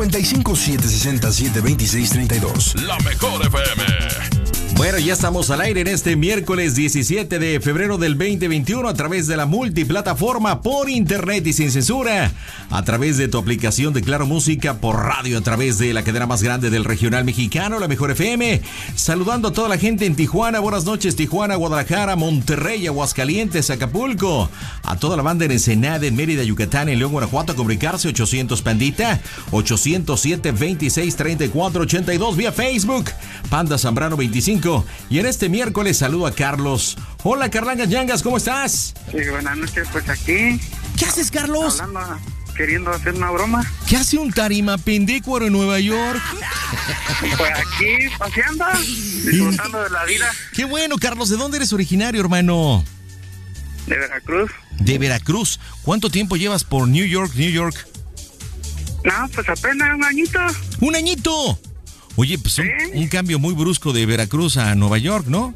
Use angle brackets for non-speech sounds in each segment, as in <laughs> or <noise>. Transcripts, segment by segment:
55 760 726 La mejor FM. Bueno, ya estamos al aire en este miércoles 17 de febrero del 2021 a través de la multiplataforma por internet y sin censura, a través de tu aplicación de Claro Música, por radio, a través de la cadena más grande del regional mexicano, la Mejor FM. Saludando a toda la gente en Tijuana, buenas noches, Tijuana, Guadalajara, Monterrey, Aguascalientes, Acapulco, a toda la banda en Ensenada, en Mérida, Yucatán, en León, Guanajuato, a comunicarse 800 Pandita, 807 26 34 82 vía Facebook, Panda Zambrano 25 y en este miércoles saludo a Carlos. Hola, Carlanga Yangas, ¿cómo estás? Sí, buenas noches, pues aquí. ¿Qué haces, Carlos? Hablando, queriendo hacer una broma. ¿Qué hace un tarima pendécuaro en Nueva York? Pues aquí, paseando, disfrutando de la vida. Qué bueno, Carlos. ¿De dónde eres originario, hermano? De Veracruz. De Veracruz. ¿Cuánto tiempo llevas por New York, New York? No, pues apenas un añito. ¡Un añito! Oye, pues un, cambio muy brusco de Veracruz a Nueva York, ¿no?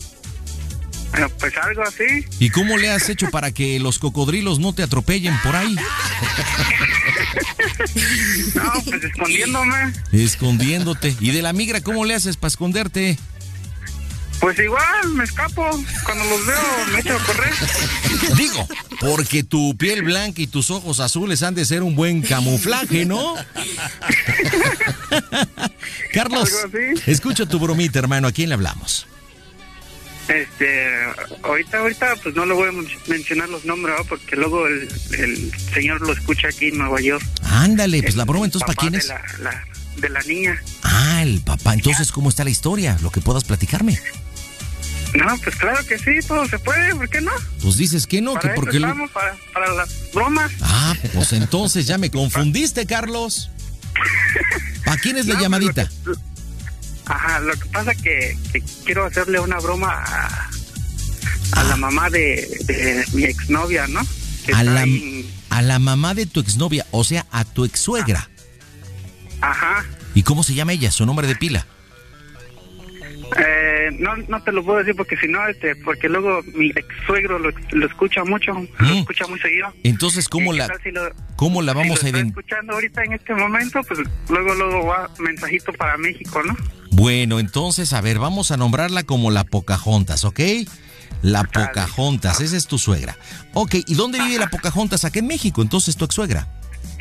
Pues algo así. ¿Y cómo le has hecho para que los cocodrilos no te atropellen por ahí? <laughs> no, pues escondiéndome. Escondiéndote. ¿Y de la migra cómo le haces para esconderte? Pues igual, me escapo. Cuando los veo, me echo a correr. Digo, porque tu piel blanca y tus ojos azules han de ser un buen camuflaje, ¿no? <laughs> Carlos, escucho tu bromita, hermano. ¿A quién le hablamos? Este, ahorita, ahorita, pues no le voy a mencionar los nombres, porque luego el, señor lo escucha aquí en Nueva York. Ándale, pues la broma, entonces, ¿para quién es? De la, de la niña. Ah, el papá. Entonces, ¿cómo está la historia? Lo que puedas platicarme. No, pues claro que sí, todo se puede, ¿por qué no? Pues dices que no, que porque estamos, para, para las bromas. Ah, pues entonces ya me confundiste, Carlos. <laughs> ¿A quién es la pues, llamadita? ajá, lo que pasa que, que quiero hacerle una broma a, a la ah. mamá de, mi exnovia, ¿no? a la, a la mamá de tu exnovia, o sea, a tu exsuegra. Ajá. ¿Y cómo se llama ella? ¿Su nombre de pila? Eh, no, no te lo puedo decir porque si no, este, porque luego mi ex suegro lo, escucha mucho, lo mm. escucha muy seguido. Entonces, ¿cómo la, ¿cómo la vamos a identificar? escuchando ahorita en este momento, pues luego, luego va mensajito para México, ¿no? Bueno, entonces, a ver, vamos a nombrarla como la Pocahontas, ¿ok? La Pocahontas, esa es tu suegra. Ok, ¿y dónde vive la Pocahontas? Aquí en México, entonces tu ex suegra.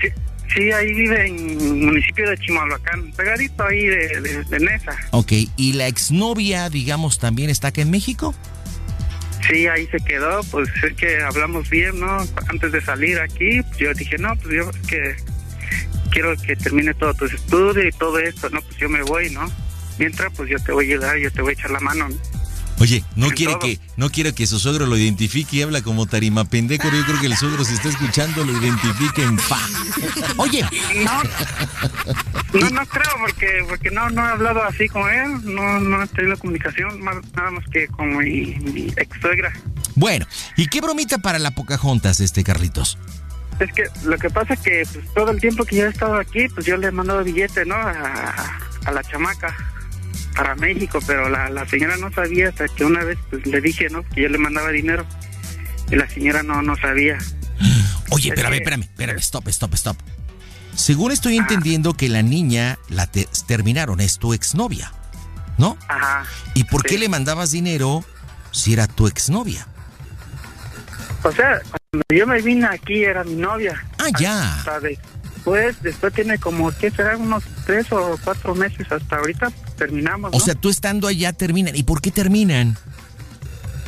Sí, Sí, ahí vive en el municipio de Chimalhuacán, pegadito ahí de, de, Nesa. Ok, ¿y la exnovia, digamos, también está acá en México? Sí, ahí se quedó, pues es que hablamos bien, ¿no? Antes de salir aquí, pues yo dije, no, pues yo que quiero que termine todo tu estudio y todo esto, ¿no? Pues yo me voy, ¿no? Mientras, pues yo te voy a ayudar, yo te voy a echar la mano, ¿no? Oye, no quiere que no quiere que su suegro lo identifique y habla como tarima pendejo. Yo creo que el suegro si está escuchando lo identifique en pa. Oye. No, no, creo porque porque no no he hablado así con él, no no he tenido comunicación nada más que con mi, ex suegra. Bueno, ¿y qué bromita para la Pocahontas este Carlitos? Es que lo que pasa es que pues, todo el tiempo que yo he estado aquí, pues yo le he mandado billete, ¿no? A, a la chamaca para México, pero la, la señora no sabía hasta que una vez pues, le dije, ¿no? Que yo le mandaba dinero y la señora no, no sabía. Oye, espérame, espérame, espérame, stop, stop, stop. Según estoy entendiendo que la niña la terminaron, es tu exnovia, ¿no? Ajá. ¿Y por qué le mandabas dinero si era tu exnovia? O sea, cuando yo me vine aquí era mi novia. Ah, ya. Pues después tiene como, ¿qué será? Unos tres o cuatro meses hasta ahorita terminamos. O sea, tú estando allá terminan. ¿Y por qué terminan?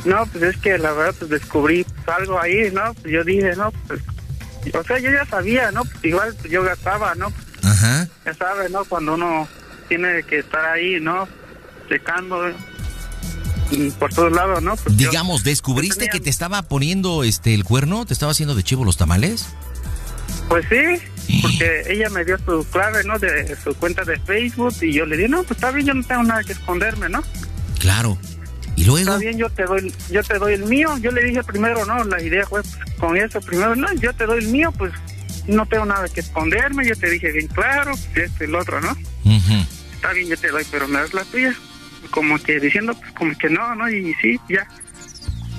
No, pues es que la verdad pues descubrí algo ahí, ¿no? Pues yo dije, no, pues, o sea, yo ya sabía, ¿no? Pues igual pues, yo gastaba, ¿no? Ajá. Ya sabes, ¿no? Cuando uno tiene que estar ahí, ¿no? Checando por todos lados, ¿no? Pues Digamos, ¿descubriste que te estaba poniendo este el cuerno? ¿Te estaba haciendo de chivo los tamales? Pues sí, porque ella me dio su clave, ¿no? De su cuenta de Facebook y yo le dije, no, pues está bien, yo no tengo nada que esconderme, ¿no? Claro. ¿Y luego? Está bien, yo te doy, yo te doy el mío. Yo le dije primero, no, la idea fue pues, con eso primero, no, yo te doy el mío, pues no tengo nada que esconderme. Yo te dije bien claro, pues este, el otro, ¿no? Está bien, yo te doy, pero me das la tuya. Como que diciendo, pues como que no, ¿no? Y sí, ya.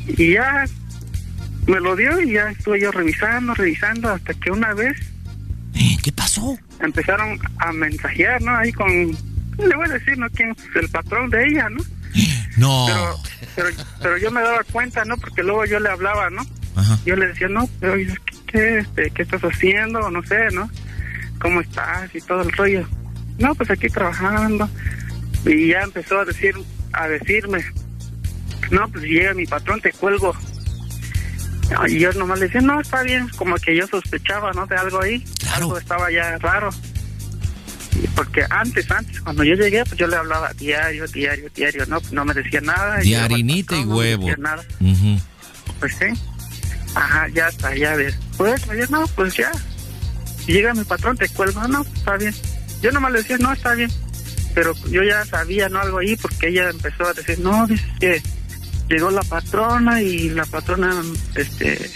Y ya me lo dio y ya estuve yo revisando, revisando, hasta que una vez qué pasó? Empezaron a mensajear, ¿no? Ahí con, le voy a decir, ¿no? ¿Quién? El patrón de ella, ¿no? <gasps> No. Pero, pero, pero yo me daba cuenta, ¿no? Porque luego yo le hablaba, ¿no? Ajá. Yo le decía, no, pero ¿qué, qué, este, ¿qué estás haciendo? No sé, ¿no? ¿Cómo estás? Y todo el rollo. No, pues aquí trabajando. Y ya empezó a decir, a decirme, no, pues llega mi patrón, te cuelgo. Y yo nomás le decía, no, está bien, como que yo sospechaba, ¿no? De algo ahí. Claro. Algo estaba ya raro. Y Porque antes, antes, cuando yo llegué, pues yo le hablaba diario, diario, diario, ¿no? No me decía nada. y Diarinita y no me huevo. decía nada. Pues sí. Ajá, ya está, ya ves. Pues, dice, no, pues ya. Y llega mi patrón, te cuelgo, no, está bien. Yo nomás le decía, no, está bien. Pero yo ya sabía, ¿no? Algo ahí, porque ella empezó a decir, no, dice que llegó la patrona y la patrona, este,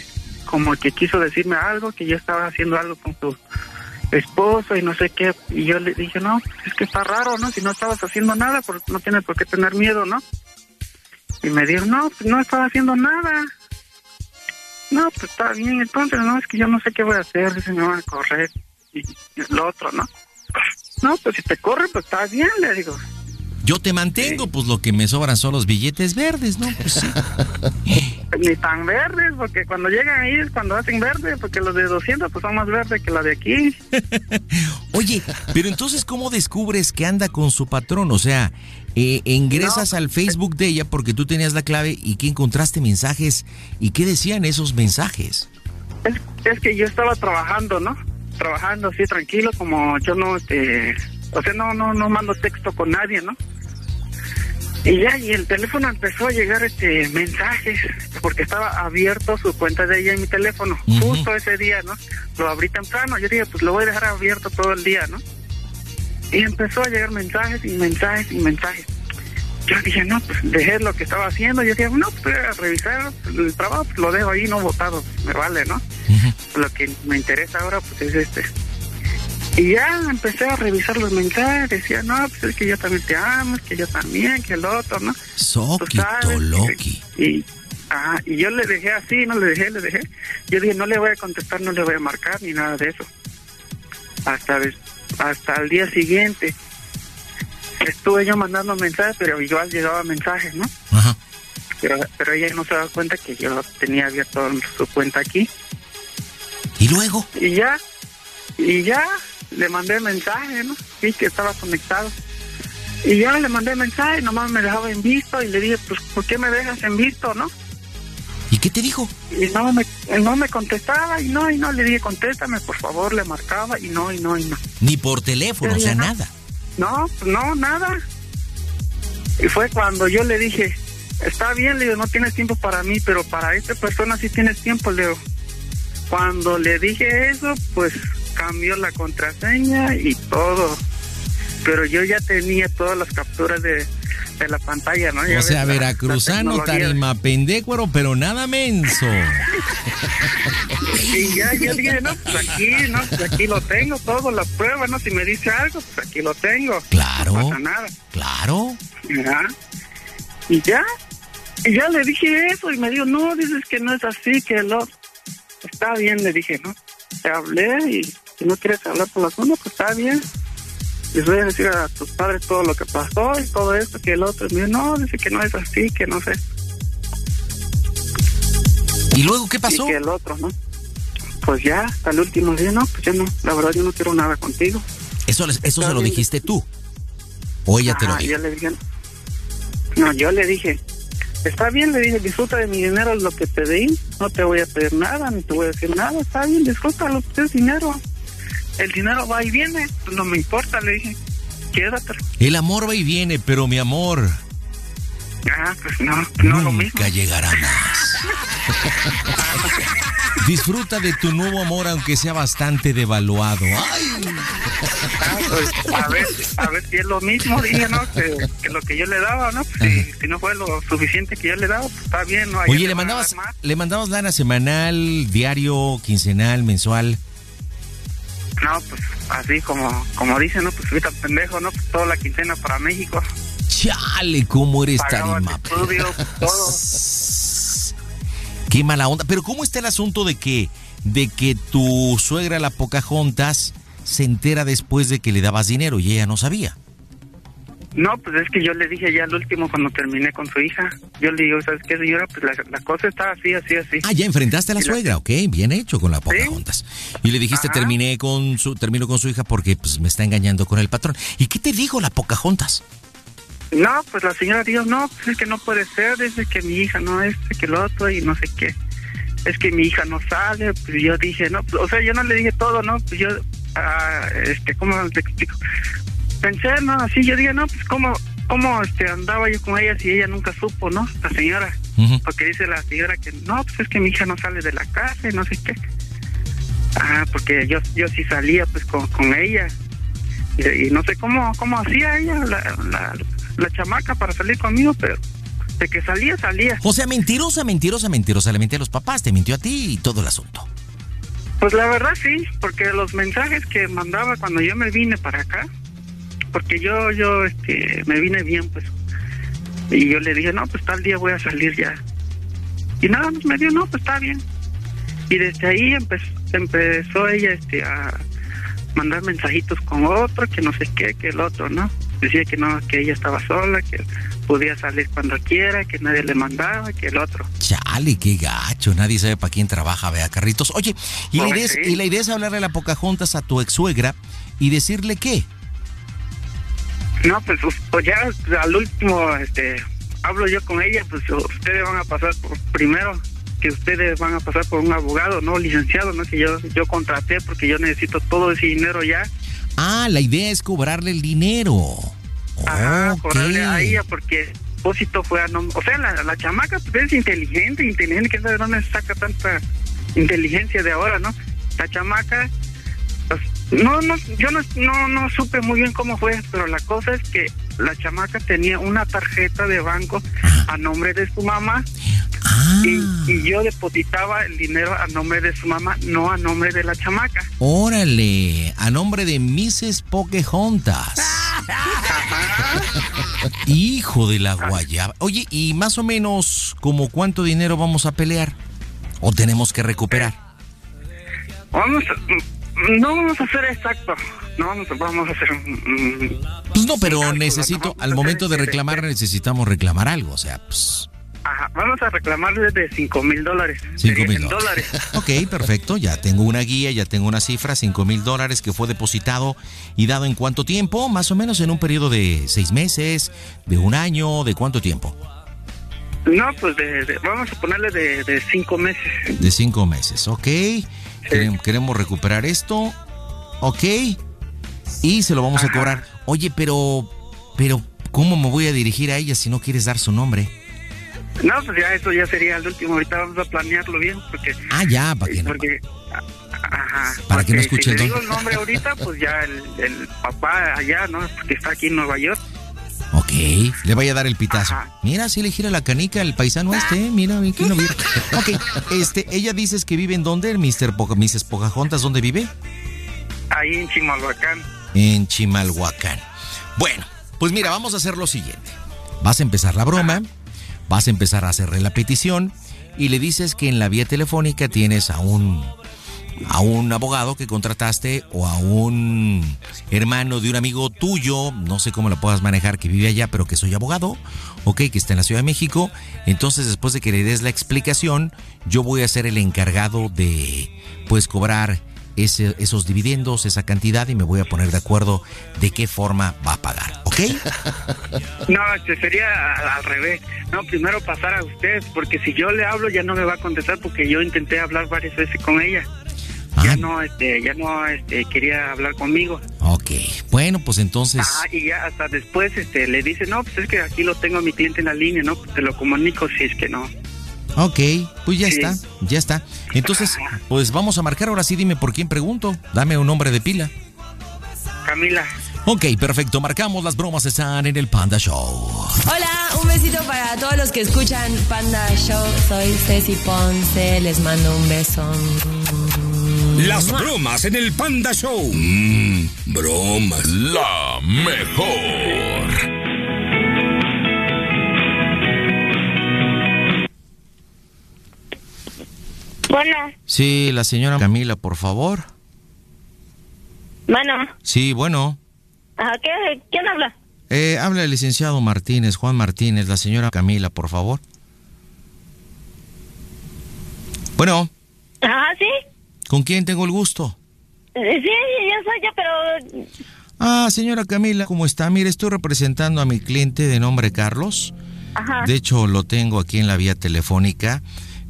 como que quiso decirme algo, que yo estaba haciendo algo con su esposo y no sé qué. Y yo le dije, no, es que está raro, ¿no? Si no estabas haciendo nada, pues no tienes por qué tener miedo, ¿no? Y me dijo, no, pues no estaba haciendo nada. No, pues está bien, entonces, no, es que yo no sé qué voy a hacer, dice, me van a correr. Y, lo otro, ¿no? No, pues si te corre, pues está bien, le digo. Yo te mantengo, pues lo que me sobran son los billetes verdes, ¿no? Pues sí. <laughs> Ni tan verdes, porque cuando llegan ahí es cuando hacen verde, porque los de 200 pues son más verdes que la de aquí. <laughs> Oye, pero entonces, ¿cómo descubres que anda con su patrón? O sea, eh, ingresas No. al Facebook de ella porque tú tenías la clave y que encontraste mensajes. ¿Y qué decían esos mensajes? Es, es que yo estaba trabajando, ¿no? Trabajando así tranquilo, como yo no, este, o sea, no, no, no mando texto con nadie, ¿no? Y ya, y el teléfono empezó a llegar este mensajes, porque estaba abierto su cuenta de ella en mi teléfono, justo ese día, ¿no? Lo abrí temprano, yo dije, pues lo voy a dejar abierto todo el día, ¿no? Y empezó a llegar mensajes y mensajes y mensajes. Yo dije, no, pues dejé lo que estaba haciendo, yo dije, no, pues voy a revisar el trabajo, pues, lo dejo ahí, no votado, me vale, ¿no? Lo que me interesa ahora pues es este. Y ya empecé a revisar los mensajes, decía, no, pues es que yo también te amo, es que yo también, que el otro, ¿no? Tú Soquito Loki. Y, ah, y yo le dejé así, no le dejé, le dejé. Yo dije, no le voy a contestar, no le voy a marcar ni nada de eso. Hasta, hasta el día siguiente estuve yo mandando mensajes, pero igual llegaba mensajes, ¿no? Ajá. Pero, pero ella no se daba cuenta que yo tenía abierto su cuenta aquí. ¿Y luego? Y ya, y ya le mandé mensaje, ¿no? Sí, que estaba conectado. Y ya le mandé mensaje, nomás me dejaba en visto y le dije, pues, ¿por qué me dejas en visto, no? ¿Y qué te dijo? Y no me, no me contestaba y no, y no, le dije, contéstame, por favor, le marcaba y no, y no, y no. Ni por teléfono, o sea, ¿no? nada. No, no, nada. Y fue cuando yo le dije, está bien, le digo, no tienes tiempo para mí, pero para esta persona sí tienes tiempo, le digo. Cuando le dije eso, pues cambió la contraseña y todo. Pero yo ya tenía todas las capturas de, de la pantalla, ¿no? Ya O ves sea, la- la veracruzano, tecnología. tarima pendécuaro, pero nada menso. <laughs> Y ya, yo dije, no, pues aquí, no, pues aquí lo tengo, todo, las pruebas, ¿no? Si me dice algo, pues aquí lo tengo. Claro. No pasa nada. Claro. Ya. Y ya. Y ya le dije eso y me dijo, no, dices que no es así, que lo... Está bien, le dije, ¿no? Te hablé y si no quieres hablar por las uno, pues está bien. Les voy a decir a tus padres todo lo que pasó y todo esto, que el otro. Me dijo, no, dice que no es así, que no sé. ¿Y luego qué pasó? Y que el otro, ¿no? Pues ya, hasta el último día, no, pues ya no, la verdad yo no quiero nada contigo. Eso, eso se lo dijiste tú. O ella te lo Ajá, dijo. yo le dije, no, yo le dije, está bien, le dije, disfruta de mi dinero, lo que te di, no te voy a pedir nada, ni te voy a decir nada, está bien, disfrútalo, pues es dinero. El dinero va y viene, pues no me importa, le dije, quédatelo. El amor va y viene, pero mi amor Ah, pues no, no lo mismo. nunca llegará más. <laughs> Disfruta de tu nuevo amor, aunque sea bastante devaluado. Ay, Ah, pues, a ver, a ver si es lo mismo, dije, ¿no? Que, que lo que yo le daba, ¿no? Si, si no fue lo suficiente que yo le daba, pues está bien, ¿no? A ella Oye, le mandabas, le mandabas lana semanal, diario, quincenal, mensual. No, pues así como, como dicen, ¿no? Pues fui tan pendejo, ¿no? Pues toda la quincena para México. Chale, cómo eres Pagaba tarima. estudio, todo. Qué mala onda. Pero ¿cómo está el asunto de que, de que tu suegra, la Pocahontas, se entera después de que le dabas dinero y ella no sabía. No, pues es que yo le dije ya al último cuando terminé con su hija. Yo le digo, ¿sabes qué, señora? Pues la, cosa está así, así, así. Ah, ya enfrentaste a la suegra, ok, bien hecho con la Pocahontas. Y le dijiste, terminé con su, termino con su hija porque pues me está engañando con el patrón. ¿Y qué te dijo la Pocahontas? No, pues la señora dijo, no, pues es que no puede ser, dice que mi hija no es, que el otro y no sé qué. Es que mi hija no sale, pues yo dije, no, pues, o sea, yo no le dije todo, ¿no? Pues yo, ah, este, ¿cómo te explico? Pensé, no, así yo dije, no, pues cómo, cómo este, andaba yo con ella si ella nunca supo, ¿no? La señora. Porque dice la señora que, no, pues es que mi hija no sale de la casa y no sé qué. Ah, porque yo yo sí salía pues con, con ella. Y, no sé cómo cómo hacía ella, la, la, la chamaca para salir conmigo, pero de que salía, salía. O sea, mentirosa, mentirosa, mentirosa. Le mintió a los papás, te mintió a ti y todo el asunto. Pues la verdad sí, porque los mensajes que mandaba cuando yo me vine para acá, porque yo, yo, este, me vine bien, pues. Y yo le dije, no, pues tal día voy a salir ya. Y nada, pues me dio, no, pues está bien. Y desde ahí empezó ella, este, a mandar mensajitos con otro, que no sé qué, que el otro, ¿no? Decía que no, que ella estaba sola, que podía salir cuando quiera, que nadie le mandaba, que el otro. Chale, qué gacho, nadie sabe para quién trabaja, vea, Carritos. Oye, y, la, idea es, y la idea es hablarle a la Pocahontas a tu ex suegra y decirle qué. No, pues, pues, ya al último, este, hablo yo con ella, pues ustedes van a pasar por, primero que ustedes van a pasar por un abogado, no licenciado, no que yo yo contraté porque yo necesito todo ese dinero ya. Ah, la idea es cobrarle el dinero. Ajá, cobrarle a ella porque el depósito fue a nombre, o sea, la, la chamaca pues, es inteligente, inteligente, que sabe dónde saca tanta inteligencia de ahora, ¿no? La chamaca no, no, yo no, no, supe muy bien cómo fue, pero la cosa es que la chamaca tenía una tarjeta de banco a nombre de su mamá ah. y, yo depositaba el dinero a nombre de su mamá, no a nombre de la chamaca. Órale, a nombre de Mrs. Pocahontas. <laughs> Hijo de la guayaba. Oye, ¿y más o menos como cuánto dinero vamos a pelear? ¿O tenemos que recuperar? Vamos a no vamos a hacer exacto. No vamos, vamos a hacer pues no, pero necesito, al momento de reclamar, necesitamos reclamar algo. O sea, pues. Ajá, vamos a reclamarle de 5 mil dólares. 5 mil dólares. <laughs> ok, perfecto. Ya tengo una guía, ya tengo una cifra, 5 mil dólares que fue depositado y dado en cuánto tiempo, más o menos en un periodo de seis meses, de un año, de cuánto tiempo. No, pues de, vamos a ponerle de, de cinco meses. De cinco meses, ok. Queremos, recuperar esto. Ok. Y se lo vamos a cobrar. Oye, pero. Pero, ¿cómo me voy a dirigir a ella si no quieres dar su nombre? No, pues ya eso ya sería el último. Ahorita vamos a planearlo bien. Porque, ah, ya, para que no. ajá, para que no escuche si le digo el nombre ahorita, pues ya el, el papá allá, ¿no? Porque está aquí en Nueva York Ok, le vaya a dar el pitazo. Mira, si le gira la canica el paisano este, ¿eh? mira, ¿quién no viene? <laughs> Ok, este, ella dices que vive en dónde, Mr. Poca, Mrs. Pocahontas, ¿dónde vive? Ahí en Chimalhuacán. En Chimalhuacán. Bueno, pues mira, vamos a hacer lo siguiente. Vas a empezar la broma, vas a empezar a hacerle la petición y le dices que en la vía telefónica tienes a un a un abogado que contrataste o a un hermano de un amigo tuyo, no sé cómo lo puedas manejar, que vive allá, pero que soy abogado, ok, que está en la Ciudad de México. Entonces, después de que le des la explicación, yo voy a ser el encargado de, pues, cobrar ese, esos dividendos, esa cantidad, y me voy a poner de acuerdo de qué forma va a pagar, ¿ok? <laughs> No, este sería al revés. No, primero pasar a usted, porque si yo le hablo ya no me va a contestar porque yo intenté hablar varias veces con ella ya no este ya no este quería hablar conmigo Ok, bueno pues entonces ah y ya hasta después este le dice no pues es que aquí lo tengo a mi cliente en la línea no pues te lo comunico si es que no Ok, pues ya está, ya está. Entonces, pues vamos a marcar ahora sí, dime por quién pregunto. Dame un nombre de pila. Camila. Ok, perfecto. Marcamos las bromas están en el Panda Show. Hola, un besito para todos los que escuchan Panda Show. Soy Ceci Ponce. Les mando un beso. Las bromas en el Panda Show. Mmm, bromas. La mejor. Bueno. Sí, la señora Camila, por favor. Bueno. Sí, bueno. Ajá, ¿qué, ¿quién habla? Eh, habla el licenciado Martínez, Juan Martínez, la señora Camila, por favor. Bueno. Ajá, sí. ¿Con quién tengo el gusto? Sí, yo soy yo, pero... Ah, señora Camila, ¿cómo está? Mire, estoy representando a mi cliente de nombre Carlos. Ajá. De hecho, lo tengo aquí en la vía telefónica.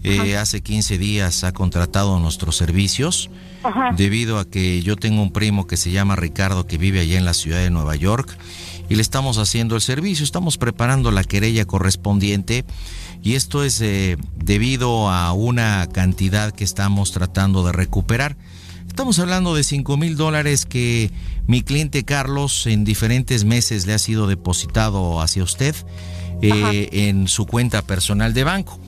Eh, hace 15 días ha contratado nuestros servicios Ajá. debido a que yo tengo un primo que se llama Ricardo que vive allá en la ciudad de Nueva York y le estamos haciendo el servicio, estamos preparando la querella correspondiente y esto es eh, debido a una cantidad que estamos tratando de recuperar. Estamos hablando de 5 mil dólares que mi cliente Carlos en diferentes meses le ha sido depositado hacia usted eh, en su cuenta personal de banco.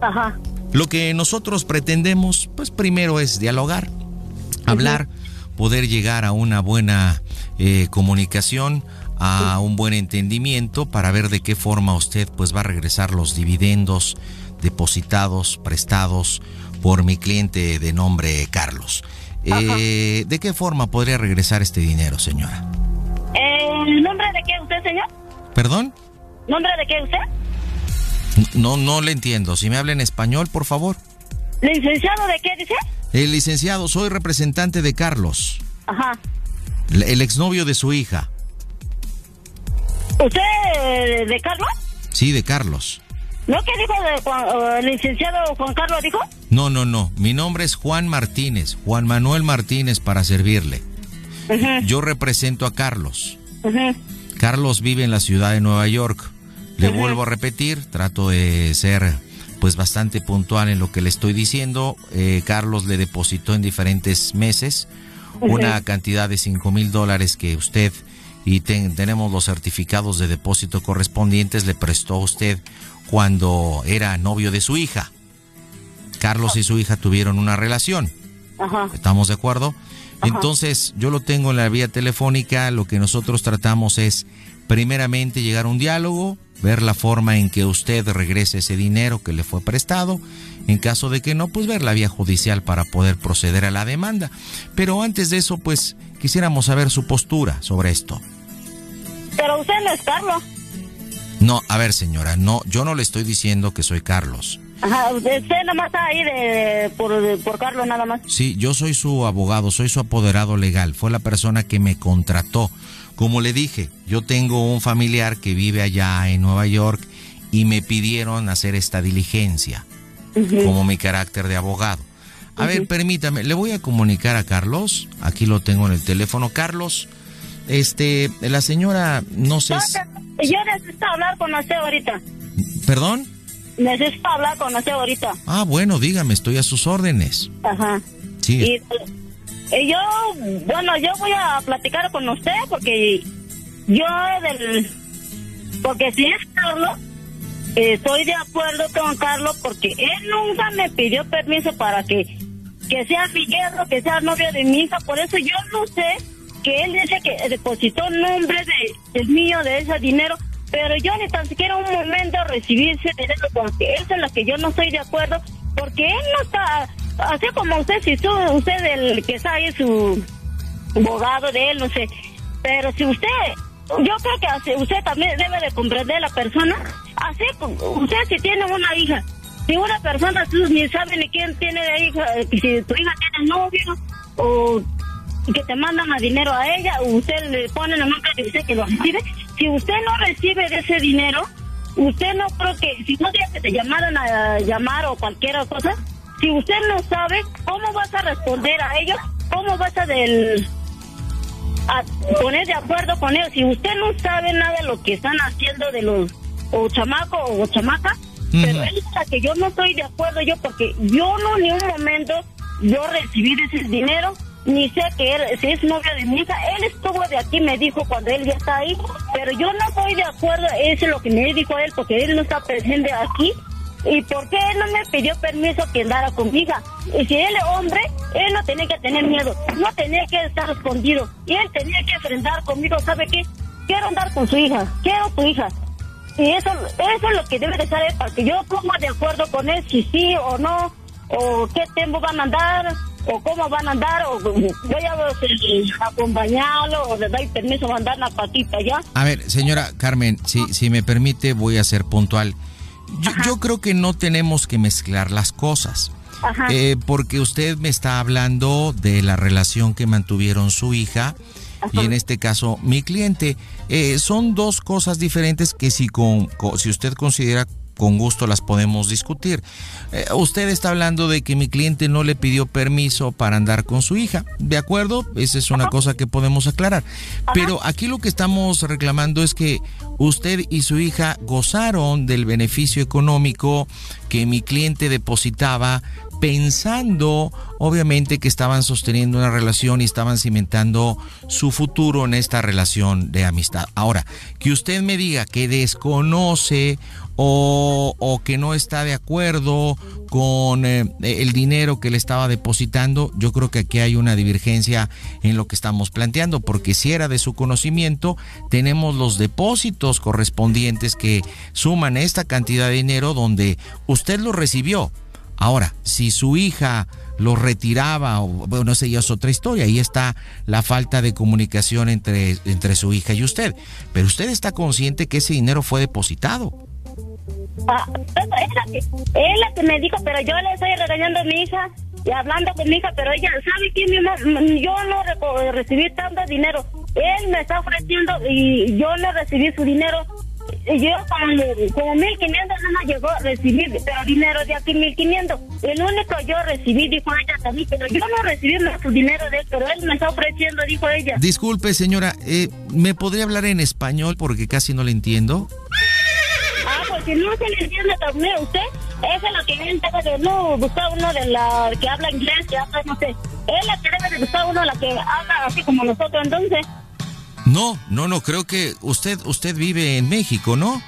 Ajá. Lo que nosotros pretendemos, pues primero es dialogar, hablar, poder llegar a una buena eh, comunicación, a un buen entendimiento para ver de qué forma usted pues va a regresar los dividendos depositados, prestados por mi cliente de nombre Carlos. Eh, ¿De qué forma podría regresar este dinero, señora? ¿El nombre de qué usted, señor? ¿Perdón? ¿Nombre de qué usted? No, no le entiendo. Si me habla en español, por favor. ¿Licenciado de qué dice? El licenciado, soy representante de Carlos, Ajá. el exnovio de su hija. ¿Usted de Carlos? Sí, de Carlos. ¿No que dijo de Juan- el licenciado Juan Carlos dijo? No, no, no. Mi nombre es Juan Martínez, Juan Manuel Martínez para servirle. Yo represento a Carlos. Carlos vive en la ciudad de Nueva York. Le vuelvo a repetir, trato de ser pues bastante puntual en lo que le estoy diciendo. Eh, Carlos le depositó en diferentes meses una cantidad de 5 mil dólares que usted y ten- tenemos los certificados de depósito correspondientes le prestó a usted cuando era novio de su hija. Carlos y su hija tuvieron una relación. Ajá. ¿Estamos de acuerdo? Entonces, yo lo tengo en la vía telefónica, lo que nosotros tratamos es primeramente llegar a un diálogo, ver la forma en que usted regrese ese dinero que le fue prestado, en caso de que no, pues ver la vía judicial para poder proceder a la demanda. Pero antes de eso, pues quisiéramos saber su postura sobre esto. Pero usted no es Carlos. No, a ver señora, no, yo no le estoy diciendo que soy Carlos. Ajá. Usted nada más está ahí de, por, de- por Carlos nada más. Sí, yo soy su abogado, soy su apoderado legal, fue la persona que me contrató. Como le dije, yo tengo un familiar que vive allá en Nueva York y me pidieron hacer esta diligencia como mi carácter de abogado. A ver, permítame, le voy a comunicar a Carlos, aquí lo tengo en el teléfono. Carlos, este, la señora, no sé, Yo necesito hablar con usted ahorita. perdón. Necesito hablar con usted ahorita. Ah, bueno, dígame, estoy a sus órdenes. Ajá. Sí, Y, y yo, bueno, yo voy a platicar con usted porque yo del... Porque si es Carlos, eh, estoy de acuerdo con Carlos porque él nunca me pidió permiso para que, que sea mi yerno, que sea novio de mi hija. Por eso yo no sé que él dice que depositó nombre de, del mío de ese dinero. Pero yo ni tan siquiera un momento recibí ese dinero porque eso es lo que yo no estoy de acuerdo. Porque él no está, así como usted, si tú, usted el que ahí su abogado de él, no sé. Pero si usted, yo creo que así, usted también debe de comprender a la persona. Así, usted si tiene una hija, si una persona tú ni sabe ni quién tiene de hija, si tu hija tiene novio o que te mandan a dinero a ella, o usted le pone la nombre y dice que lo recibe. Si usted no recibe de ese dinero, usted no creo que, si no que te llamaran a llamar o cualquier cosa, si usted no sabe, ¿cómo vas a responder a ellos? ¿Cómo vas a del a poner de acuerdo con ellos. Si usted no sabe nada de lo que están haciendo de los o chamaco o chamaca, pero es la que yo no estoy de acuerdo yo porque yo no ni un momento yo recibí ese dinero ni sé que él si es novio de mi hija, él estuvo de aquí me dijo cuando él ya está ahí, pero yo no estoy de acuerdo, eso es lo que me dijo él porque él no está presente aquí ¿Y por qué él no me pidió permiso que andara conmigo? Y si él es hombre, él no tenía que tener miedo, no tenía que estar escondido. Y él tenía que enfrentar conmigo, ¿sabe qué? Quiero andar con su hija, quiero tu hija. Y eso, eso es lo que debe de saber para que yo ponga de acuerdo con él si sí o no, o qué tiempo van a andar, o cómo van a andar, o voy a acompañarlo, o le doy permiso de andar la patita ya. A ver, señora Carmen, si, si me permite, voy a ser puntual. Yo, creo que no tenemos que mezclar las cosas. Eh, porque usted me está hablando de la relación que mantuvieron su hija y en este caso mi cliente. Eh, son dos cosas diferentes que si, con, si usted considera con gusto las podemos discutir. Eh, usted está hablando de que mi cliente no le pidió permiso para andar con su hija. ¿De acuerdo? Esa es una cosa que podemos aclarar. Pero aquí lo que estamos reclamando es que usted y su hija gozaron del beneficio económico que mi cliente depositaba pensando obviamente que estaban sosteniendo una relación y estaban cimentando su futuro en esta relación de amistad. Ahora, que usted me diga que desconoce o, que no está de acuerdo con eh, el dinero que le estaba depositando, yo creo que aquí hay una divergencia en lo que estamos planteando, porque si era de su conocimiento, tenemos los depósitos correspondientes que suman esta cantidad de dinero donde usted lo recibió. Ahora, si su hija lo retiraba, o bueno, no sé, ya es otra historia. Ahí está la falta de comunicación entre, entre su hija y usted. Pero usted está consciente que ese dinero fue depositado. Ah, es, la que, es me dijo, pero yo le estoy regañando a mi hija y hablando con mi hija, pero ella sabe que mi yo no recibí tanto dinero. Él me está ofreciendo y yo no recibí su dinero. Yo como, como 1500 no me llegó a recibir, dinero de aquí 1500. El único yo recibí, dijo ella también, pero yo no recibí su dinero de él, pero él me está ofreciendo, dijo ella. Disculpe, señora, eh, ¿me podría hablar en español porque casi no le entiendo? Si no se le entiende también a usted, eso es lo que debe de no buscar uno de la que habla inglés, que habla, no sé. Él la que debe de buscar uno la que habla así como nosotros, entonces. No, no, no, creo que usted, usted vive en México, ¿no?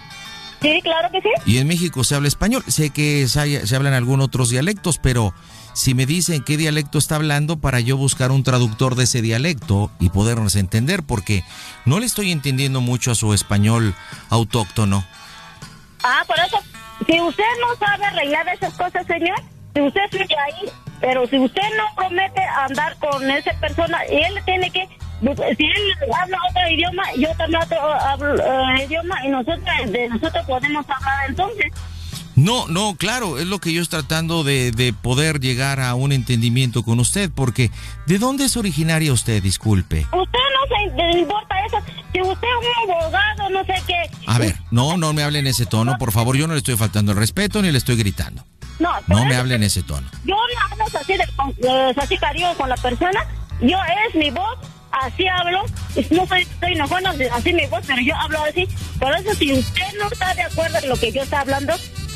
Sí, claro que sí. Y en México se habla español. Sé que se, se hablan algunos otros dialectos, pero si me dicen qué dialecto está hablando para yo buscar un traductor de ese dialecto y podernos entender, porque no le estoy entendiendo mucho a su español autóctono. Ah, por eso, si usted no sabe arreglar esas cosas, señor, si usted sigue ahí, pero si usted no promete andar con esa persona, él tiene que, si él habla otro idioma, yo también otro hablo, eh, idioma, y nosotros, de nosotros podemos hablar entonces. No, no, claro, es lo que yo estoy tratando de, de, poder llegar a un entendimiento con usted, porque ¿de dónde es originaria usted? Disculpe. Usted no se importa eso. Si usted es un abogado, no sé qué. A ver, no, no me hable en ese tono, por favor, yo no le estoy faltando el respeto ni le estoy gritando. No, no me hable en ese tono. Yo no hablo así, de, así cariño con la persona. Yo es mi voz, así hablo. No soy, soy enojona, así mi voz, pero yo hablo así. Por eso, si usted no está de acuerdo en lo que yo estoy hablando,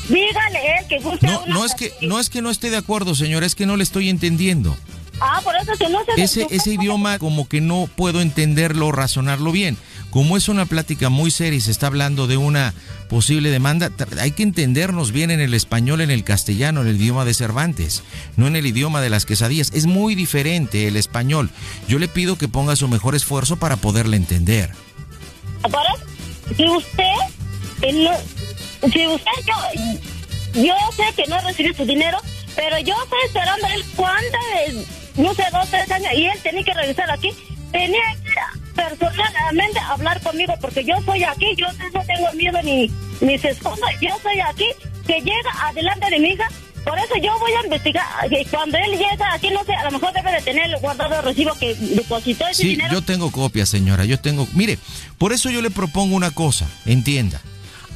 Dígale él que guste no, no es que no es que no esté de acuerdo, señor, es que no le estoy entendiendo. Ah, por eso que no se Ese ese idioma como que no puedo entenderlo, razonarlo bien. Como es una plática muy seria y se está hablando de una posible demanda, hay que entendernos bien en el español, en el castellano, en el idioma de Cervantes, no en el idioma de las quesadillas. Es muy diferente el español. Yo le pido que ponga su mejor esfuerzo para poderle entender. Para, si usted si usted, yo, yo sé que no recibió su dinero, pero yo estoy esperando él cuánto, no sé, dos, tres años, y él tenía que regresar aquí. Tenía que personalmente hablar conmigo, porque yo soy aquí, yo no tengo miedo ni mis esposas, yo soy aquí, que llega adelante de mi hija, por eso yo voy a investigar. Cuando él llega aquí, no sé, a lo mejor debe de tener guardado el recibo que depositó ese sí, yo tengo copia, señora. Yo tengo. Mire, por eso yo le propongo una cosa. Entienda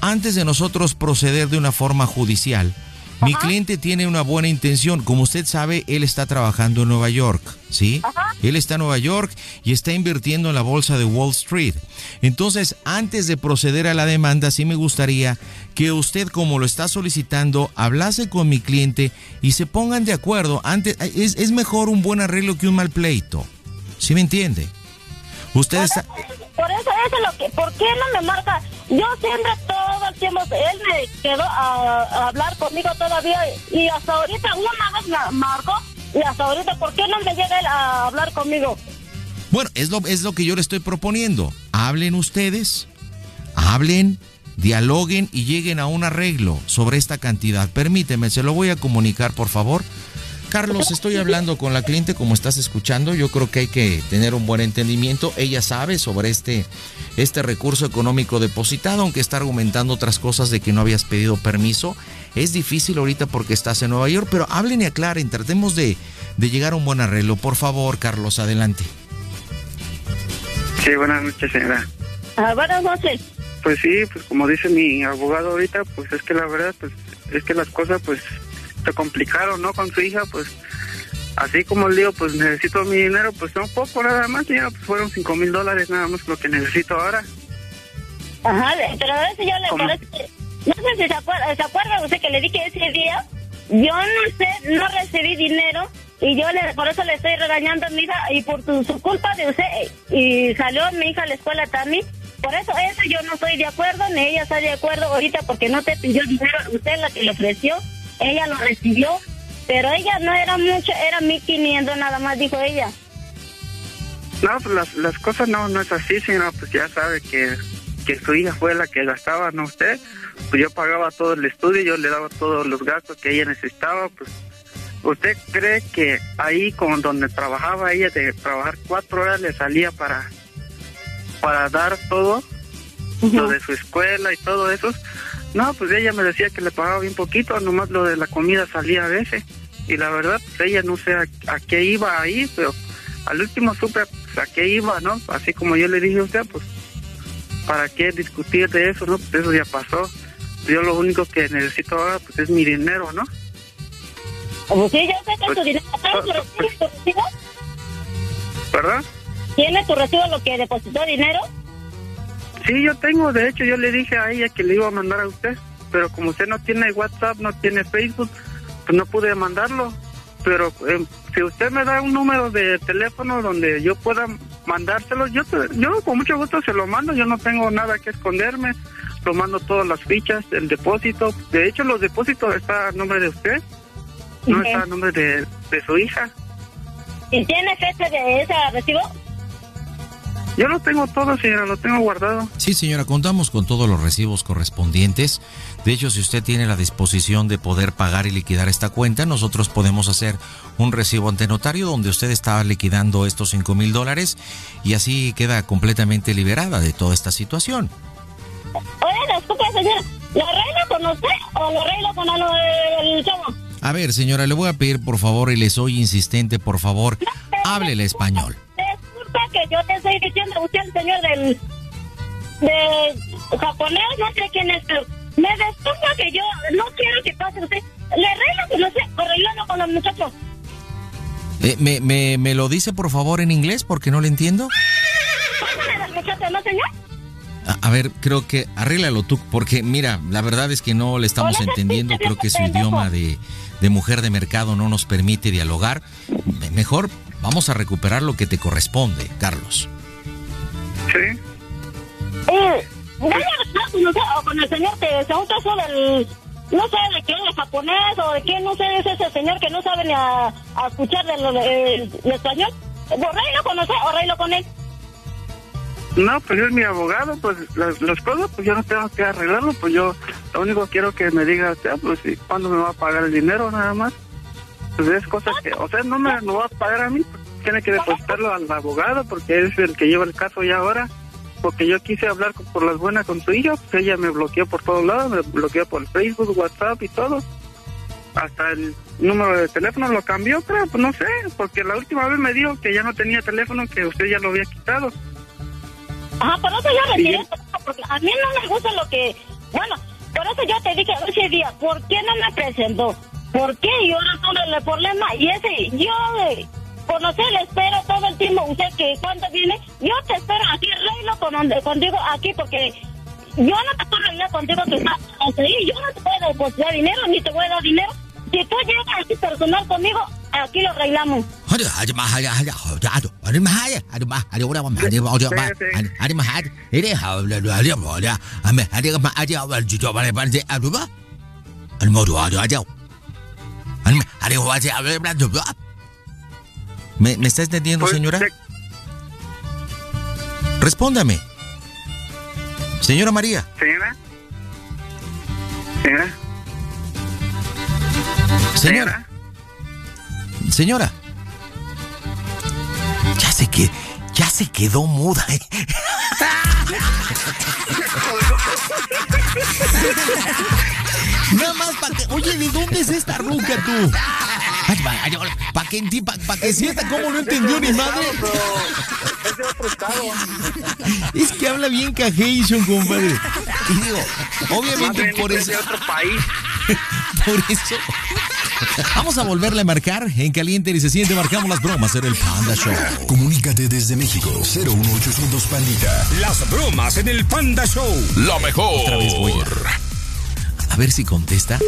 antes de nosotros proceder de una forma judicial, mi cliente tiene una buena intención. Como usted sabe, él está trabajando en Nueva York, ¿sí? Él está en Nueva York y está invirtiendo en la bolsa de Wall Street. Entonces, antes de proceder a la demanda, sí me gustaría que usted, como lo está solicitando, hablase con mi cliente y se pongan de acuerdo. Antes, es, es mejor un buen arreglo que un mal pleito. ¿Sí me entiende? Usted está... Por eso, eso es lo que... ¿Por qué no me marca yo siempre todo el tiempo, él me quedó a, hablar conmigo todavía y hasta ahorita una vez me marcó y hasta ahorita, ¿por qué no me llega él a hablar conmigo? Bueno, es lo, es lo que yo le estoy proponiendo. Hablen ustedes, hablen, dialoguen y lleguen a un arreglo sobre esta cantidad. Permíteme, se lo voy a comunicar, por favor. Carlos, estoy hablando con la cliente como estás escuchando. Yo creo que hay que tener un buen entendimiento. Ella sabe sobre este, este recurso económico depositado, aunque está argumentando otras cosas de que no habías pedido permiso. Es difícil ahorita porque estás en Nueva York, pero hablen y aclaren. Tratemos de, de llegar a un buen arreglo. Por favor, Carlos, adelante. Sí, buenas noches, señora. Ah, buenas noches. Pues sí, pues como dice mi abogado ahorita, pues es que la verdad, pues es que las cosas, pues se complicaron, ¿no? Con su hija, pues así como le digo, pues necesito mi dinero, pues un poco nada más, ya pues fueron cinco mil dólares nada más lo que necesito ahora. Ajá, pero a veces yo le parece, no sé si se acuerda, ¿se acuerda usted que le dije ese día? Yo no sé, no recibí dinero y yo le, por eso le estoy regañando a mi hija y por su culpa de usted y salió mi hija a la escuela también. Por eso eso yo no estoy de acuerdo, ni ella está de acuerdo ahorita porque no te pidió dinero, usted la que le ofreció ella lo recibió, pero ella no era mucho, era 1500 nada más, dijo ella. No, pues las, las cosas no, no es así, sino pues ya sabe que, que su hija fue la que gastaba, no usted. Pues yo pagaba todo el estudio, yo le daba todos los gastos que ella necesitaba, pues ¿Usted cree que ahí con donde trabajaba ella de trabajar cuatro horas le salía para para dar todo lo de su escuela y todo eso? No, pues ella me decía que le pagaba bien poquito, nomás lo de la comida salía a veces. Y la verdad, pues ella no sé a, qué iba ahí, pero al último supe pues, a qué iba, ¿no? Así como yo le dije a usted, pues, ¿para qué discutir de eso, no? Pues eso ya pasó. Yo lo único que necesito ahora, pues, es mi dinero, ¿no? Pues sí, ya sé que tu pues, dinero. ¿Tienes tu recibo? ¿Verdad? ¿Tiene tu recibo lo que depositó dinero? Sí, yo tengo, de hecho yo le dije a ella que le iba a mandar a usted, pero como usted no tiene WhatsApp, no tiene Facebook, pues no pude mandarlo. Pero eh, si usted me da un número de teléfono donde yo pueda mandárselo, yo, yo con mucho gusto se lo mando, yo no tengo nada que esconderme, lo mando todas las fichas, el depósito. De hecho, los depósitos está a nombre de usted, no está a nombre de, de su hija. ¿Y tiene fecha de ese recibo? Yo lo tengo todo, señora, lo tengo guardado. Sí, señora, contamos con todos los recibos correspondientes. De hecho, si usted tiene la disposición de poder pagar y liquidar esta cuenta, nosotros podemos hacer un recibo ante notario donde usted está liquidando estos 5 mil dólares y así queda completamente liberada de toda esta situación. Oye, disculpe, señora, ¿lo arreglo con usted o lo arreglo con el chavo? A ver, señora, le voy a pedir por favor y le soy insistente, por favor, hable el que yo te estoy diciendo, usted el señor del de japonés, no sé quién es, pero me disculpa que yo no quiero que pase usted. Le arreglo, no sé, arreglando con los muchachos. Eh, me, me, ¿Me lo dice por favor en inglés porque no le entiendo? ¿no, señor? A, ver, creo que arréglalo tú, porque mira, la verdad es que no le estamos entendiendo. Creo que su idioma de, de mujer de mercado no nos permite dialogar. Mejor Vamos a recuperar lo que te corresponde, Carlos. Sí. Eh, voy a con, o con el señor que según eso del... No sé de quién es japonés o de quién, no sé, es ese señor que no sabe ni a, escuchar de lo, de, español. ¿Reino con usted o con él? No, pues yo es mi abogado, pues las, cosas, pues yo no tengo que arreglarlo, pues yo lo único que quiero que me diga, pues, ¿cuándo me va a pagar el dinero nada más? Pues es cosas que, o sea, no me lo va a pagar a mí, tiene que depositarlo al abogado porque es el que lleva el caso ya ahora. Porque yo quise hablar por las buenas con su hija, pues ella me bloqueó por todos lados, me bloqueó por Facebook, WhatsApp y todo. Hasta el número de teléfono lo cambió, creo, pues no sé, porque la última vez me dijo que ya no tenía teléfono, que usted ya lo había quitado. Ajá, por eso yo retiré, porque a mí no me gusta lo que, bueno, por eso yo te dije ese día, ¿por qué no me presentó? ¿Por qué? Y ahora todo el problema. Y ese, yo, conocer, le espero todo el tiempo. Usted que cuando viene, yo te espero aquí, reino con, contigo aquí, porque yo no te puedo contigo que estás ahí. Yo no te puedo depositar dinero, ni te voy a dar dinero. Si tú llegas aquí personal conmigo, aquí lo arreglamos. ¿Me, ¿Me, está entendiendo, pues, señora? Respóndame. Señora María. Señora. Señora. Señora. señora. Ya sé que ya se quedó muda. ¿eh? <laughs> Nada más para que. Oye, ¿de dónde es esta ruca tú? Para que, pa, pa que sienta cómo no entendió ni madre. Es de otro estado. Es que habla bien cajation, compadre. Y digo, obviamente por eso. de otro país. <laughs> Por eso. Vamos a volverle a marcar en caliente y se siente. Marcamos las bromas en el Panda Show. Comunícate desde México. 01800 Pandita. Las bromas en el Panda Show. La mejor. Otra vez voy a, a ver si contesta.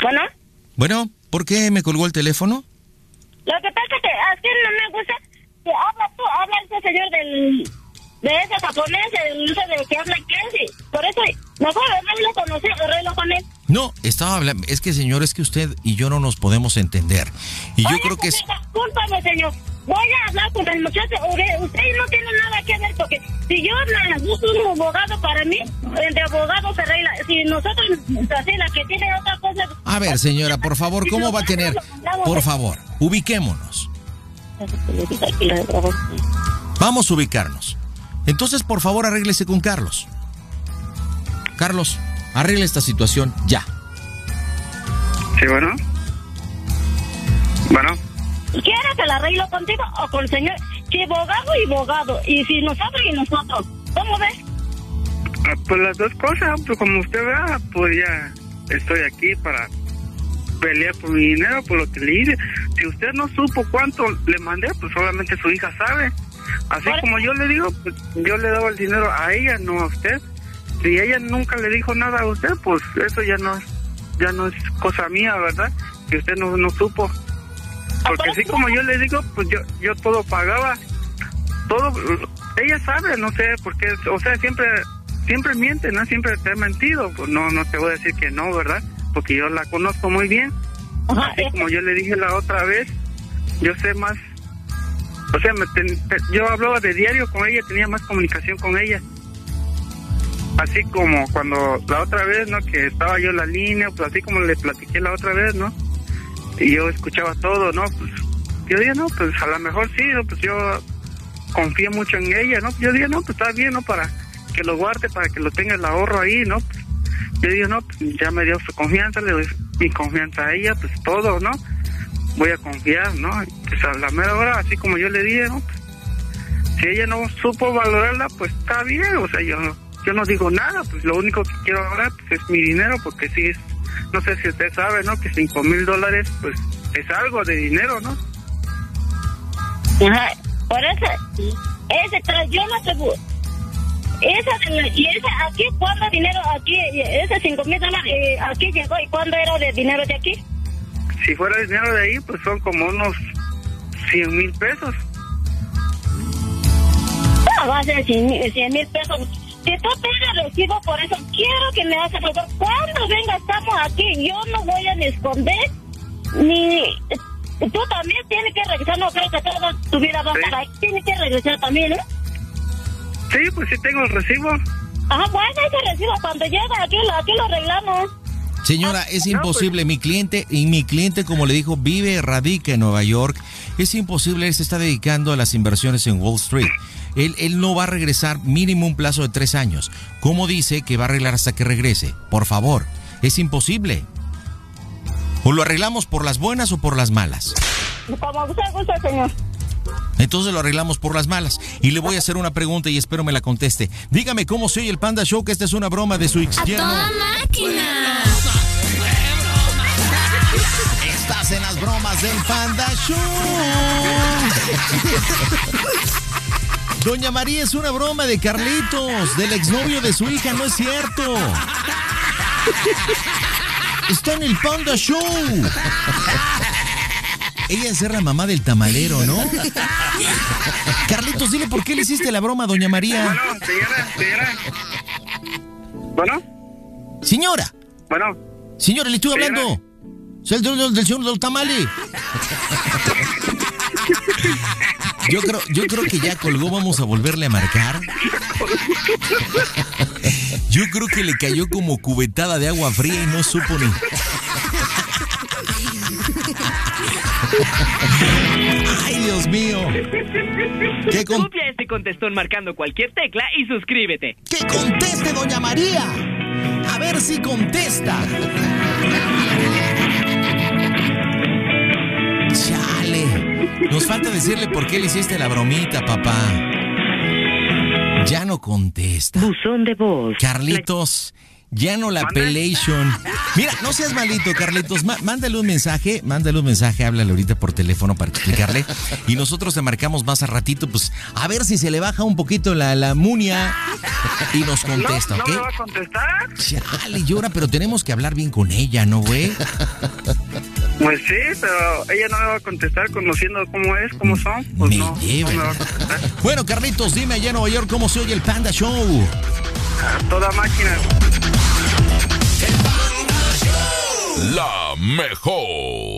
Bueno. Bueno, ¿por qué me colgó el teléfono? Lo que pasa es que así no me gusta que habla tú, habla ese señor del de ese japonés, el de que habla Kenzie. Por eso, mejor arreglo con usted, arreglo con él. No, estaba hablando, es que señor, es que usted y yo no nos podemos entender. Y yo creo que es... Discúlpame, señor. Voy a hablar con el muchacho. Usted no tiene nada que ver porque si yo me busco un abogado para mí, el de abogado se arregla. Si nosotros, así la que tiene otra cosa... A ver, señora, por favor, ¿cómo va a tener? Por favor, ubiquémonos. Vamos a ubicarnos. Entonces, por favor, arréglese con Carlos. Carlos, arregle esta situación ya. Sí, bueno. Bueno. ¿Quieres la arreglo contigo o con el señor? Que abogado y abogado. Y si nosotros y nosotros. ¿Cómo ves? Ah, pues las dos cosas, pues como usted vea, pues ya estoy aquí para pelear por mi dinero, por lo que le hice. Si usted no supo cuánto le mandé, pues solamente su hija sabe. Así como yo le digo, pues yo le daba el dinero a ella, no a usted. Si ella nunca le dijo nada a usted, pues eso ya no, ya no es cosa mía, ¿verdad? Que usted no, no supo. Porque así como yo le digo, pues yo, yo todo pagaba. Todo, ella sabe, no sé, porque, o sea, siempre, siempre miente, ¿no? Siempre te ha mentido. Pues no, no te voy a decir que no, ¿verdad? Porque yo la conozco muy bien. Así como yo le dije la otra vez, yo sé más o sea, yo hablaba de diario con ella, tenía más comunicación con ella. Así como cuando la otra vez, ¿no? Que estaba yo en la línea, pues así como le platiqué la otra vez, ¿no? Y yo escuchaba todo, ¿no? Pues yo dije, no, pues a lo mejor sí, ¿no? Pues yo confío mucho en ella, ¿no? Yo dije, no, pues está bien, ¿no? Para que lo guarde, para que lo tenga el ahorro ahí, ¿no? yo dije, no, pues ya me dio su confianza, le doy mi confianza a ella, pues todo, ¿no? voy a confiar, ¿no? Pues a la mera hora, así como yo le dije, ¿no? Pues, si ella no supo valorarla, pues está bien, o sea, yo no, yo no digo nada, pues lo único que quiero ahora pues, es mi dinero, porque si es, no sé si usted sabe, ¿no? Que cinco mil dólares, pues es algo de dinero, ¿no? Ajá, por eso, ese, yo no te... Esa, y esa, aquí, ¿cuándo dinero aquí? Ese cinco mil dólares, eh, aquí llegó, ¿y cuándo era de dinero de aquí? si fuera dinero de ahí, pues son como unos 100 mil pesos. No, va a ser 100 mil pesos. Si tú te recibo por eso, quiero que me hagas favor. Cuando venga, estamos aquí. Yo no voy a ni esconder, ni... Tú también tienes que regresar. No creo que toda tu vida va a estar ahí. Tienes que regresar también, ¿eh? Sí, pues sí tengo el recibo. Ajá, bueno, ese recibo cuando llega aquí, aquí lo arreglamos. Señora, ah, es imposible. Mi cliente, y mi cliente, como le dijo, vive, radica en Nueva York. Es imposible, él se está dedicando a las inversiones en Wall Street. Él, él no va a regresar mínimo un plazo de tres años. ¿Cómo dice que va a arreglar hasta que regrese? Por favor, es imposible. O lo arreglamos por las buenas o por las malas. Como usted gusta, señor. Entonces lo arreglamos por las malas. Y le voy a hacer una pregunta y espero me la conteste. Dígame cómo soy el Panda Show, que esta es una broma de su ex ¡A toda máquina! Estás en las bromas del Panda Show. <laughs> Doña María es una broma de Carlitos, del exnovio de su hija, no es cierto. Está en el Panda Show. Ella es la mamá del tamalero, ¿no? Carlitos, dile por qué le hiciste la broma a Doña María. Bueno, señora, señora. Bueno. Señora. Bueno. Señora, le estoy hablando. Soy el del, del señor del tamale. Yo creo, yo creo que ya colgó, vamos a volverle a marcar. Yo creo que le cayó como cubetada de agua fría y no supo ni. ¡Ay, Dios mío! ¿Qué Copia este contestón marcando cualquier tecla y suscríbete. ¡Que conteste, doña María! A ver si contesta. Nos falta decirle por qué le hiciste la bromita, papá. Ya no contesta. Buzón de voz. Carlitos, ya no la pelation. Mira, no seas malito, Carlitos. mándale un mensaje, mándale un mensaje, háblale ahorita por teléfono para explicarle. Y nosotros te marcamos más a ratito, pues a ver si se le baja un poquito la, la munia y nos contesta, ¿ok? ¿no me va a contestar? Chale, llora, pero tenemos que hablar bien con ella, ¿no, güey? Pues sí, pero ella no me va a contestar conociendo cómo es, cómo son. Pues me no, no me va a contestar. Bueno, Carlitos, dime allá en Nueva York cómo se oye el Panda Show. A toda máquina. La mejor.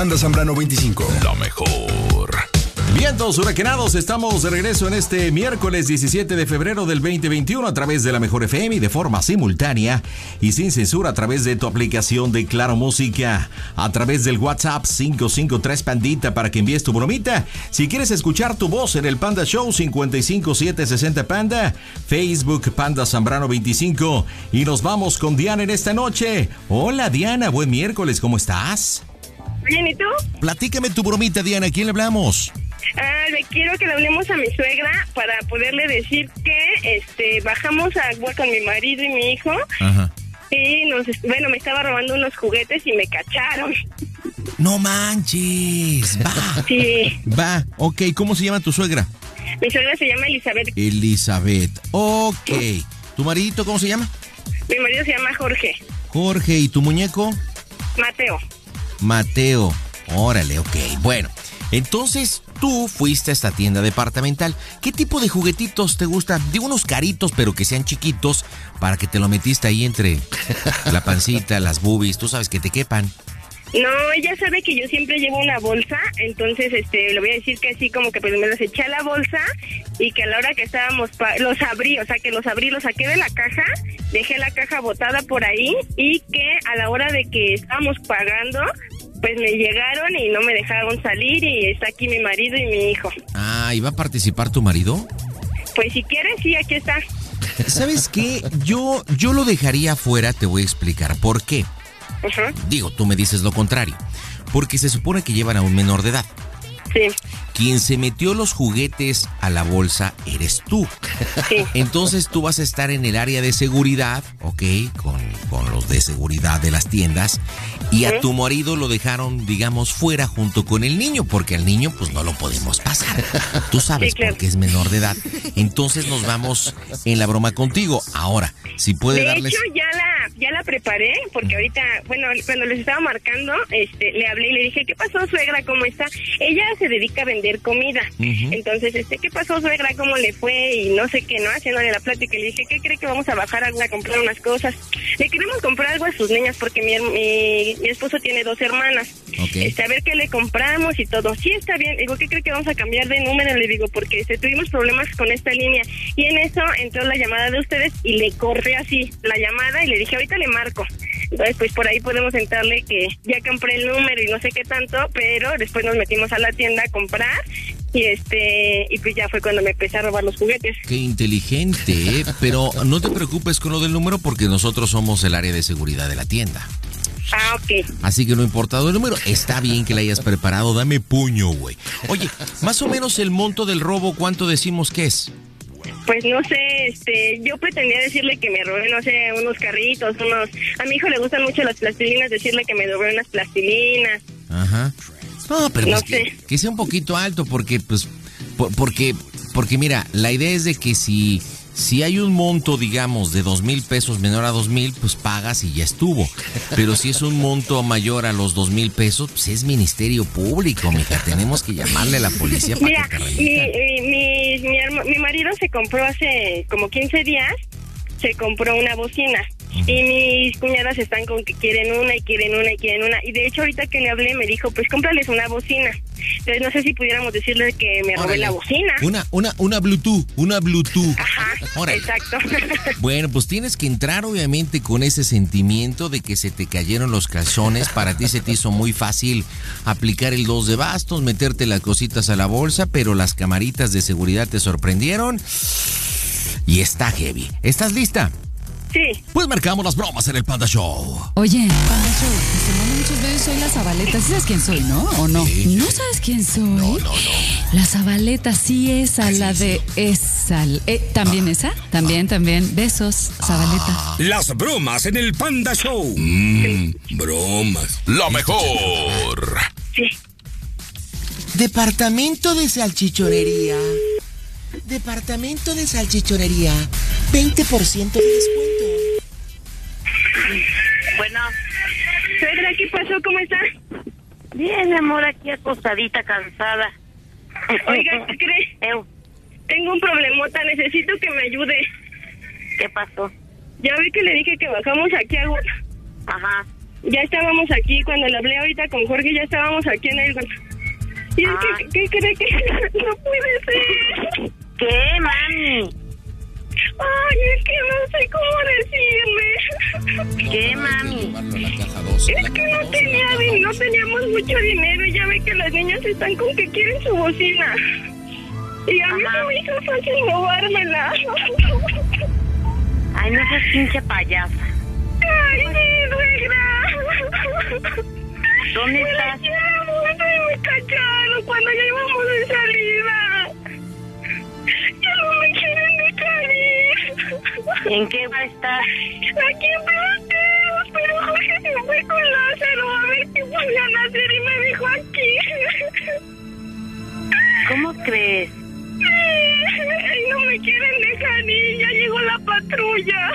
Panda Zambrano 25. Lo mejor. Vientos huracanados, estamos de regreso en este miércoles 17 de febrero del 2021 a través de la Mejor FM y de forma simultánea y sin censura a través de tu aplicación de Claro Música, a través del WhatsApp 553 Pandita para que envíes tu bromita. Si quieres escuchar tu voz en el Panda Show 55760 Panda, Facebook Panda Zambrano 25 y nos vamos con Diana en esta noche. Hola Diana, buen miércoles, ¿cómo estás? Bien, ¿y tú? Platícame tu bromita, Diana, ¿a quién le hablamos? Ah, le quiero que le hablemos a mi suegra para poderle decir que este bajamos a agua con mi marido y mi hijo Ajá. y nos bueno me estaba robando unos juguetes y me cacharon. No manches. Va. Sí. Va. Ok, ¿cómo se llama tu suegra? Mi suegra se llama Elizabeth. Elizabeth. Ok. ¿Tu maridito cómo se llama? Mi marido se llama Jorge. Jorge. ¿Y tu muñeco? Mateo. Mateo. Órale, ok. Bueno, entonces tú fuiste a esta tienda departamental. ¿Qué tipo de juguetitos te gustan? De unos caritos, pero que sean chiquitos, para que te lo metiste ahí entre <laughs> la pancita, las boobies, tú sabes que te quepan. No, ella sabe que yo siempre llevo una bolsa, entonces este le voy a decir que así como que pues me los eché a la bolsa y que a la hora que estábamos pa- los abrí, o sea que los abrí, los saqué de la caja, dejé la caja botada por ahí y que a la hora de que estábamos pagando pues me llegaron y no me dejaron salir y está aquí mi marido y mi hijo. Ah, ¿y va a participar tu marido? Pues si quieres, sí, aquí está. ¿Sabes qué? Yo, yo lo dejaría afuera, te voy a explicar por qué. Digo, tú me dices lo contrario. Porque se supone que llevan a un menor de edad. Sí. Quien se metió los juguetes a la bolsa eres tú. Entonces tú vas a estar en el área de seguridad, ¿ok? Con, con los de seguridad de las tiendas. Y a tu marido lo dejaron, digamos, fuera junto con el niño, porque al niño pues no lo podemos pasar. Tú sabes Sí, claro. porque es menor de edad. Entonces nos vamos en la broma contigo. Ahora, si puede de darles... hecho, ya la, ya la preparé, porque ahorita, bueno, cuando les estaba marcando, este, le hablé y le dije, ¿qué pasó, suegra? ¿Cómo está? Ella se dedica a vender comida. Ujú. Entonces, este, ¿qué pasó, suegra? ¿Cómo le fue? Y no sé qué, ¿no? Haciéndole la plática. Y le dije, ¿qué cree que vamos a bajar a, comprar unas cosas? Le queremos comprar algo a sus niñas, porque mi, mi, mi esposo tiene dos hermanas. Ok. Este, a ver qué le compramos y todo. Sí, está bien. Digo, ¿qué cree que vamos a cambiar de número? Le digo, porque este, tuvimos problemas con esta línea. Y en eso entró la llamada de ustedes y le corté así la llamada y le dije, ahorita le marco. Entonces, pues por ahí podemos entrarle que ya compré el número y no sé qué tanto, pero después nos metimos a la tienda a comprar y este y pues ya fue cuando me empecé a robar los juguetes. Qué inteligente, ¿eh? pero no te preocupes con lo del número porque nosotros somos el área de seguridad de la tienda. Ah, ok. Así que no importa el número, está bien que la hayas preparado, dame puño, güey. Oye, más o menos el monto del robo, ¿cuánto decimos que es? Pues no sé, este, yo pretendía decirle que me robé, no sé, unos carritos, unos... A mi hijo le gustan mucho las plastilinas, decirle que me robé unas plastilinas. Ajá. No, pero No pues que, sé. que sea un poquito alto porque, pues, por- porque, porque mira, la idea es de que si, si hay un monto, digamos, de dos mil pesos menor a dos mil, pues pagas y ya estuvo. Pero si es un monto mayor a los dos mil pesos, pues es ministerio público, mija. Tenemos que llamarle a la policía para Mira, que te mi, mi, mi, mi mi marido se compró hace como 15 días, se compró una bocina. Y mis cuñadas están con que quieren una y quieren una y quieren una. Y de hecho ahorita que le hablé me dijo, pues cómprales una bocina. Entonces no sé si pudiéramos decirle que me robé la bocina. Una, una, una Bluetooth, una Bluetooth. Ajá, exacto. <laughs> Bueno, pues tienes que entrar obviamente con ese sentimiento de que se te cayeron los calzones. Para ti se te hizo muy fácil aplicar el 2 de bastos, meterte las cositas a la bolsa, pero las camaritas de seguridad te sorprendieron. Y está heavy. ¿Estás lista? Sí. Pues marcamos las bromas en el Panda Show. Oye, Panda Show, te mando muchos besos, soy la Zabaleta. ¿Sí sabes quién soy, no? ¿O no? ¿No sabes quién soy? No, no, no. La Zabaleta, sí, esa, la de esa. Eh, ¿También esa? También, también. Besos, Zabaleta. Las bromas en el Panda Show. Mmm, bromas. La mejor. Sí. Departamento de salchichonería. Departamento de salchichonería. 20% de descuento. Bueno, Suegra, ¿qué pasó? ¿Cómo está? bien, amor, aquí acostadita, cansada. Oiga, ¿qué <laughs> cree? Eu, Tengo un problemota, necesito que me ayude. ¿Qué pasó? Ya vi que le dije que bajamos aquí a... Ajá. Ya estábamos aquí, cuando le hablé ahorita con Jorge, ya estábamos aquí en el... ¿Y es Ah. que, qué cree que <laughs> no puede ser? ¿Qué, mami? Ay, es que no sé cómo decirle. ¿Qué, mami? Llevarlo a la caja 2. Es que no, tenía, no teníamos mucho dinero y ya ve que las niñas están con que quieren su bocina. Y a mí se me hizo fácil robármela. Ay, no seas pinche payasa. Ay, mi suegra. ¿Dónde Me la estás? y me cacharon cuando ya íbamos de salida. Ya no me quieren dejar ir. ¿En qué va a estar? Aquí en Plateos, pero Jorge se fue con Lázaro a ver qué podían hacer y me dejó aquí. ¿Cómo crees? Ay, no me quieren dejar ir, ya llegó la patrulla.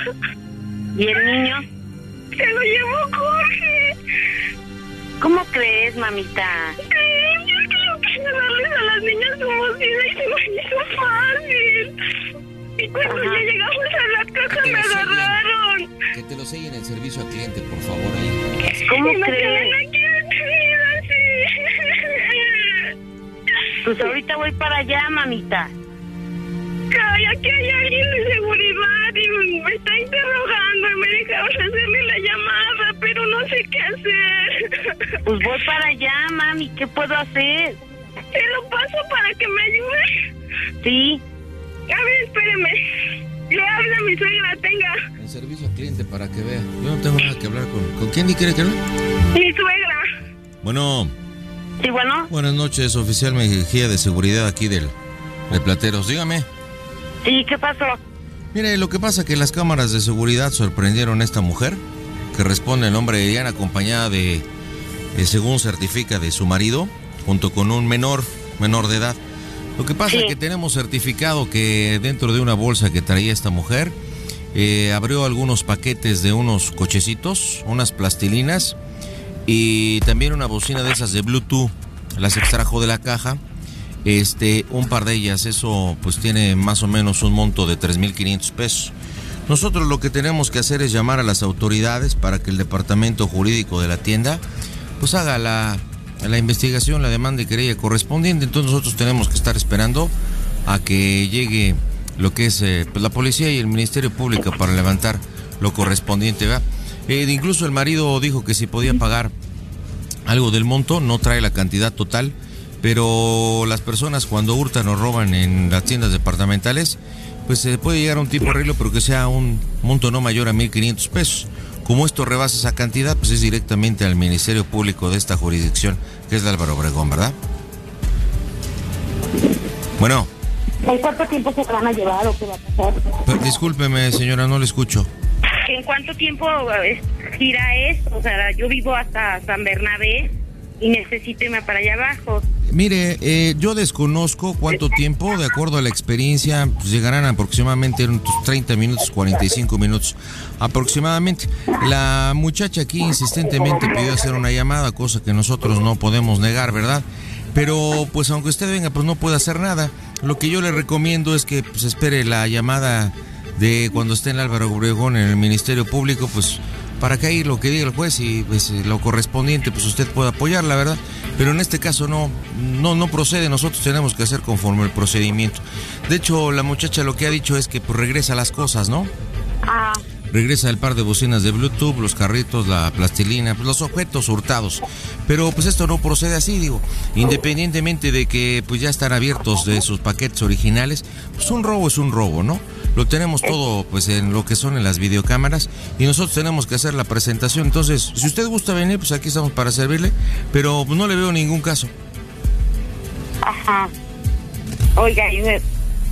¿Y el niño? Se lo llevó Jorge. ¿Cómo crees, mamita? Ay, yo es que a las niñas su bocina y se me hizo fácil. Y cuando Ajá. ya llegamos a la casa me agarraron. Que te lo sellen el servicio al cliente, por favor. Ahí. ¿Cómo crees? sí. Pues ahorita voy para allá, mamita. Ay, aquí hay alguien de seguridad y me está interrogando y me dejaron hacerle la llamada, pero no sé qué hacer. <laughs> Pues voy para allá, mami. ¿Qué puedo hacer? ¿Se lo paso para que me ayude? Sí. A ver, espéreme. Le habla mi suegra, tenga. El servicio al cliente para que vea. Yo no tengo nada que hablar con. ¿Con quién ni quiere que hable? Mi suegra. Bueno, Sí, bueno. buenas noches, oficial Mejía de seguridad aquí del de Plateros. Dígame. Sí, ¿qué pasó? Mire, lo que pasa es que las cámaras de seguridad sorprendieron a esta mujer, que responde el nombre de Diana, acompañada de, eh, según certifica, de su marido, junto con un menor, menor de edad. Lo que pasa Sí. es que tenemos certificado que dentro de una bolsa que traía esta mujer, eh, abrió algunos paquetes de unos cochecitos, unas plastilinas y también una bocina de esas de Bluetooth. Las extrajo de la caja este, un par de ellas, eso pues tiene más o menos un monto de 3.500 pesos. Nosotros lo que tenemos que hacer es llamar a las autoridades para que el departamento jurídico de la tienda pues haga la, la investigación, la demanda y querella correspondiente. Entonces nosotros tenemos que estar esperando a que llegue lo que es eh, pues, la policía y el Ministerio Público para levantar lo correspondiente. Eh, incluso el marido dijo que si podía pagar algo del monto, no trae la cantidad total, pero las personas cuando hurtan o roban en las tiendas departamentales, pues se puede llegar a un tipo de arreglo, pero que sea un monto no mayor a 1.500 pesos. Como esto rebasa esa cantidad, pues es directamente al Ministerio Público de esta jurisdicción, que es de Álvaro Obregón, ¿verdad? Bueno, ¿En cuánto tiempo se van a llevar o qué va a pasar? discúlpeme señora, no le escucho. ¿En cuánto tiempo eh, gira esto? O sea, yo vivo hasta San Bernabé y necesito irme para allá abajo. Mire, eh, yo desconozco cuánto tiempo, de acuerdo a la experiencia, pues llegarán aproximadamente en unos 30 minutos, 45 minutos aproximadamente. La muchacha aquí insistentemente pidió hacer una llamada, cosa que nosotros no podemos negar, ¿verdad? Pero pues aunque usted venga, pues no puede hacer nada. Lo que yo le recomiendo es que pues espere la llamada de cuando esté en Álvaro Obregón en el Ministerio Público, pues para que ahí lo que diga el juez y pues, lo correspondiente, pues usted pueda apoyar, la verdad. Pero en este caso no, no, no procede, nosotros tenemos que hacer conforme el procedimiento. De hecho, la muchacha lo que ha dicho es que pues, regresa las cosas, ¿no? Ah. Regresa el par de bocinas de Bluetooth, los carritos, la plastilina, pues, los objetos hurtados. Pero pues esto no procede así, digo. Independientemente de que pues ya están abiertos de sus paquetes originales, pues un robo es un robo, ¿no? Lo tenemos todo pues en lo que son en las videocámaras y nosotros tenemos que hacer la presentación. Entonces, si usted gusta venir, pues aquí estamos para servirle, pero no le veo ningún caso. Ajá. Oiga, y me,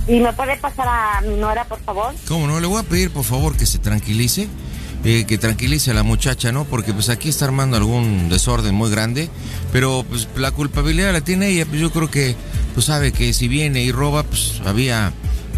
¿y me puede pasar a mi nuera, por favor? ¿Cómo no? Le voy a pedir por favor que se tranquilice. eh, que tranquilice a la muchacha, ¿no? Porque pues aquí está armando algún desorden muy grande, pero pues la culpabilidad la tiene ella, pues yo creo que pues sabe que si viene y roba, pues había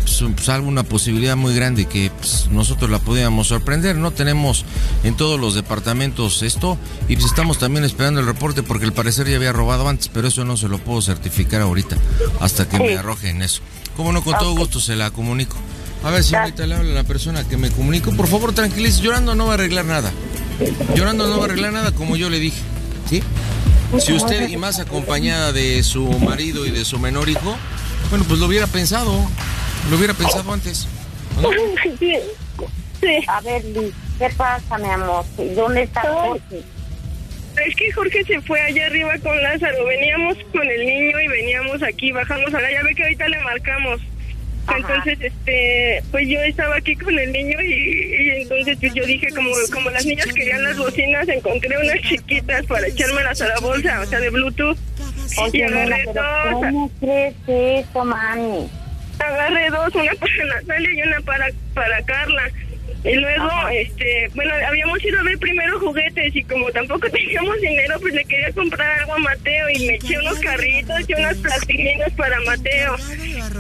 pues, pues, alguna posibilidad muy grande que pues, nosotros la podíamos sorprender. No tenemos en todos los departamentos esto y pues estamos también esperando el reporte porque al parecer ya había robado antes, pero eso no se lo puedo certificar ahorita hasta que me arrojen eso. Como no, con todo gusto se la comunico. A ver si ahorita le habla la persona que me comunico. Por favor, tranquilice. Llorando no va a arreglar nada. Llorando no va a arreglar nada como yo le dije. ¿Sí? Si usted y más acompañada de su marido y de su menor hijo, bueno, pues lo hubiera pensado. Lo hubiera pensado antes. Sí. sí. A ver, Liz, ¿qué pasa, mi amor? ¿Dónde está Jorge? Es que Jorge se fue allá arriba con Lázaro. Veníamos con el niño y veníamos aquí, bajamos allá. Ya ve que ahorita le marcamos. Entonces, este, pues yo estaba aquí con el niño y, y entonces pues yo dije, como, como las niñas querían las bocinas, encontré unas chiquitas para echármelas a la bolsa, o sea, de Bluetooth. y Oye, nena, agarré pero dos. ¿cómo crees eso, mami? Agarré dos, una <laughs> para Natalia y una para, para Carla. Y luego, este, bueno, habíamos ido a ver primero juguetes y como tampoco <laughs> teníamos dinero, pues le quería comprar algo a Mateo y me eché unos carritos y unas plastilinas para Mateo.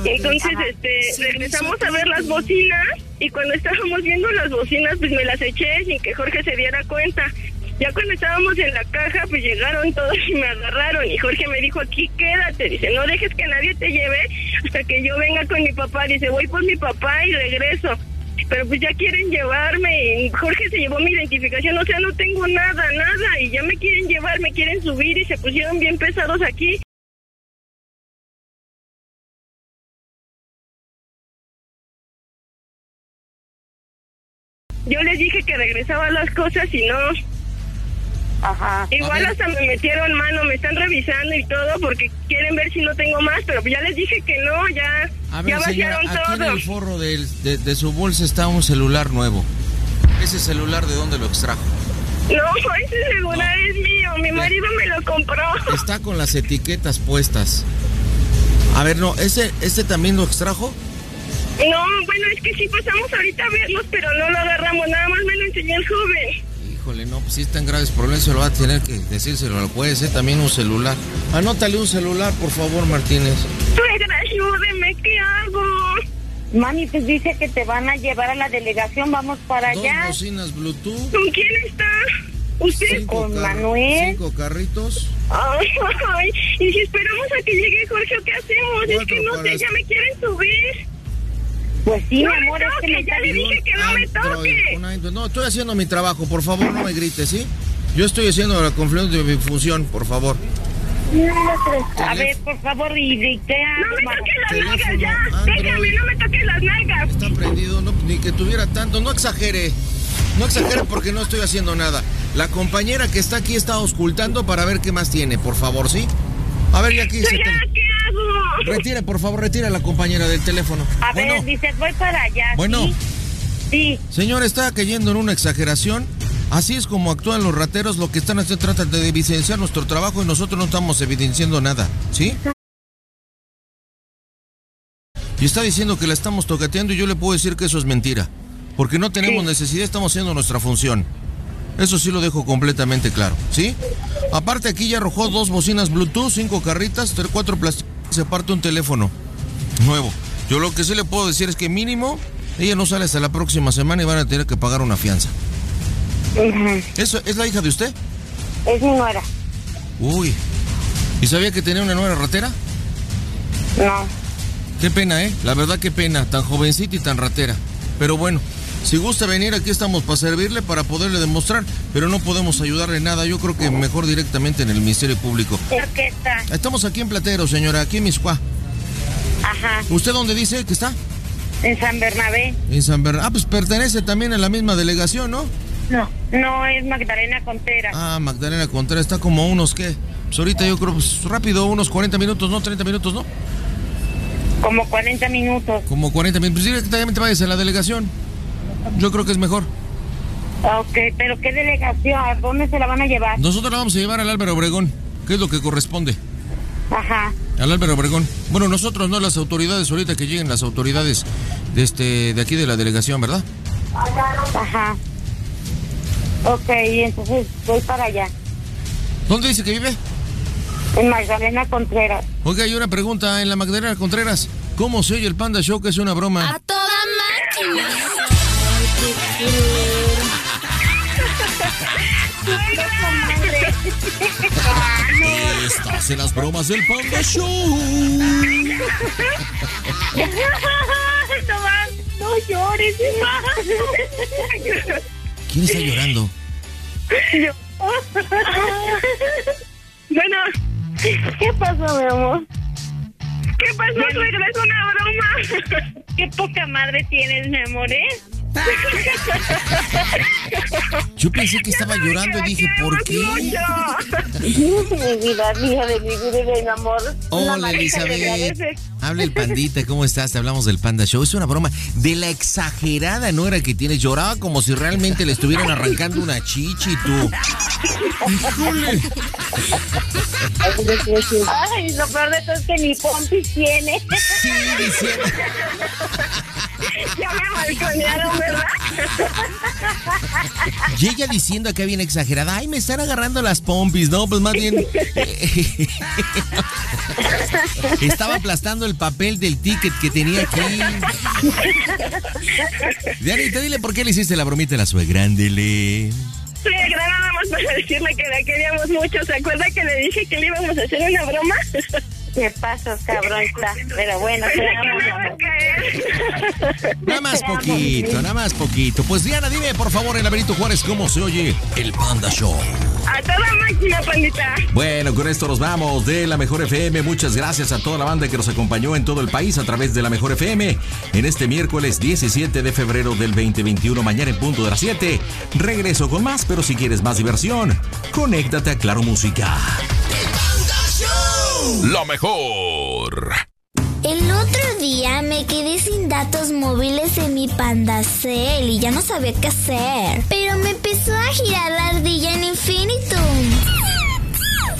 Entonces, este, regresamos a ver las bocinas y cuando estábamos viendo las bocinas, pues me las eché sin que Jorge se diera cuenta. Ya cuando estábamos en la caja, pues llegaron todos y me agarraron. Y Jorge me dijo, aquí quédate. Dice, no dejes que nadie te lleve hasta que yo venga con mi papá. Dice, voy por mi papá y regreso. Pero pues ya quieren llevarme. Jorge se llevó mi identificación. O sea, no tengo nada, nada. Y ya me quieren llevar, me quieren subir y se pusieron bien pesados aquí. Yo les dije que regresaba las cosas y no. Ajá. Igual hasta me metieron mano, me están revisando y todo porque quieren ver si no tengo más, pero ya les dije que no, ya, A ya señora, vaciaron aquí en todo. el forro de, de su bolsa está un celular nuevo. ¿Ese celular de dónde lo extrajo? No, ese celular es mío, mi marido me lo compró. Está con las etiquetas puestas. A ver, no, ¿ese, ese también lo extrajo? No, bueno, es que sí pasamos ahorita a verlos, pero no lo agarramos, nada más me lo enseñó el joven. Híjole, no, pues si están graves problemas, se lo va a tener que decírselo. juez, ¿eh? También un celular. Anótale un celular, por favor, Martínez. Suegra, ayúdeme, ¿qué hago? Mami, pues dice que te van a llevar a la delegación, vamos para Dos allá. bocinas Bluetooth. ¿Con quién está? ¿Usted? cinco Con Manuel. Cinco carritos. Ay, ay, y si esperamos a que llegue Jorge, ¿qué hacemos? Es que no sé, ya me quieren subir. Pues sí, No mi me amor, es que toque, me ya le dije que no me toque. Android. No, estoy haciendo mi trabajo, por favor, no me grites, ¿sí? Yo estoy haciendo la confluencia de mi función, por favor. A ver, por favor, y qué No me toques las nalgas ya. Android. Déjame, no me toques las nalgas. Está prendido, no, ni que tuviera tanto, no exagere. No exagere porque no estoy haciendo nada. La compañera que está aquí está ocultando para ver qué más tiene, por favor, ¿sí? A ver, ya aquí se te- ¿qué hago? Retire, por favor, retire a la compañera del teléfono. A bueno, ver, dice, voy para allá. Bueno. ¿sí? Sí. señor, está cayendo en una exageración. Así es como actúan los rateros, lo que están haciendo tratan de evidenciar nuestro trabajo y nosotros no estamos evidenciando nada, ¿sí? Y está diciendo que la estamos tocateando y yo le puedo decir que eso es mentira. Porque no tenemos necesidad, estamos haciendo nuestra función. Eso sí lo dejo completamente claro, ¿sí? Aparte aquí ya arrojó dos bocinas Bluetooth, cinco carritas, tres, cuatro plásticos, se parte un teléfono nuevo. Yo lo que sí le puedo decir es que mínimo ella no sale hasta la próxima semana y van a tener que pagar una fianza. ¿Eso es la hija de usted? Es mi nuera. Uy. ¿Y sabía que tenía una nueva ratera? No. Qué pena, ¿eh? La verdad qué pena, tan jovencita y tan ratera. Pero bueno, Si gusta venir, aquí estamos para servirle, para poderle demostrar, pero no podemos ayudarle nada. Yo creo que mejor directamente en el Ministerio Público. qué está? Estamos aquí en Platero, señora, aquí en Miscuá. Ajá. ¿Usted dónde dice que está? En San Bernabé. En San Bernabé. Ah, pues pertenece también a la misma delegación, ¿no? No, no, es Magdalena Contreras. Ah, Magdalena Contreras está como unos, ¿qué? Pues ahorita yo creo, pues rápido, unos 40 minutos, ¿no? 30 minutos, ¿no? Como 40 minutos. Como 40 minutos. Pues directamente vayas a la delegación. Yo creo que es mejor. Ok, pero ¿qué delegación? ¿A dónde se la van a llevar? Nosotros la vamos a llevar al Álvaro Obregón, que es lo que corresponde. Ajá. Al Álvaro Obregón. Bueno, nosotros no, las autoridades, ahorita que lleguen las autoridades de, este, de aquí de la delegación, ¿verdad? Ajá. Ok, entonces voy para allá. ¿Dónde dice que vive? En Magdalena Contreras. Oiga, hay una pregunta en la Magdalena Contreras. ¿Cómo se oye el Panda Show que es una broma? A toda máquina. Estás en las bromas del Panda Show. no más, no llores más. ¿Quién está llorando? Yo. bueno, ¿qué pasó, mi amor? ¿Qué pasó, suegra? Es una broma. Qué poca madre tienes, mi amor, ¿eh? <laughs> Yo pensé que estaba llorando y dije, ¿por qué? mi vida, hija de mi vida y de mi amor. Hola, Elizabeth. Habla el pandita, ¿cómo estás? Te hablamos del Panda Show. Es una broma de la exagerada nuera que tienes. Lloraba como si realmente le estuvieran arrancando una chichi, tú. Híjole. Ay, lo peor de todo es que mi pompi tiene. Sí, diciendo. ya me balconearon, ¿verdad? Y ella diciendo acá bien exagerada, ay, me están agarrando las pompis, ¿no? Pues más bien... eh, <laughs> estaba aplastando el papel del ticket que tenía aquí. Dianita, dile por qué le hiciste la bromita a la suegra, ándele. Suegra, nada más para decirle que la queríamos mucho. ¿Se acuerda que le dije que le íbamos a hacer una broma? ¿Qué pasa, cabrón? Pero bueno, te amo. <laughs> Nada más poquito, nada más poquito. Pues Diana, dime por favor en la Benito Juárez cómo se oye el Panda Show. A toda máquina, pandita. Bueno, con esto nos vamos de la Mejor FM. Muchas gracias a toda la banda que nos acompañó en todo el país a través de la Mejor FM en este miércoles 17 de febrero del 2021, mañana en punto de las 7. Regreso con más, pero si quieres más diversión, conéctate a Claro Música. La mejor. El otro día me quedé sin datos móviles en mi Pandacel y ya no sabía qué hacer. Pero me empezó a girar la ardilla en infinitum.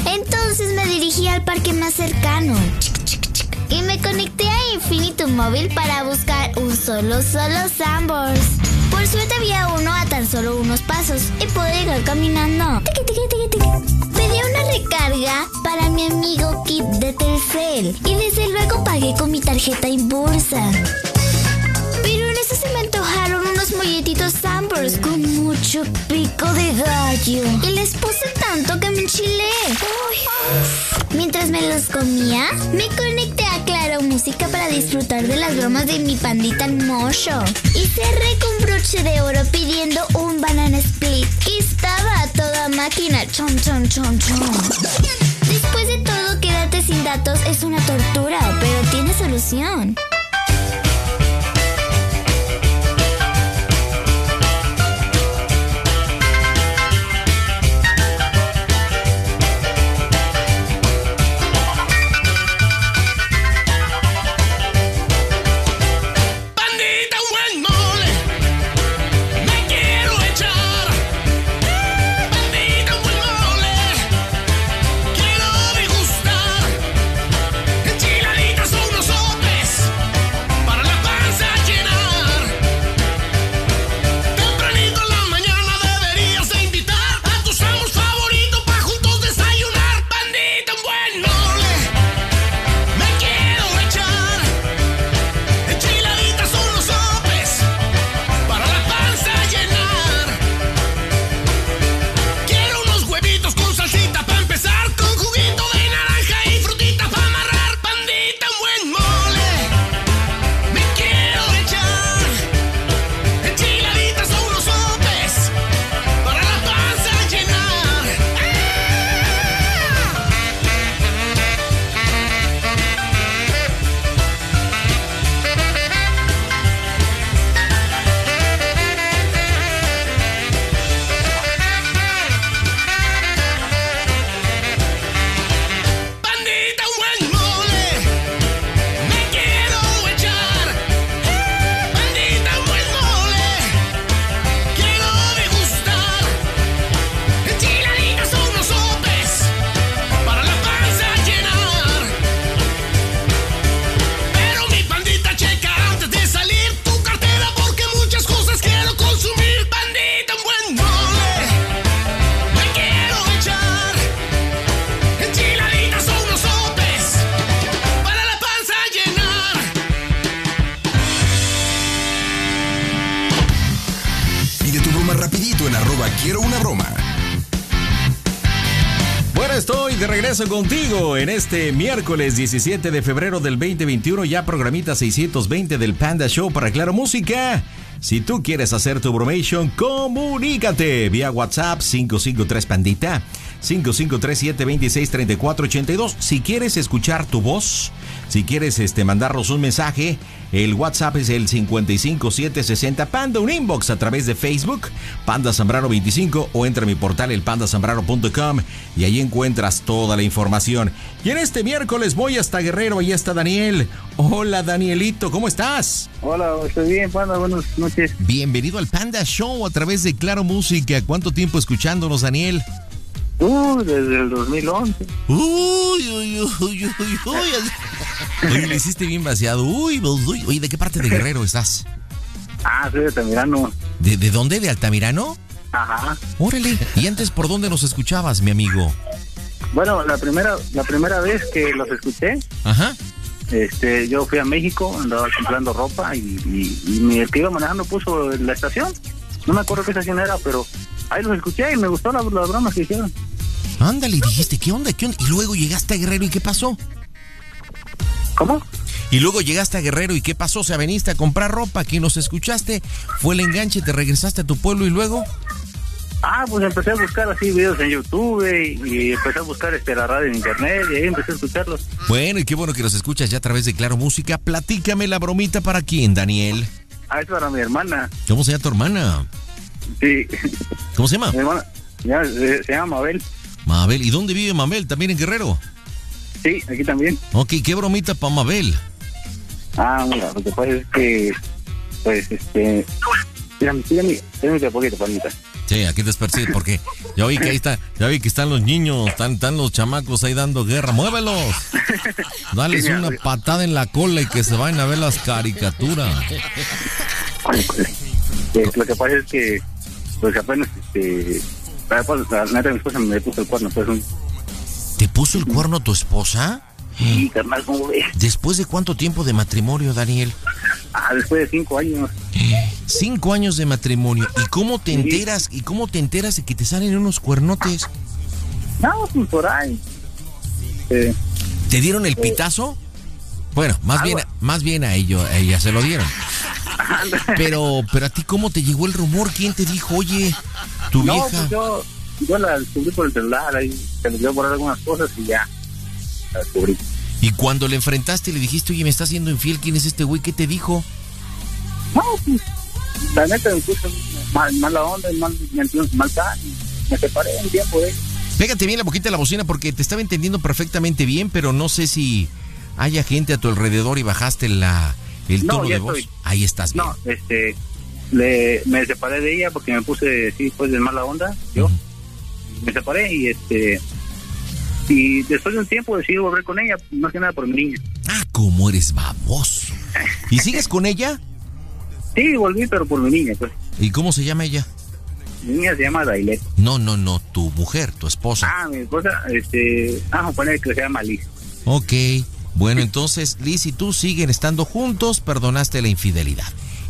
Entonces me dirigí al parque más cercano. Y me conecté a Infinitum Móvil para buscar un solo, solo Sambors. Por suerte había uno a tan solo unos pasos y pude llegar caminando. Tiqui, tiqui, tiqui. Pedí una recarga para mi amigo Kit de Telcel y desde luego pagué con mi tarjeta Inbursa. Pero en eso se me antojaron unos molletitos Sambors con mucho pico de gallo. Y les puse tanto que me enchilé. Mientras me los comía, me conecté a Claro Música para disfrutar de las bromas de mi pandita Mocho. Y cerré con broche de oro pidiendo un banana split. Que estaba a toda máquina. Chom, chom, chom, chom. Después de todo, quedarte sin datos es una tortura, pero tiene solución. Contigo en este miércoles 17 de febrero del 2021, ya programita 620 del Panda Show para Claro Música. Si tú quieres hacer tu bromation, comunícate vía WhatsApp 553 Pandita 5537263482. Si quieres escuchar tu voz, si quieres este, mandarnos un mensaje, el WhatsApp es el 55760 Panda, un inbox a través de Facebook, Panda Zambrano 25 o entra a mi portal elpandasambrano.com y ahí encuentras toda la información. Y en este miércoles voy hasta Guerrero, ahí está Daniel. Hola Danielito, ¿cómo estás? Hola, estoy bien, Panda, buenas noches. Bienvenido al Panda Show a través de Claro Música. ¿Cuánto tiempo escuchándonos, Daniel? Uh, desde el 2011. Uy, uy, uy, uy, uy, uy. Oye, le hiciste bien vaciado. Uy, uy, Oye, ¿de qué parte de Guerrero estás? Ah, soy de Altamirano. ¿De, de dónde? ¿De Altamirano? Ajá. Órale. ¿Y antes por dónde nos escuchabas, mi amigo? Bueno, la primera, la primera vez que los escuché, Ajá. este, yo fui a México, andaba comprando ropa y, y, y mi- el que iba manejando puso la estación. No me acuerdo qué estación era, pero ahí los escuché y me gustó la, las bromas que hicieron. Ándale, dijiste, ¿qué onda? ¿Qué onda? Y luego llegaste a Guerrero y ¿qué pasó? ¿Cómo? Y luego llegaste a Guerrero y ¿qué pasó? O sea, veniste a comprar ropa, aquí nos escuchaste, fue el enganche, te regresaste a tu pueblo y luego... Ah, pues empecé a buscar así videos en YouTube y, y empecé a buscar este, la radio en internet y ahí empecé a escucharlos. Bueno, y qué bueno que nos escuchas ya a través de Claro Música. Platícame la bromita para quién, Daniel. Ah, es para mi hermana. ¿Cómo se llama tu hermana? Sí. ¿Cómo se llama? Mi hermana ya, se, se llama Mabel. Mabel. ¿Y dónde vive Mabel? ¿También en Guerrero? Sí, aquí también. Ok, ¿qué bromita para Mabel? Ah, mira, lo que pasa es que, pues, este... Un poquito, panita. Sí, aquí desperté porque ya vi que ahí está, ya vi que están los niños, están, están los chamacos ahí dando guerra. ¡Muévelos! Dales una patada en la cola y que se vayan a ver las caricaturas. Eh, lo que pasa es que, pues, apenas, este... La neta, mi esposa me puso el cuerno, pues, un... ¿Te puso el cuerno tu esposa? Sí, carnal, ¿cómo ves? ¿Después de cuánto tiempo de matrimonio, Daniel? Ah, después de cinco años. Cinco años de matrimonio. ¿Y cómo te enteras? ¿Y cómo te enteras de que te salen unos cuernotes? No, pues, por ahí. Eh, ¿Te dieron el pitazo? Bueno, más bien, más bien a ellos, a ella se lo dieron. <laughs> Pero, pero a ti cómo te llegó el rumor? ¿Quién te dijo, oye, tu no, vieja? pues yo, yo la descubrí por el celular, ahí se le dio por algunas cosas y ya la descubrí. Y cuando le enfrentaste y le dijiste, oye, me está haciendo infiel, ¿quién es este güey? ¿Qué te dijo? No, pues, la neta me puso mal, mala onda, mal, mal, mal tal, me separé un tiempo de él. Pégate bien la boquita a la bocina porque te estaba entendiendo perfectamente bien, pero no sé si haya gente a tu alrededor y bajaste la, el No, tono de voz. estoy. Ahí estás bien. No, este, le, me separé de ella porque me puse, sí, pues de mala onda, yo. Me separé y este, y después de un tiempo decidí volver con ella, más que nada por mi niña. Ah, cómo eres baboso. ¿Y sigues con ella? Sí, volví, pero por mi niña, pues. ¿Y cómo se llama ella? Mi niña se llama Dailet. No, no, no, tu mujer, tu esposa. Ah, mi esposa, este, vamos a poner que se llama Liz. Ok. Bueno, entonces Liz y tú siguen estando juntos, perdonaste la infidelidad.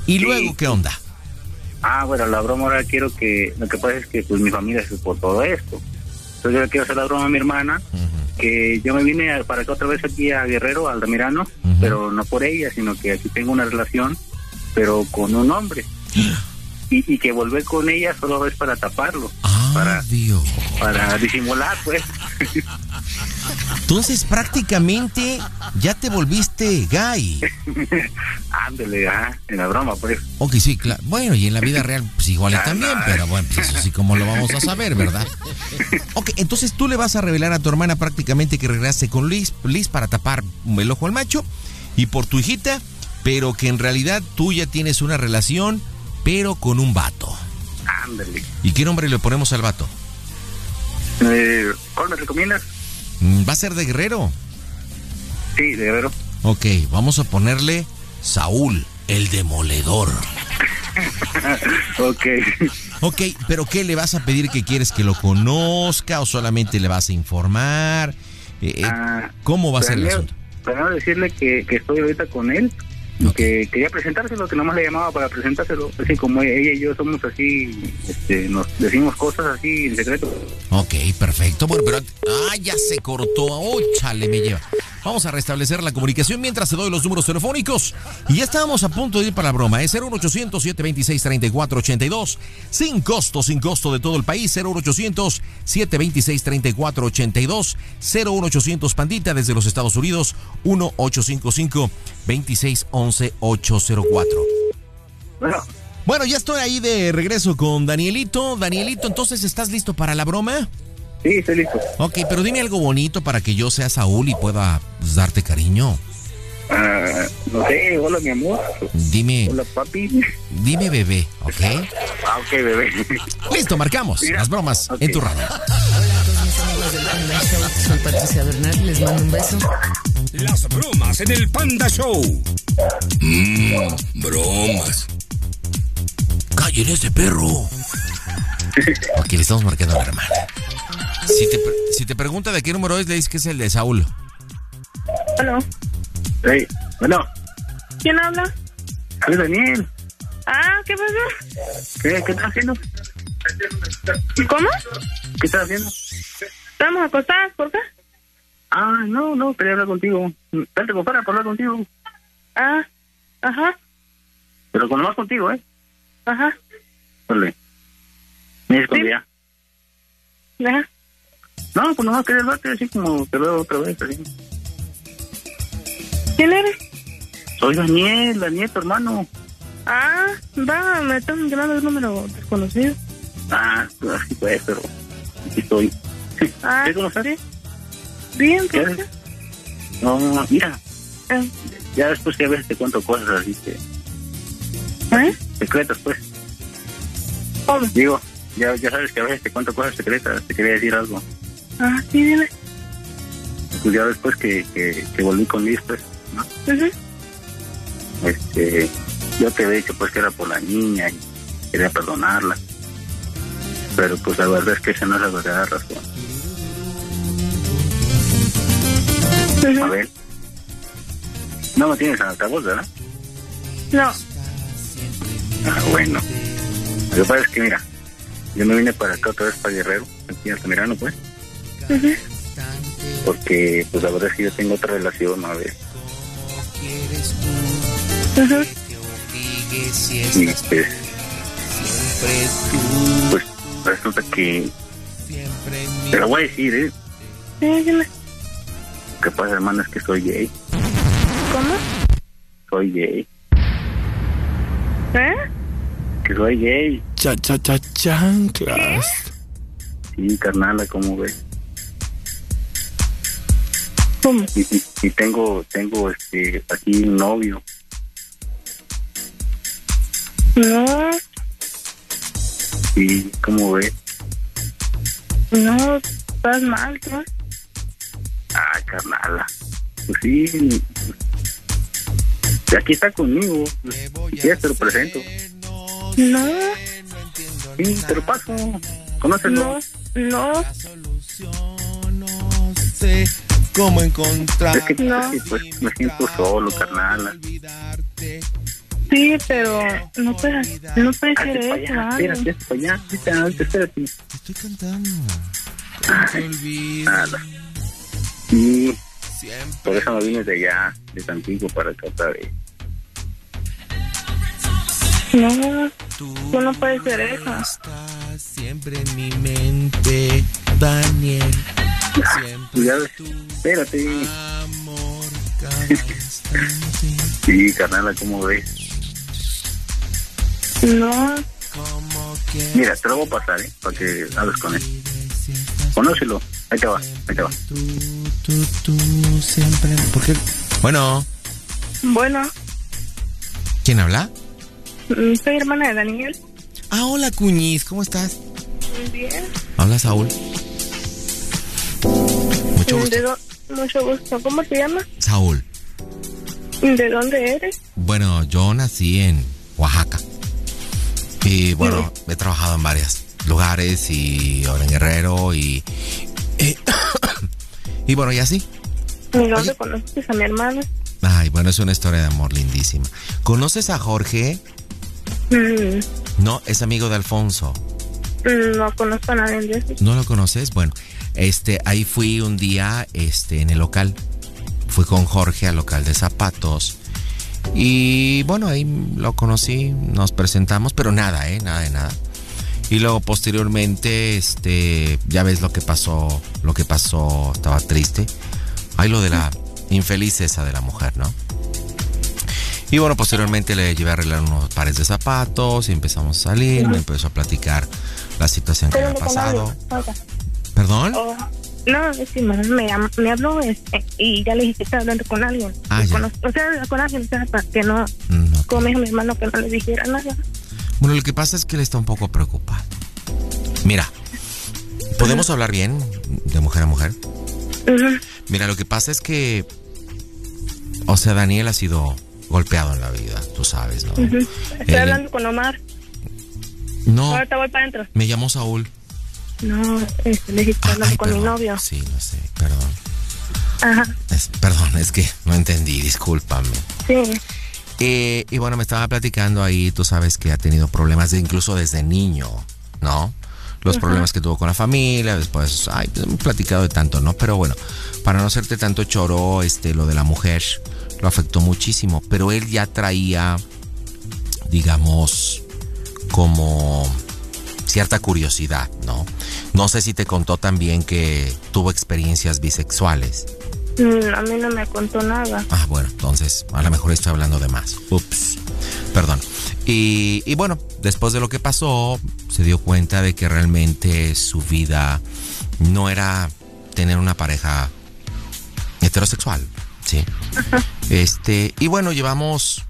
¿Y luego qué onda? Ah, bueno, la broma ahora quiero que, lo que pasa es que pues mi familia se por todo esto. Entonces yo le quiero hacer la broma a mi hermana, que yo me vine a- para acá otra vez aquí a Guerrero, al Altamirano, pero no por ella, sino que aquí tengo una relación, pero con un hombre. <gasps> Y, y que volver con ella solo es para taparlo, para, Dios. para disimular, pues. Entonces prácticamente ya te volviste gay. <laughs> Ándale, ah, en la broma, pues. Ok, sí, claro. Bueno, y en la vida real, pues igual también, pero bueno, pues eso sí, como lo vamos a saber, ¿verdad? <laughs> Ok, entonces tú le vas a revelar a tu hermana prácticamente que regresaste con Liz, Liz para tapar el ojo al macho y por tu hijita, pero que en realidad tú ya tienes una relación, pero con un vato. Ándale. ¿Y qué nombre le ponemos al vato? Eh, ¿Cuál me recomiendas? Mm, ¿Va a ser de guerrero? Sí, de Guerrero. Ok, vamos a ponerle Saúl, el demoledor. <laughs> ok. Ok, pero ¿qué le vas a pedir que quieres que lo conozca o solamente le vas a informar? Eh, eh, Ah, ¿Cómo va a ser el asunto? Primero decirle que, que estoy ahorita con él, que quería presentárselo, que nomás le llamaba para presentárselo, así como ella y yo somos así, este, nos decimos cosas así en secreto. Ok, perfecto. Bueno, pero. ¡Ah, ya se cortó! ¡Oh, chale, me lleva! Vamos a restablecer la comunicación mientras te doy los números telefónicos. Y ya estábamos a punto de ir para la broma. Es 01800-726-3482. Sin costo, sin costo de todo el país. 01800-726-3482. 01800 Pandita desde los Estados Unidos. 1855-2611-804. Bueno. Bueno, ya estoy ahí de regreso con Danielito. Danielito, entonces, ¿estás listo para la broma? Sí, estoy listo. Ok, pero dime algo bonito para que yo sea Saúl y pueda pues, darte cariño. Ah, no sé, hola mi amor. Dime. Hola papi. Dime bebé, ¿ok? Ah, ok, bebé. Listo, marcamos las bromas en tu radio. Soy Patricia Bernal, les mando un beso. Las bromas en el Panda Show. Mmm, bromas. ¡Callen ese perro! Ok, le estamos marcando a la hermana. Si te, si te pregunta de qué número es, le dices que es el de Saúl. Hola. Hey, bueno, ¿Quién habla? soy Daniel. Ah, ¿qué pasó? ¿Qué, qué estás haciendo? ¿Cómo? ¿Qué estás haciendo? Estamos acostadas, ¿por qué? Ah, no, no, quería hablar contigo. Vente con para hablar contigo. Ah, ajá, Pero con más contigo, ¿eh? ajá, Dale. Me ya. ajá. No, pues nomás quería hablarte así como te veo otra vez. Así. ¿Quién eres? Soy Daniel, Daniel, tu hermano. Ah, va, me están llamando de un número desconocido. Ah, pues así pues, pero aquí estoy. Ah, ¿Qué. Bien, ¿Qué ¿por haces? No, mira, Ah, ya después que a veces te cuento cosas así que ¿Eh? secretas, pues. ¿Cómo? Digo, ya, ya sabes que a veces te cuento cosas secretas, te quería decir algo. Ah, sí, dime. Pues ya después que, que, que volví con Liz, pues, ¿no? Este, yo te dicho pues que era por la niña y quería perdonarla. Pero pues la verdad es que esa no es la verdadera razón. A ver. No me tienes en altavoz, ¿verdad? No. Ah, bueno. Lo que pasa es que, mira, yo me vine para acá otra vez para Guerrero, aquí en Altamirano, pues, Porque, pues, la verdad es que yo tengo otra relación, a ver, Ujú. y pues, pues, resulta que, te lo voy a decir, ¿eh? Lo que pasa, hermano, es que soy gay, ¿Cómo? soy gay, ¿Eh? que soy gay. Cha, cha, cha, chanclas. Sí, carnala, ¿cómo ves? ¿Cómo? Y, y- y tengo, tengo, este, aquí un novio. No, Y, ¿cómo ves? no, estás mal, ¿no? Ah, carnala. Pues sí. Aquí está conmigo. Si quieres te lo presento. No, Sí, te lo paso. Conócelo. no, no. No sé cómo encontrar. Es que, es que, pues me siento solo, carnala. Sí, pero no puedes, no puedes hacer eso, espérate. Ahorita, ahorita, espérate. Estoy cantando. Ay, nada. Sí, por eso me vine de allá, de Santiago, para tratar de... No, tú no puedes hacer eso. Siempre en mi mente, Daniel. Ya, espérate. <laughs> Sí, carnala, ¿cómo ves? No, Mira, te lo voy a pasar, ¿eh? Para que hables con él. Conócelo. Ahí te va, ahí te va. Tú, tú siempre. ¿Por qué? Bueno, bueno, ¿quién habla? Mm, soy hermana de Daniel. Ah, hola, Cuñiz, ¿cómo estás? Muy bien. Habla Saúl. Mucho gusto. ¿De dó- mucho gusto. ¿Cómo te llamas? Saúl. ¿De dónde eres? Bueno, yo nací en Oaxaca. Y bueno, he trabajado en varios lugares y ahora en Guerrero y... y, <coughs> y bueno, y así. ¿Y dónde conociste a mi hermana? Ay, bueno, es una historia de amor lindísima. ¿Conoces a Jorge? Mm, No, es amigo de Alfonso. mm, no conozco a nadie de. ¿No lo conoces? Bueno, este, ahí fui un día, este, en el local. Fui con Jorge al local de zapatos. Y bueno, ahí lo conocí, nos presentamos, pero nada, ¿eh? Nada de nada. Y luego posteriormente, este, ya ves lo que pasó, lo que pasó, estaba triste. Hay lo de la infeliz esa de la mujer, ¿no? Y bueno, posteriormente le llevé a arreglar unos pares de zapatos y empezamos a salir, me empezó a platicar la situación que había pasado. oiga. ¿Perdón? Oh, no, es que me, me, habló este, y ya le dije que estaba hablando con alguien. Ah, ya. o sea, con alguien, o sea, para que no, Mm, como dijo mi hermano, que no le dijera nada. Bueno, lo que pasa es que él está un poco preocupado. Mira, ¿podemos hablar bien de mujer a mujer? Mira, lo que pasa es que, o sea, Daniel ha sido golpeado en la vida, tú sabes, ¿no? Estoy Él- hablando con Omar. No, Ahorita voy para adentro. me llamó Saúl. No, este, le dije estoy hablando con mi novio. Sí, no sé, perdón. Ajá, Es- perdón, es que no entendí, discúlpame. sí. Eh, y bueno, me estaba platicando ahí, tú sabes que ha tenido problemas de- incluso desde niño, ¿no? Los Ajá. problemas que tuvo con la familia, después, ay, pues, hemos platicado de tanto, ¿no? Pero bueno, para no hacerte tanto choro, este, lo de la mujer lo afectó muchísimo, pero él ya traía, digamos, como cierta curiosidad, ¿no? No sé si te contó también que tuvo experiencias bisexuales. Mm, a mí no me contó nada. Ah, bueno, entonces a lo mejor estoy hablando de más. Ups, perdón. Y, y bueno, después de lo que pasó, se dio cuenta de que realmente su vida no era tener una pareja heterosexual, ¿sí? <laughs> Este, y bueno, llevamos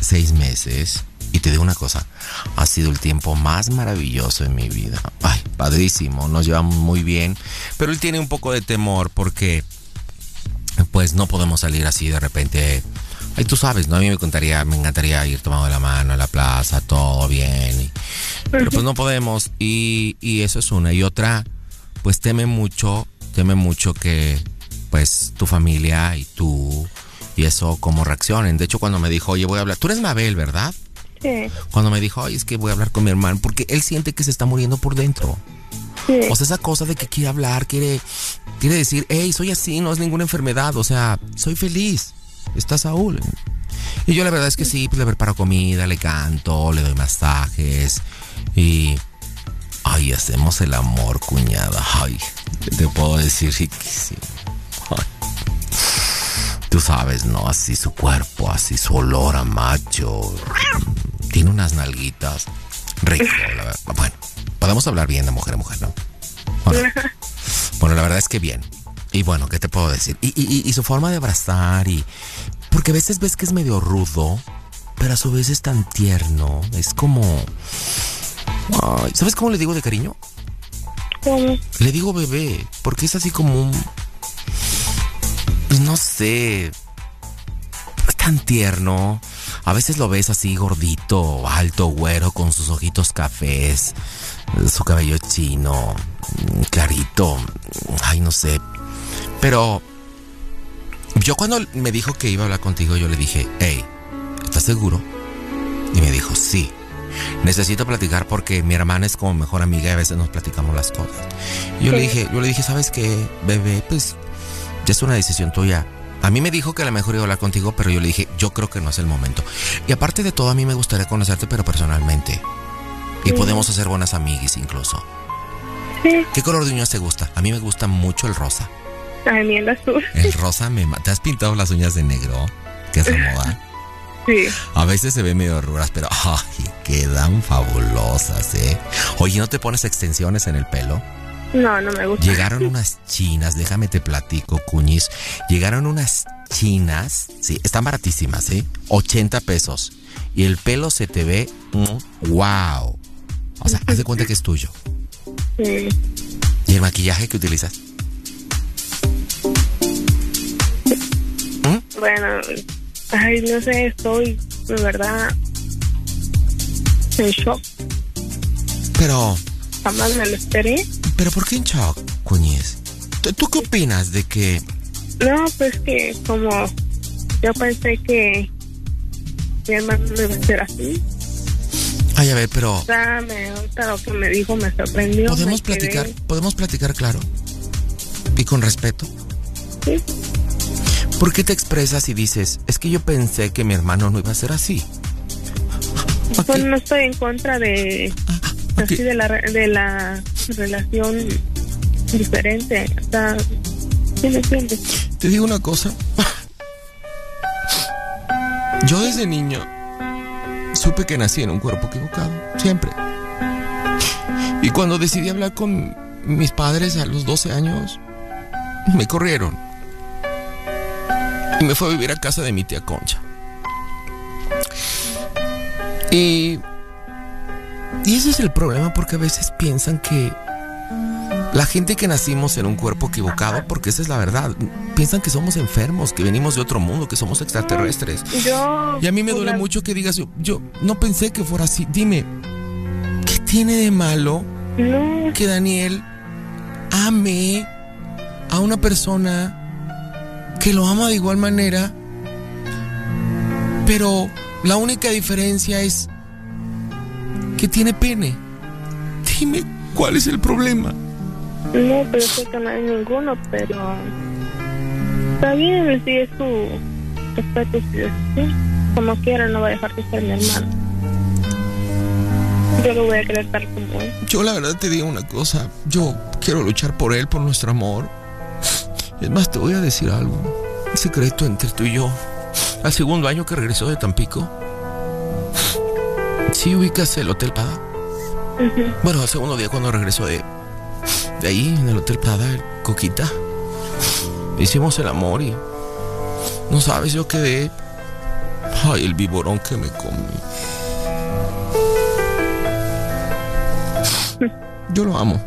seis meses. Y te digo una cosa, ha sido el tiempo más maravilloso en mi vida. Ay, padrísimo, nos llevamos muy bien. Pero él tiene un poco de temor porque pues no podemos salir así de repente. Ay, tú sabes, ¿no? A mí me encantaría, me encantaría ir tomando la mano a la plaza, todo bien. y- pero pues no podemos. Y, y eso es una. Y otra, pues teme mucho, teme mucho que pues tu familia y tú y eso como reaccionen. De hecho, cuando me dijo, oye, voy a hablar, tú eres Mabel, ¿verdad? Sí, Cuando me dijo, oye, es que voy a hablar con mi hermano, porque él siente que se está muriendo por dentro. sí. O sea, esa cosa de que quiere hablar, quiere, quiere decir, hey, soy así, no es ninguna enfermedad, o sea, soy feliz. Está Saúl. Y yo la verdad es que sí, pues le preparo comida, le canto, le doy masajes y... Ay, hacemos el amor, cuñada. Ay, ¿qué te puedo decir? Riquísimo. Tú sabes, ¿no? Así su cuerpo, así su olor a macho. Tiene unas nalguitas. Rico, la verdad. Bueno, podemos hablar bien de mujer a mujer, ¿no? Bueno, <laughs> bueno, la verdad es que bien. Y bueno, ¿qué te puedo decir? Y, y- y- y su forma de abrazar y... Porque a veces ves que es medio rudo, pero a su vez es tan tierno. Es como... Ay, ¿Sabes cómo le digo de cariño? ¿Cómo? Le digo bebé, porque es así como un... Pues no sé. Es tan tierno. A veces lo ves así gordito, alto, güero, con sus ojitos cafés, su cabello chino, clarito. Ay, no sé. Pero yo cuando me dijo que iba a hablar contigo, yo le dije, hey, ¿estás seguro? Y me dijo, sí. Necesito platicar porque mi hermana es como mejor amiga y a veces nos platicamos las cosas. Y yo le dije, yo le dije, ¿sabes qué, bebé? Pues ya es una decisión tuya. A mí me dijo que a lo mejor iba a hablar contigo, pero yo le dije, yo creo que no es el momento. Y aparte de todo, a mí me gustaría conocerte, pero personalmente. Y Sí. podemos hacer buenas amigas incluso. Sí. ¿Qué color de uñas te gusta? A mí me gusta mucho el rosa. A mí el azul. El rosa me... ma- ¿Te has pintado las uñas de negro? Que es de moda. <laughs> Sí. A veces se ven medio ruras, pero ay, quedan fabulosas, ¿eh? Oye, ¿no te pones extensiones en el pelo? No, no me gusta. Llegaron <laughs> unas chinas, déjame te platico, cuñiz. Llegaron unas chinas, sí, están baratísimas, ¿eh? 80 pesos. Y el pelo se te ve, mm, wow. O sea, haz de cuenta que es tuyo. Sí. ¿Y el maquillaje que utilizas? Bueno, ay, no sé, estoy de verdad en shock. Pero, Jamás me lo esperé. Pero ¿por qué en shock, cuñiz? ¿Tú- ¿Tú qué opinas de que No, pues que como yo pensé que mi hermano no iba a ser así. Ay, a ver, pero... O sea, me, lo que me dijo me sorprendió. ¿Podemos me quedé- platicar? ¿Podemos platicar claro? Y con respeto. Sí. ¿Por qué te expresas y dices, es que yo pensé que mi hermano no iba a ser así? Pues no estoy en contra de así de la de la relación diferente. O sea, ¿sí me entiendes? Te digo una cosa. Yo desde niño supe que nací en un cuerpo equivocado, siempre. Y cuando decidí hablar con mis padres a los 12 años, me corrieron. Y me fue a vivir a casa de mi tía Concha. Y, y ese es el problema porque a veces piensan que la gente que nacimos en un cuerpo equivocado, porque esa es la verdad, piensan que somos enfermos, que venimos de otro mundo, que somos extraterrestres. Yo. Y a mí me duele mucho que digas, yo, yo no pensé que fuera así. Dime, ¿qué tiene de malo que Daniel ame a una persona que lo ama de igual manera? Pero la única diferencia es que tiene pene. Dime, ¿cuál es el problema? No, pero sé que no hay ninguno, pero. Está bien, si es tu respeto. Como quiera, no va a dejar de ser mi hermano. Yo lo voy a querer tal como es. Yo la verdad te digo una cosa, yo quiero luchar por él, por nuestro amor. Es más, te voy a decir algo, un secreto entre tú y yo. Al segundo año que regresó de Tampico, ¿sí ubicas el Hotel Pada? Bueno, al segundo día cuando regresó de, de ahí, en el Hotel Pada, el Coquita, hicimos el amor y no sabes, yo quedé... Ay, el viborón que me comí. Yo lo amo.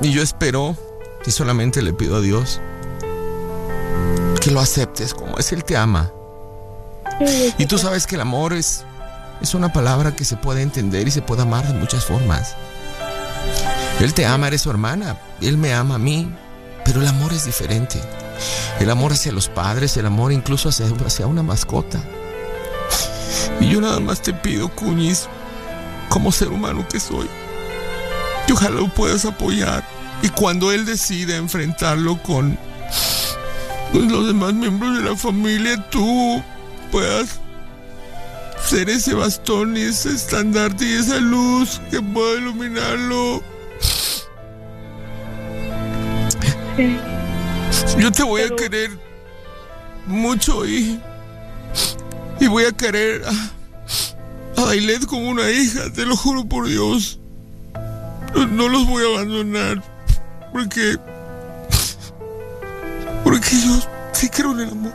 Y yo espero y solamente le pido a Dios que lo aceptes como es. Él te ama. Y tú sabes que el amor es, es una palabra que se puede entender y se puede amar de muchas formas. Él te ama, eres su hermana. Él me ama a mí. Pero el amor es diferente. El amor hacia los padres, el amor incluso hacia, hacia una mascota. Y yo nada más te pido, Cuñiz, como ser humano que soy, que ojalá lo puedas apoyar. Y cuando él decida enfrentarlo con, con los demás miembros de la familia, tú puedas ser ese bastón y ese estandarte y esa luz que pueda iluminarlo. Yo te voy a querer mucho y, y voy a querer a, a Dailet como una hija, te lo juro por Dios. No, no los voy a abandonar porque porque yo sí creo en el amor.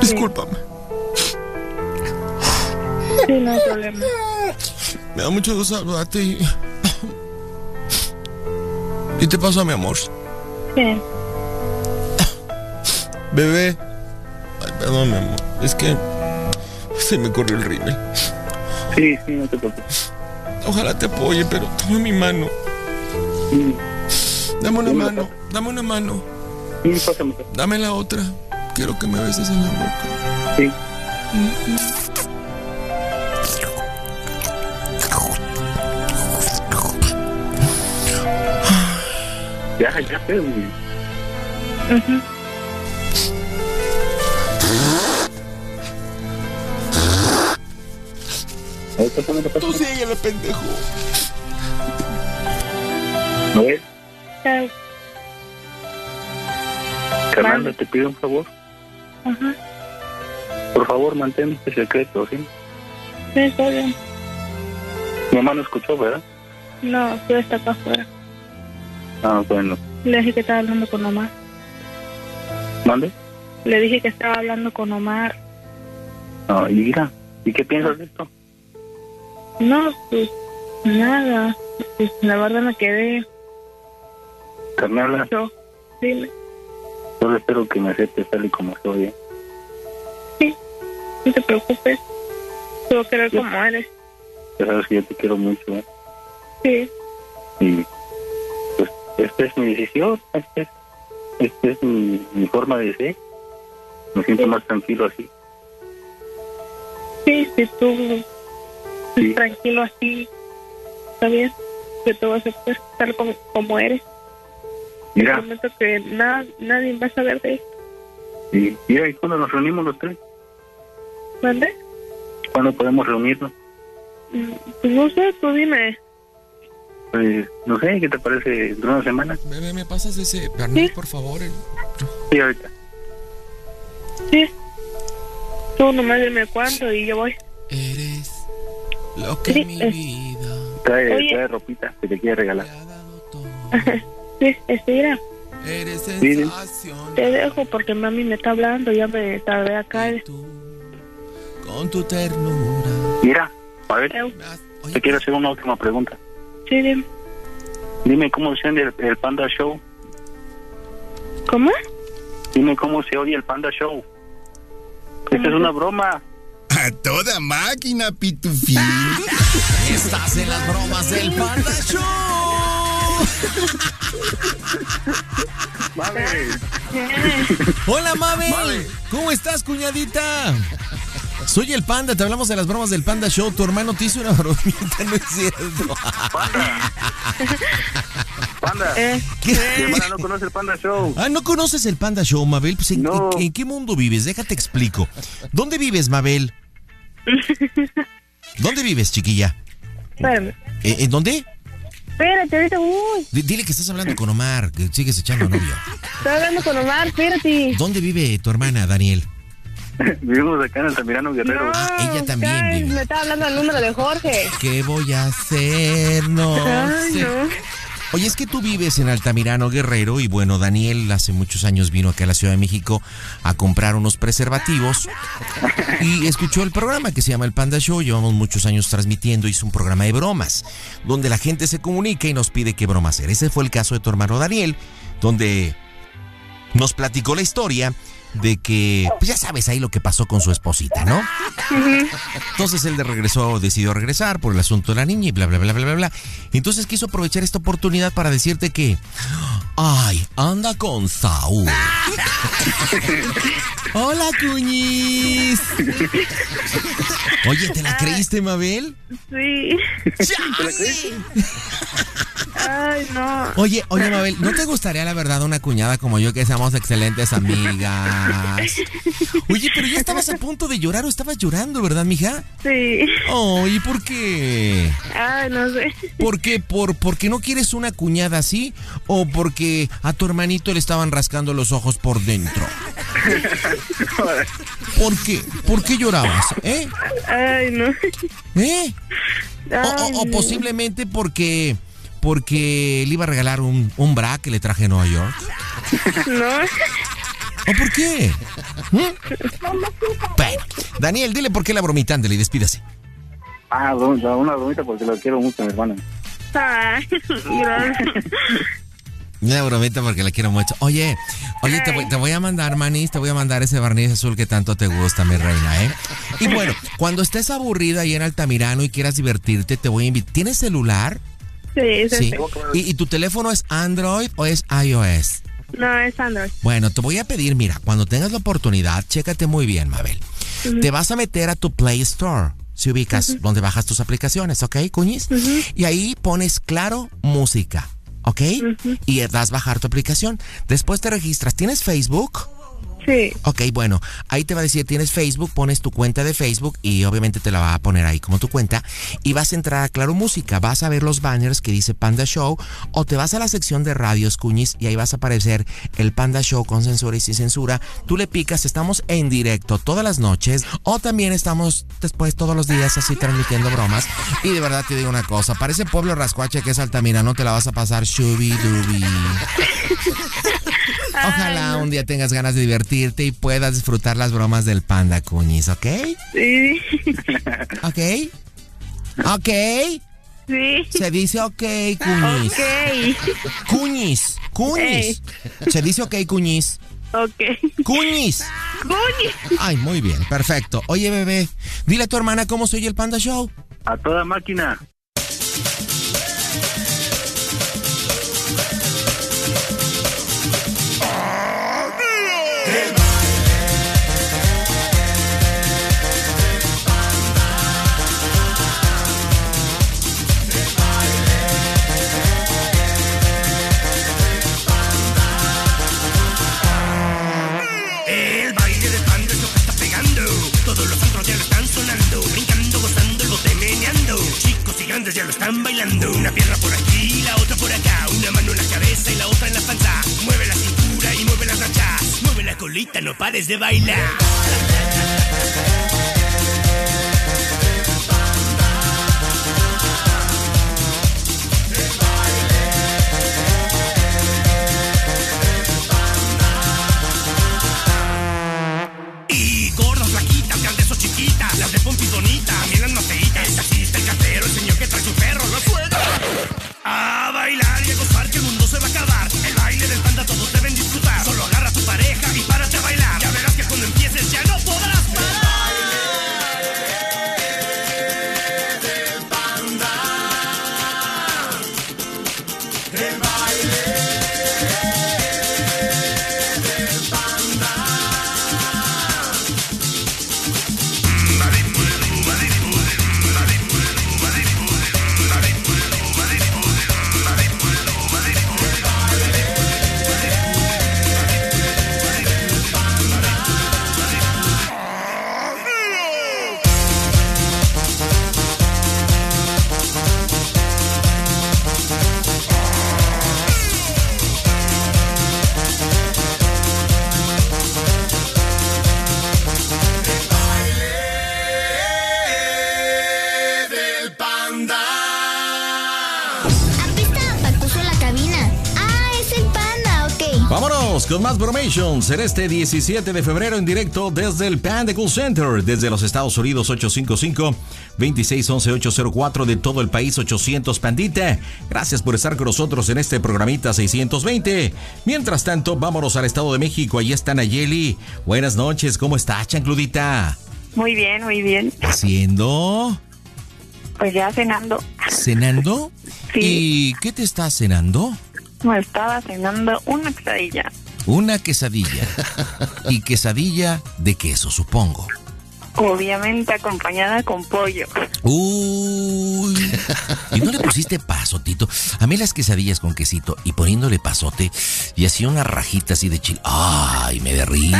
Discúlpame. Sí, no hay problema. Me da mucho gusto saludarte y ¿Y te pasa, mi amor? Sí. Bebé. Ay, perdón, mi amor. Es que se me corrió el rímel. Sí, sí, no te preocupes. Ojalá te apoye, pero toma mi mano. Dame una mano, dame una mano. Dame la otra. Quiero que me beses en la boca. Sí. Ya, ya sé, güey. Tú síguele, pendejo. ¿No ves? Ay, Fernanda, te pido un favor. Ajá. Por favor, mantén este secreto, ¿sí? Sí, está bien. Mi mamá no escuchó, ¿verdad? No, tú está acá afuera. Ah, bueno. Le dije que estaba hablando con Omar. ¿Mande? Le dije que estaba hablando con Omar. No, y mira, ¿y qué piensas de esto? No, pues nada. Pues, la verdad me quedé. Carnala, Yo, dime. solo espero que me aceptes tal y como soy, ¿eh? No te preocupes. Te voy a querer como eres. Ya sabes que yo te quiero mucho, ¿eh? Sí. Y esta es mi decisión, esta es, esta es mi, mi forma de ser. Me siento más tranquilo así. Sí, si tú tranquilo así, está bien, que te vas a tal como, como eres. Mira. Prometo que nada, nadie va a saber de esto. Y mira, ¿y cuándo nos reunimos los tres? ¿Mande? ¿Cuándo podemos reunirnos? Mm, Pues no sé, tú dime. Pues, no sé, ¿qué te parece? ¿Dentro de una semana? Bebé, ¿me pasas ese barniz, por favor? El- Sí, ahorita. Sí. Tú nomás dime cuándo y yo voy. Eres lo que Sí, mi vida... Trae, Oye. trae ropita que te quiere regalar. Sí, mira, Eres te dejo porque mami me está hablando, ya me tardé acá. Con tu ternura. Mira, a ver, te quiero hacer una última pregunta. Sí, dime. Dime cómo se oye el, el Panda Show. ¿Cómo? Dime cómo se oye el Panda Show. Esta es una broma. <laughs> A toda máquina, pitufín. <laughs> Estás en las bromas del Panda Show. Hola, Mabel. ¿Cómo estás, cuñadita? Soy el Panda, te hablamos de las bromas del Panda Show. Tu hermano te hizo una bromita, ¿no es cierto? Panda. ¿Qué? Mi hermana no conoce el Panda Show. Ah, ¿no conoces el Panda Show, Mabel? Pues, ¿en, en- en qué mundo vives? Déjate explico. ¿Dónde vives, Mabel? <laughs> ¿Dónde vives, chiquilla? Espérame. ¿Eh, ¿En dónde? Espérate, ahorita voy. Dile que estás hablando con Omar, que sigues echando novio. Estoy hablando con Omar, espérate. ¿Dónde vive tu hermana, Daniel? <laughs> Vivimos acá en Altamirano Guerrero. Ah, ella también vive. Me estaba hablando el número de Jorge. ¿Qué voy a hacer? No Ay, sé. no. Oye, es que tú vives en Altamirano Guerrero y bueno, Daniel hace muchos años vino acá a la Ciudad de México a comprar unos preservativos y escuchó el programa que se llama El Panda Show. Llevamos muchos años transmitiendo, hizo un programa de bromas donde la gente se comunica y nos pide qué broma hacer. Ese fue el caso de tu hermano Daniel, donde nos platicó la historia de que, pues ya sabes ahí lo que pasó con su esposita, ¿no? Entonces él de regresó, decidió regresar por el asunto de la niña y bla, bla, bla, bla, bla, bla. Entonces quiso aprovechar esta oportunidad para decirte que, ay, anda con Saúl. <laughs> Hola, cuñis. Oye, ¿te la creíste, Mabel? Sí. Ay, no. Oye, oye, Mabel, ¿no te gustaría, la verdad, una cuñada como yo que seamos excelentes amigas? Oye, pero ya estabas a punto de llorar o estabas llorando, ¿verdad, mija? Sí. Oh, ¿y por qué? Ay, no sé. ¿Por qué? ¿Por, ¿Porque no quieres una cuñada así? ¿O porque a tu hermanito le estaban rascando los ojos por dentro? ¿Por qué? ¿Por qué llorabas? ¿Eh? Ay, no. ¿Eh? O, o- posiblemente porque porque le iba a regalar un, un bra que le traje a Nueva York. No. ¿O por qué? ¿Mm? Bueno, Daniel, dile por qué la bromita, ándale, despídase. Ah, una bromita porque lo quiero mucho, mi hermana. Ay, <laughs> gracias. Una bromita porque la quiero mucho. Oye, oye, te voy, te voy a mandar, manis, te voy a mandar ese barniz azul que tanto te gusta, mi reina, ¿eh? Y bueno, cuando estés aburrida ahí en Altamirano y quieras divertirte, te voy a invitar. ¿Tienes celular? Sí, sí, Sí. sí. ¿Y, y tu teléfono es Android o es iOS? No, es Android. Bueno, te voy a pedir, mira, cuando tengas la oportunidad, chécate muy bien, Mabel. Te vas a meter a tu Play Store. Si ubicas donde bajas tus aplicaciones, ¿ok, Cuñis? Y ahí pones Claro Música, ¿ok? Y das bajar tu aplicación. Después te registras. ¿Tienes Facebook? Sí. Ok, bueno, ahí te va a decir, tienes Facebook, pones tu cuenta de Facebook y obviamente te la va a poner ahí como tu cuenta y vas a entrar a Claro Música, vas a ver los banners que dice Panda Show o te vas a la sección de radios Cuñis y ahí vas a aparecer el Panda Show con censura y sin censura. Tú le picas, estamos en directo todas las noches o también estamos después todos los días así transmitiendo bromas y de verdad te digo una cosa, parece pueblo rascuache que es Altamira, no te la vas a pasar shubi dubi. <laughs> Ojalá un día tengas ganas de divertirte y puedas disfrutar las bromas del panda, Cuñis, ¿ok? Sí. ¿Ok? ¿Ok? Sí. Se dice ok, Cuñis. Ok. Cuñis, Cuñis. Se dice ok, Cuñis. Ok. Cuñis. Cuñis. Ay, muy bien, perfecto. Oye, bebé, dile a tu hermana cómo soy el Panda Show. A toda máquina. Grandes ya lo están bailando. Una pierna por aquí y la otra por acá. Una mano en la cabeza y la otra en la panza. Mueve la cintura y mueve las rachas. Mueve la colita, no pares de bailar. En este 17 de febrero en directo desde el Panda Cool Center, desde los Estados Unidos 855-2611-804 de todo el país 800 Pandita. Gracias por estar con nosotros en este programita 620. Mientras tanto, vámonos al Estado de México. Ahí está Nayeli. Buenas noches, ¿cómo está, chancludita? Muy bien, muy bien. ¿Haciendo? Pues ya cenando. ¿Cenando? ¿Y qué te estás cenando? Me estaba cenando una quesadilla. Una quesadilla. y quesadilla de queso, supongo. Obviamente acompañada con pollo. Uy. ¿Y no le pusiste pasotito? A mí las quesadillas con quesito y poniéndole pasote y así una rajita así de chile. ¡Ay, me derrite!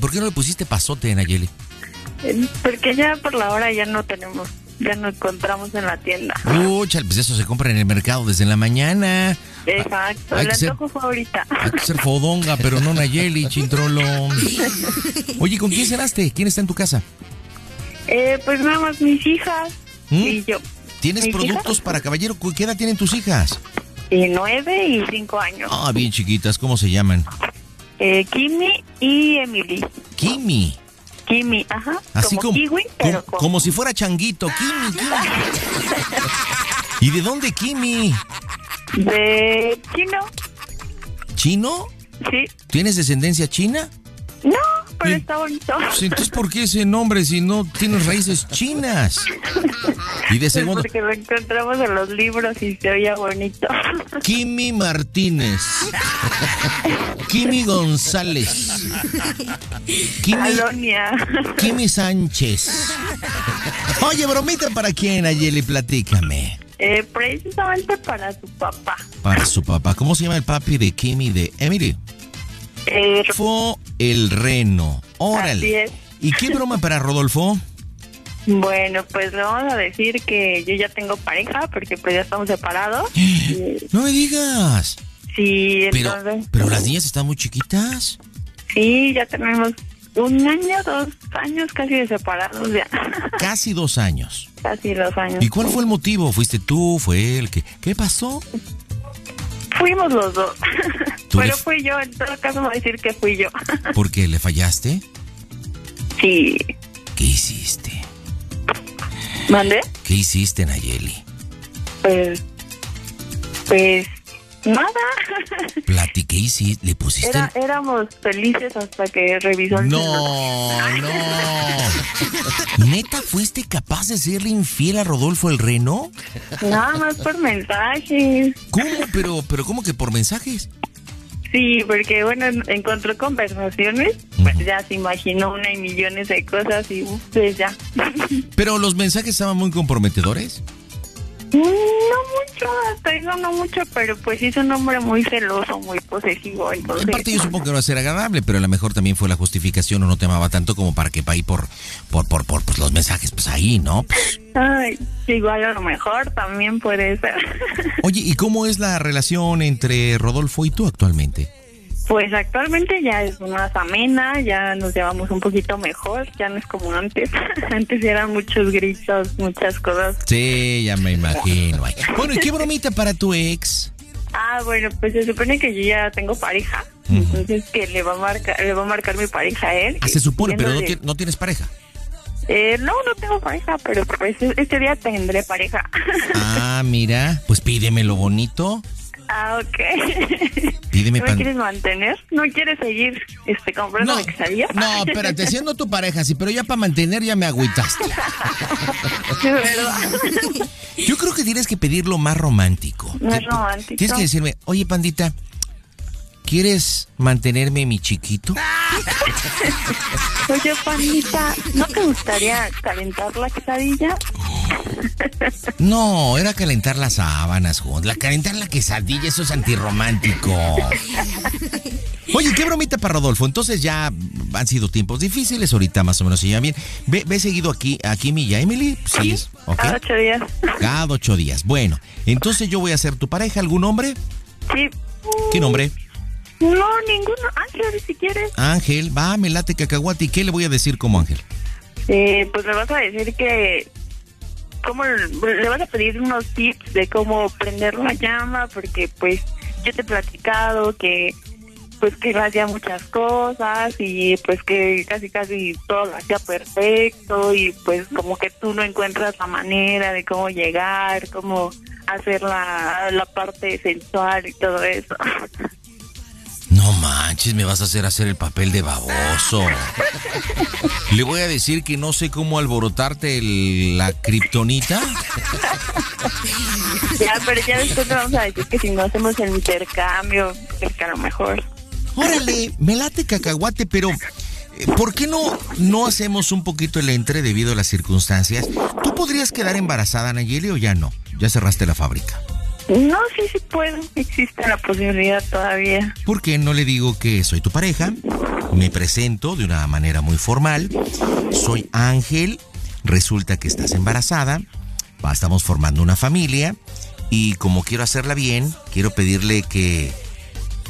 ¿Por qué no le pusiste pasote, Nayeli? Porque ya por la hora ya no tenemos, ya no encontramos en la tienda. Chale, pues eso se compra en el mercado desde la mañana. Exacto, hay el que ser- antojo fue ahorita. Hay que ser fodonga, pero no Nayeli, <laughs> chintrolo. Oye, ¿con quién cenaste? ¿Quién está en tu casa? Eh, pues nada más mis hijas ¿Mm? y yo. ¿Tienes ¿Mis productos para caballero? ¿Qué edad tienen tus hijas? Y nueve y cinco años. Ah, bien chiquitas, ¿cómo se llaman? Eh, Kimi y Emily. Kimi. Kimi, ajá. Así como, como, kiwi, como, pero con... como si fuera changuito. Kimi, Kimi. <laughs> ¿Y de dónde Kimi? De chino, ¿Chino? sí. ¿Tienes descendencia china? No, pero está bonito. Pues, entonces, ¿por qué ese nombre si no tienes raíces chinas? Y de Pues segundo, porque lo encontramos en los libros y se oía bonito. Kimi Martínez. Kimi González. Kimi, Alonia. Kimi Sánchez. Oye, bromita para quién, Ayeli, platícame. Eh, precisamente para su papá. Para su papá. ¿Cómo se llama el papi de Kimi de Emily? Eh, Rodolfo el Reno. Así Órale. es. ¿Y qué broma para Rodolfo? Bueno, pues le vamos a decir que yo ya tengo pareja porque pues ya estamos separados. <gasps> No me digas. Sí, Pero, entonces, pero las niñas están muy chiquitas. sí, ya tenemos un año, dos años casi de separados ya. <laughs> Casi dos años. casi dos años. ¿Y cuál fue el motivo? ¿Fuiste tú? ¿Fue él? ¿Qué, qué pasó? Fuimos los dos. ¿Tú Pero fui yo, en todo caso voy a decir que fui yo. ¿Por qué le fallaste? Sí. ¿Qué hiciste? ¿Mandé? ¿Qué hiciste, Nayeli? Pues, pues, nada. Plati, ¿qué hiciste? ¿Le pusiste? Era, éramos felices hasta que revisó el No, no. ¿Neta fuiste capaz de serle infiel a Rodolfo el Reno? Nada más por mensajes. ¿Cómo? Pero, pero ¿cómo que por mensajes? Sí, porque bueno, encontró conversaciones, pues ya se imaginó una y millones de cosas y pues ya. Pero los mensajes estaban muy comprometedores. No mucho, hasta eso no mucho, pero pues es un hombre muy celoso, muy posesivo. Entonces... En parte yo supongo que no va a ser agradable, pero a lo mejor también fue la justificación o no te amaba tanto como para que ahí por, por, por, por pues, los mensajes, pues ahí, ¿no? Pues... Ay, igual a lo mejor también puede ser. Oye, ¿y cómo es la relación entre Rodolfo y tú actualmente? Pues actualmente ya es más amena, ya nos llevamos un poquito mejor, ya no es como antes. <laughs> antes eran muchos gritos, muchas cosas. Sí, ya me imagino. Bueno, ¿y qué bromita para tu ex? Ah, bueno, pues se supone que yo ya tengo pareja, entonces que le va a marcar, le va a marcar mi pareja a él. Ah, se supone, pero no, no, tienes pareja. Eh, no, no tengo pareja, pero pues este día tendré pareja. <laughs> ah, mira, pues pídeme lo bonito. Ah, ok. <laughs> Pídeme ¿No me quieres mantener? ¿No quieres seguir este, comprando no, quesadillas? No, espérate, siendo tu pareja, sí, pero ya para mantener ya me agüitaste. <laughs> Yo creo que tienes que pedir lo más romántico. Más romántico. Tienes que decirme, oye, pandita, ¿quieres mantenerme mi chiquito? Oye, pandita, ¿no te gustaría calentar la quesadilla? No, era calentar las sábanas, La calentar la quesadilla, eso es antirromántico. Oye, qué bromita para Rodolfo. Entonces ya han sido tiempos difíciles, ahorita más o menos se bien. ¿Ve, ve seguido aquí, aquí mi ya, Emily? Sí. Cada ocho días. Cada ocho días. Bueno, entonces yo voy a ser tu pareja. ¿Algún nombre? Sí. ¿Qué nombre? No, ninguno. Ángel, si quieres. Ángel, va, me late cacahuate. ¿Y qué le voy a decir como Ángel? Eh, pues le vas a decir que cómo le vas a pedir unos tips de cómo prender la llama porque pues yo te he platicado que pues que él hacía muchas cosas y pues que casi casi todo lo hacía perfecto y pues como que tú no encuentras la manera de cómo llegar, cómo hacer la, la parte sensual y todo eso. <laughs> No manches, me vas a hacer hacer el papel de baboso. Le voy a decir que no sé cómo alborotarte la kriptonita. Ya, pero ya después le vamos a decir que si no hacemos el intercambio, es que a lo mejor. Órale, me late cacahuate, pero eh, ¿por qué no, no hacemos un poquito el entre debido a las circunstancias? ¿Tú podrías quedar embarazada, Nayeli, o ya no? Ya cerraste la fábrica. No, sí, sí puedo. Existe la posibilidad todavía. ¿Por qué no le digo que soy tu pareja? Me presento de una manera muy formal. Soy Ángel. Resulta que estás embarazada. Estamos formando una familia. Y como quiero hacerla bien, quiero pedirle que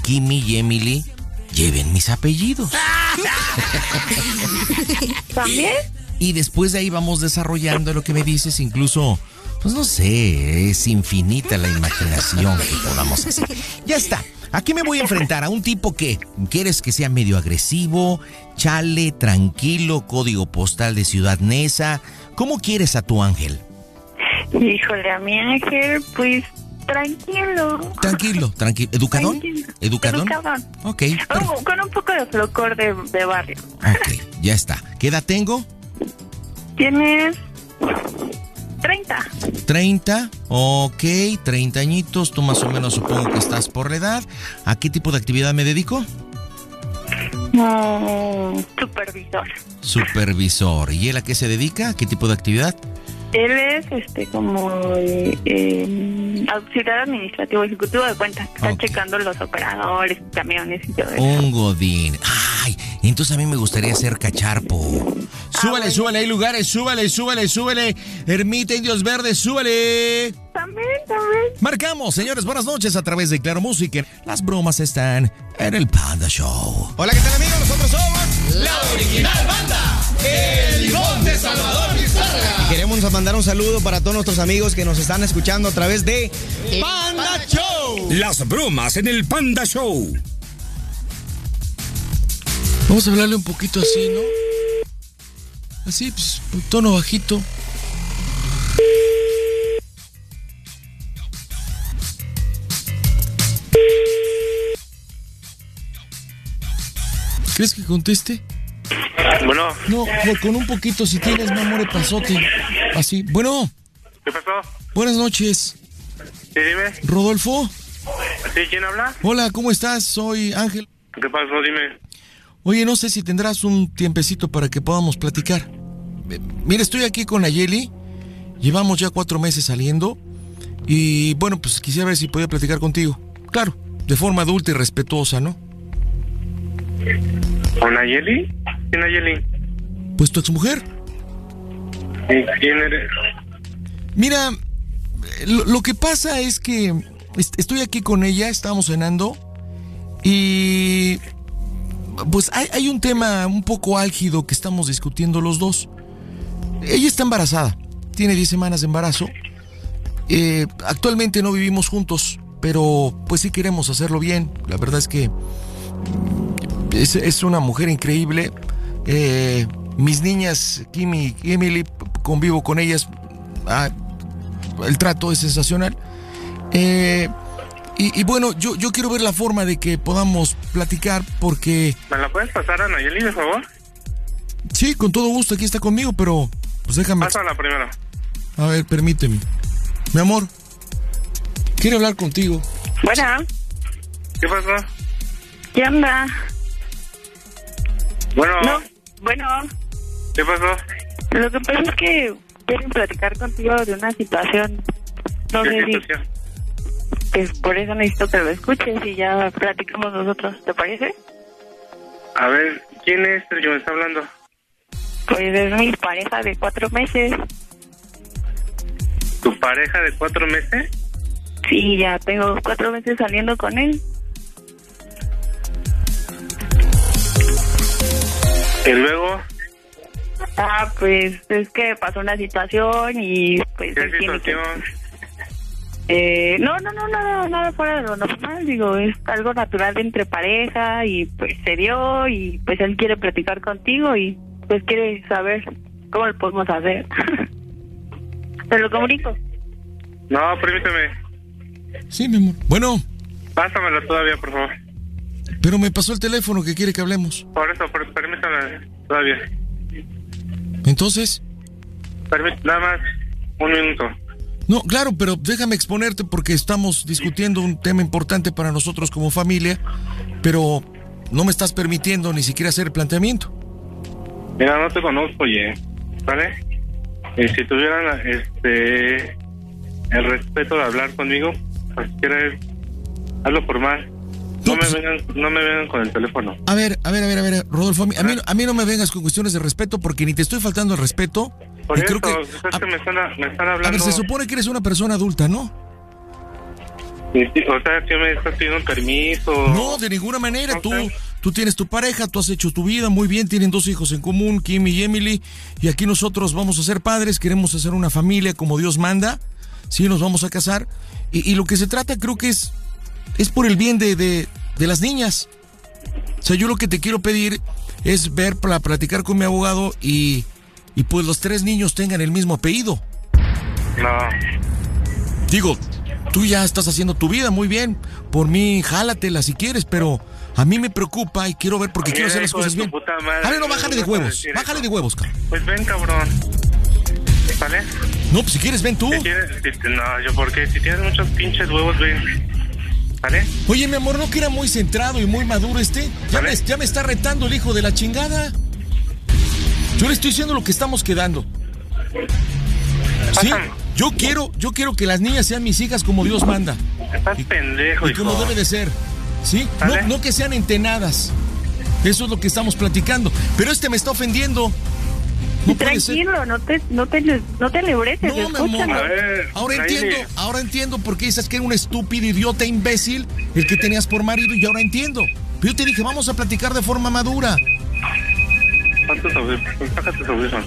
Kimmy y Emily lleven mis apellidos. ¿También? Y después de ahí vamos desarrollando lo que me dices, incluso pues no sé, es infinita la imaginación que podamos hacer. Ya está. Aquí me voy a enfrentar a un tipo que quieres que sea medio agresivo, chale, tranquilo, código postal de Ciudad Neza. ¿Cómo quieres a tu ángel? Híjole, a mi ángel, pues tranquilo. Tranquilo, tranquilo. ¿Educadón? ¿Educadón? Ok. Oh, con un poco de flocor de, de barrio. Ok, ya está. ¿Qué edad tengo? Tienes 30. 30, ok, 30 añitos, tú más o menos supongo que estás por la edad. ¿A qué tipo de actividad me dedico? supervisor. Supervisor. ¿Y él a qué se dedica? ¿A qué tipo de actividad? Él es este como eh, eh, auxiliar administrativo ejecutivo de cuentas. Está checando los operadores, camiones y todo eso. Un godín. Ay, entonces a mí me gustaría ser cacharpo. Ah, súbale, súbale, hay lugares, súbale, súbale, súbale. Ermita Indios Verdes, súbale. También, también. Marcamos, señores, buenas noches a través de Claro Música. Las bromas están en el Panda Show. Hola, ¿qué tal amigos? Nosotros somos la original banda, El Limón de Salvador Pizarra. Queremos mandar un saludo para todos nuestros amigos que nos están escuchando a través de Panda Show. Las bromas en el Panda Show. Vamos a hablarle un poquito así, ¿no? Así, pues, un tono bajito. ¿Crees que conteste? Bueno. No, con un poquito, si tienes, mi amor, pasote. Así. Bueno. ¿Qué pasó? Buenas noches. Sí, dime. ¿Rodolfo? ¿Sí? ¿Quién habla? Hola, ¿cómo estás? Soy Ángel. ¿Qué pasó? Dime. Oye, no sé si tendrás un tiempecito para que podamos platicar. Mira, estoy aquí con Ayeli. Llevamos ya cuatro meses saliendo. Y bueno, pues quisiera ver si podía platicar contigo. Claro, de forma adulta y respetuosa, ¿no? ¿Con Nayeli? ¿Quién Nayeli? Pues tu exmujer. ¿Y ¿Quién eres? Mira, lo, lo que pasa es que est- estoy aquí con ella, estábamos cenando y pues hay, hay un tema un poco álgido que estamos discutiendo los dos. Ella está embarazada, tiene 10 semanas de embarazo. Eh, actualmente no vivimos juntos, pero pues sí queremos hacerlo bien. La verdad es que es, es una mujer increíble. Eh, mis niñas, Kimi y Emily, convivo con ellas. Ah, el trato es sensacional. Eh, y, y bueno, yo, yo quiero ver la forma de que podamos platicar porque... ¿Me la puedes pasar a Nayeli, por favor? Sí, con todo gusto, aquí está conmigo, pero pues déjame... Pásala primero. A ver, permíteme. Mi amor, quiero hablar contigo. Bueno, ¿Qué pasó? ¿qué onda? Bueno, No, bueno, ¿qué pasó? lo que pasa es que quieren platicar contigo de una situación. No ¿Qué sé si, situación? pues por eso necesito que lo escuches y ya platicamos nosotros, ¿te parece? A ver, ¿quién es el que me está hablando? Pues es mi pareja de cuatro meses. ¿Tu pareja de cuatro meses? Sí, ya tengo cuatro meses saliendo con él. Y luego, Ah, pues es que pasó una situación y pues ¿qué tiene que- situación? Eh, no, no, no, nada, nada fuera de lo normal, digo, es algo natural entre pareja y pues se dio y pues él quiere platicar contigo y pues quiere saber cómo lo podemos hacer. <laughs> Te lo comunico. No, permíteme. Sí, mi amor. Bueno, Pásamelo todavía, por favor. pero me pasó el teléfono que quiere que hablemos. Por eso, per- permítame todavía. Entonces, Permí- nada más un minuto. no, claro, pero déjame exponerte porque estamos discutiendo un tema importante para nosotros como familia, pero no me estás permitiendo ni siquiera hacer el planteamiento. Mira, no te conozco, oye, ¿vale? Y si tuvieran este el respeto de hablar conmigo, pues si quieres, hazlo por más. No me vengan, no me vengan con el teléfono. A ver, a ver, a ver, a ver, Rodolfo, a mí, a mí, a mí no me vengas con cuestiones de respeto porque ni te estoy faltando el respeto. Por y eso, creo que, es que me están, me están a hablando. ver, se supone que eres una persona adulta, ¿no? O sea, que me estás pidiendo permiso. No, de ninguna manera. Tú, tú tienes tu pareja, tú has hecho tu vida muy bien, tienen dos hijos en común, Kim y Emily, y aquí nosotros vamos a ser padres, queremos hacer una familia como Dios manda, sí, nos vamos a casar, y, y lo que se trata creo que es, es por el bien de, de, de las niñas. O sea, yo lo que te quiero pedir es ver para platicar con mi abogado y, y pues los tres niños tengan el mismo apellido. No. Digo, tú ya estás haciendo tu vida muy bien. Por mí, jálatela si quieres, pero a mí me preocupa y quiero ver porque quiero hacer las cosas bien. puta madre, A ver, no, ¿cómo bájale de huevos. Bájale eso? de huevos, cabrón. Pues ven, cabrón. ¿Vale? No, pues si quieres, ven tú. Si si- no, yo porque si tienes muchos pinches huevos, ven. ¿Vale? Oye, mi amor, ¿no que era muy centrado y muy maduro este? Ya, me, ya me está retando el hijo de la chingada. Yo le estoy diciendo lo que estamos quedando. Sí, yo quiero, yo quiero que las niñas sean mis hijas como Dios manda. Estás pendejo, Y como hijo. debe de ser. ¿Sí? No, no que sean entenadas. Eso es lo que estamos platicando. Pero este me está ofendiendo. No. Tranquilo, no te, no te, no te lebretes, No, escúchalo. Ahora entiendo, ahora entiendo por qué dices que era un estúpido idiota imbécil el que tenías por marido y ahora entiendo. Pero yo te dije, vamos a platicar de forma madura. Audífonos.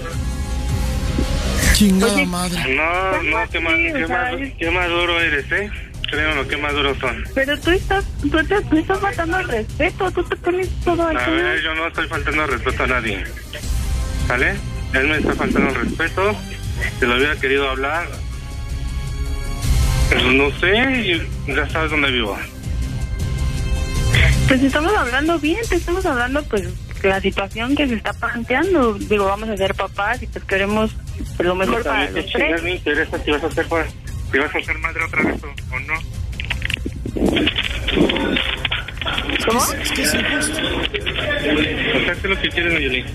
Chingada madre. No, no, qué, ma- qué, ma- qué maduro eres, ¿eh? Créanlo, qué maduros son. Pero tú estás, tú, te, tú estás faltando el respeto, tú te pones todo A aquí. ver, yo no estoy faltando el respeto a nadie. ¿Vale? Él me está faltando el respeto. Si lo hubiera querido hablar, no sé, ya sabes dónde vivo. Pues estamos hablando bien, te estamos hablando pues la situación que se está planteando. Digo, vamos a ser papás y pues queremos lo mejor No, para los tres. me interesa si vas a ser si vas a ser madre otra vez o, o no. ¿Cómo? Es que es injusto. O sea, ¿qué es lo que quieres, Nayeli?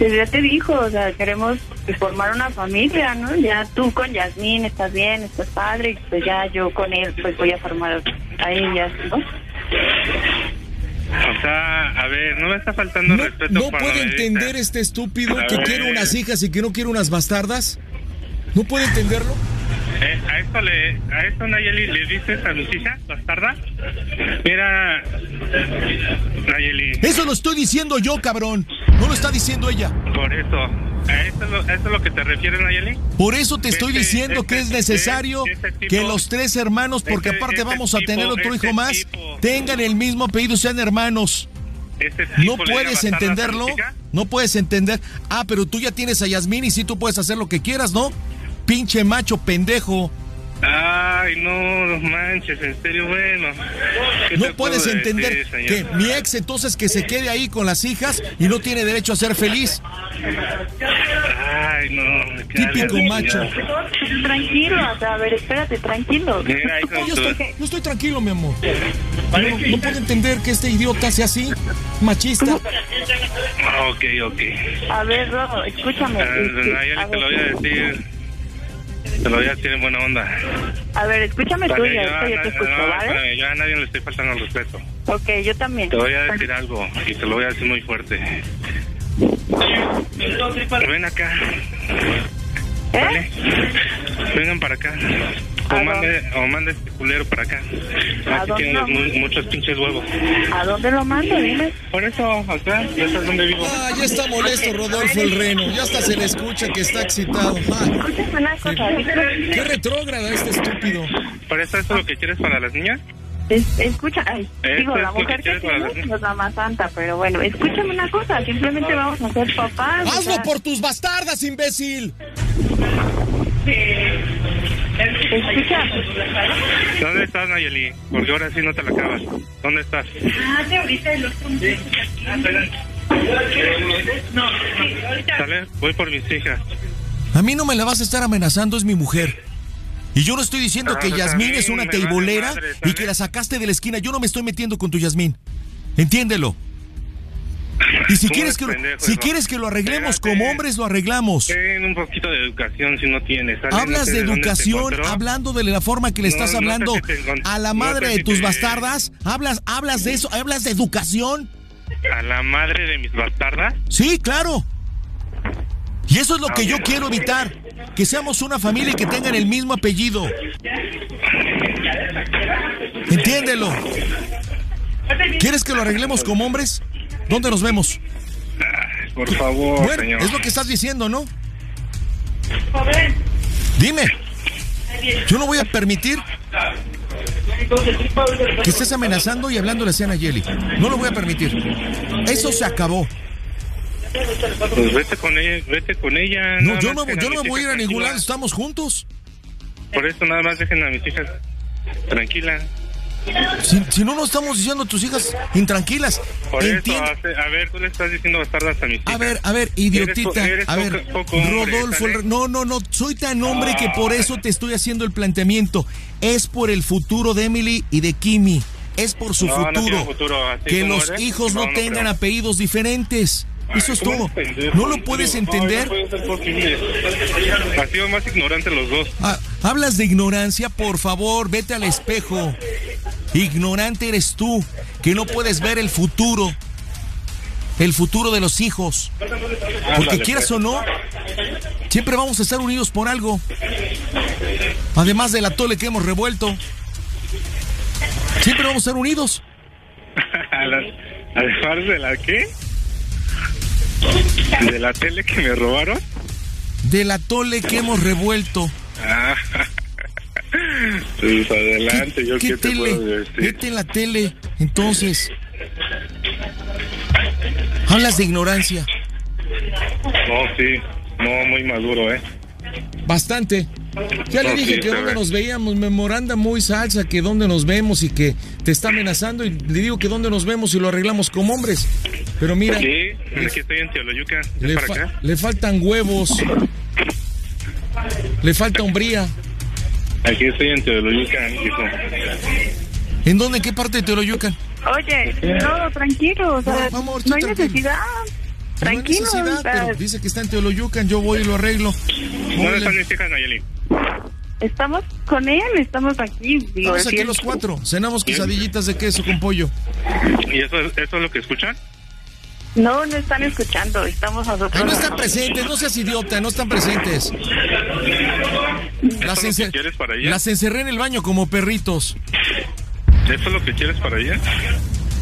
Pues ya te dijo, o sea, queremos formar una familia, ¿no? Ya tú con Yasmín estás bien, estás padre, y pues ya yo con él pues voy a formar a ellas, ¿no? O sea, a ver, no me está faltando respeto. ¿No puede entender este estúpido A que ver. quiere unas hijas y que no quiere unas bastardas? ¿No puede entenderlo? Eh, a esto le, a esto Nayeli le dices a mis hijas, bastarda. Mira, Nayeli, Eso lo estoy diciendo yo, cabrón. No lo está diciendo ella. por eso, ¿a esto, es lo- a es lo que te refieres, Nayeli? Por eso te estoy Este- diciendo que es este- necesario este tipo- que los tres hermanos, porque aparte vamos a tener otro hijo más, tipo- tengan el mismo apellido, sean hermanos. Este ¿No puedes entenderlo? No puedes entender. Ah, pero tú ya tienes a Yasmín y sí tú puedes hacer lo que quieras, ¿no? Pinche macho pendejo. Ay, no, no manches, en serio, bueno. ¿Qué te No puedes entender decir, que mi ex entonces que se quede ahí con las hijas y no tiene derecho a ser feliz. Ay, no. me Típico macho. señor. Tranquilo, o sea, a ver, espérate, tranquilo. Mira, No, yo, estoy, yo estoy tranquilo, mi amor. No, no puedo entender que este idiota sea así, machista. Ok, ok. A ver, Rodo, escúchame. Ah, este, Nayeli, a te lo voy a decir. Te lo voy a decir en buena onda. a ver, escúchame tú y yo, ahorita a yo te escucho, no, ¿vale? espérame, yo a nadie le estoy faltando el respeto. Ok, yo también. Te voy a decir algo y te lo voy a decir muy fuerte. Ven acá. ¿Eh? ¿Vale? Vengan para acá. O mande, o mande este culero para acá. ¿A Aquí dónde tienen los muchos pinches huevos. ¿A dónde lo mando? Dime. Por eso, acá, ya sabes dónde vivo. Ah, ya está molesto Rodolfo el Reno. Ya hasta se le escucha que está excitado. Ah, Escúchame una cosa. qué retrógrada este estúpido. ¿Por eso es lo que quieres para las niñas? Es- escucha, ay, digo, es la mujer que las- no es la más santa, pero bueno, escúchame una cosa, simplemente vamos a ser papás. o ¡Hazlo sea, por tus bastardas, imbécil! Escucha, ¿Dónde estás, Nayeli? Porque ahora sí no te la acabas. ¿Dónde estás? ah, de ahorita el otro No, sí, ahorita. ¿Sale? Voy por mis hijas. A mí no me la vas a estar amenazando, es mi mujer. Y yo no estoy diciendo que Yasmín mí es una teibolera madre, y que la sacaste de la esquina. Yo no me estoy metiendo con tu Yasmín. Entiéndelo. Y si ¿Cómo quieres eres que lo, pendejo, si hijo? quieres que lo arreglemos como hombres, lo arreglamos. Ten un poquito de educación si no tienes. ¿sale? Hablas No de educación, hablando de la forma que le estás no hablando te a la madre de tus te- bastardas. Hablas, hablas de eso, hablas de educación. ¿A la madre de mis bastardas? Sí, claro. Y eso es lo Ah, que yo quiero evitar. Que seamos una familia y que tengan el mismo apellido. Entiéndelo. ¿Quieres que lo arreglemos como hombres? ¿Dónde nos vemos? Por favor, Bueno, señor. es lo que estás diciendo, ¿no? Dime. Yo no voy a permitir que estés amenazando y hablándole a Nayeli. No lo voy a permitir. Eso se acabó. Pues vete con ella, vete con ella. No, yo no, yo no me voy a ir a ningún lado, estamos juntos. Por eso nada más dejen a mis hijas tranquilas. Si, si no, no estamos diciendo a tus hijas intranquilas. Por eso, a ver, tú le estás diciendo bastardas a mis hijas. A ver, a ver, idiotita. Eres a ver, poco- poco hombre, Rodolfo, no, no, no, soy tan hombre que por eso te estoy haciendo el planteamiento. Es por el futuro de Emily y de Kimi. Es por su No, futuro. que los eres. hijos no, tengan apellidos diferentes. Eso es ¿Cómo todo. ¿No lo puedes entender? Ha sido más ignorante los dos. Ah, hablas de ignorancia, por favor, vete al espejo. Ignorante eres tú, que no puedes ver el futuro. El futuro de los hijos. Porque Ándale, quieras pues. o no, siempre vamos a estar unidos por algo. Además del atole que hemos revuelto. Siempre vamos a estar unidos. <laughs> ¿A la- ¿Además de la qué? <laughs> ¿De la tele que me robaron? Del atole que hemos revuelto. Ah, pues adelante, yo qué, ¿Qué te tele? puedo decir. Vete en la tele. Entonces. Hablas de ignorancia. No, sí, no, muy maduro, ¿eh? Bastante. Ya le dije sí, que dónde ve. nos veíamos, memoranda muy salsa, que dónde nos vemos y que te está amenazando y le digo que dónde nos vemos y lo arreglamos como hombres. Pero mira, Sí, aquí estoy en Teoloyuca. ¿Es le, para fa- acá? le faltan huevos, le falta hombría. Aquí estoy en Teoloyuca, hijo. ¿En dónde? ¿En qué parte de Teoloyucan? Oye, no, tranquilo, o sea, No, amor, no hay tranquilo. necesidad. Tranquilo. No hay necesidad, pero dice que está en Teoloyucan, yo voy y lo arreglo. ¿Dónde están mis hijas, Nayeli? Estamos con él, estamos aquí. Digo, Estamos aquí los cuatro. Cenamos quesadillitas de queso con pollo. ¿Y eso, es- eso es lo que escuchan? No, no están escuchando, estamos nosotros. Ay, no están presentes, no seas idiota, no están presentes. Las, ¿Eso es lo ence- que quieres para ella? las encerré en el baño como perritos. ¿Eso es lo que quieres para ella?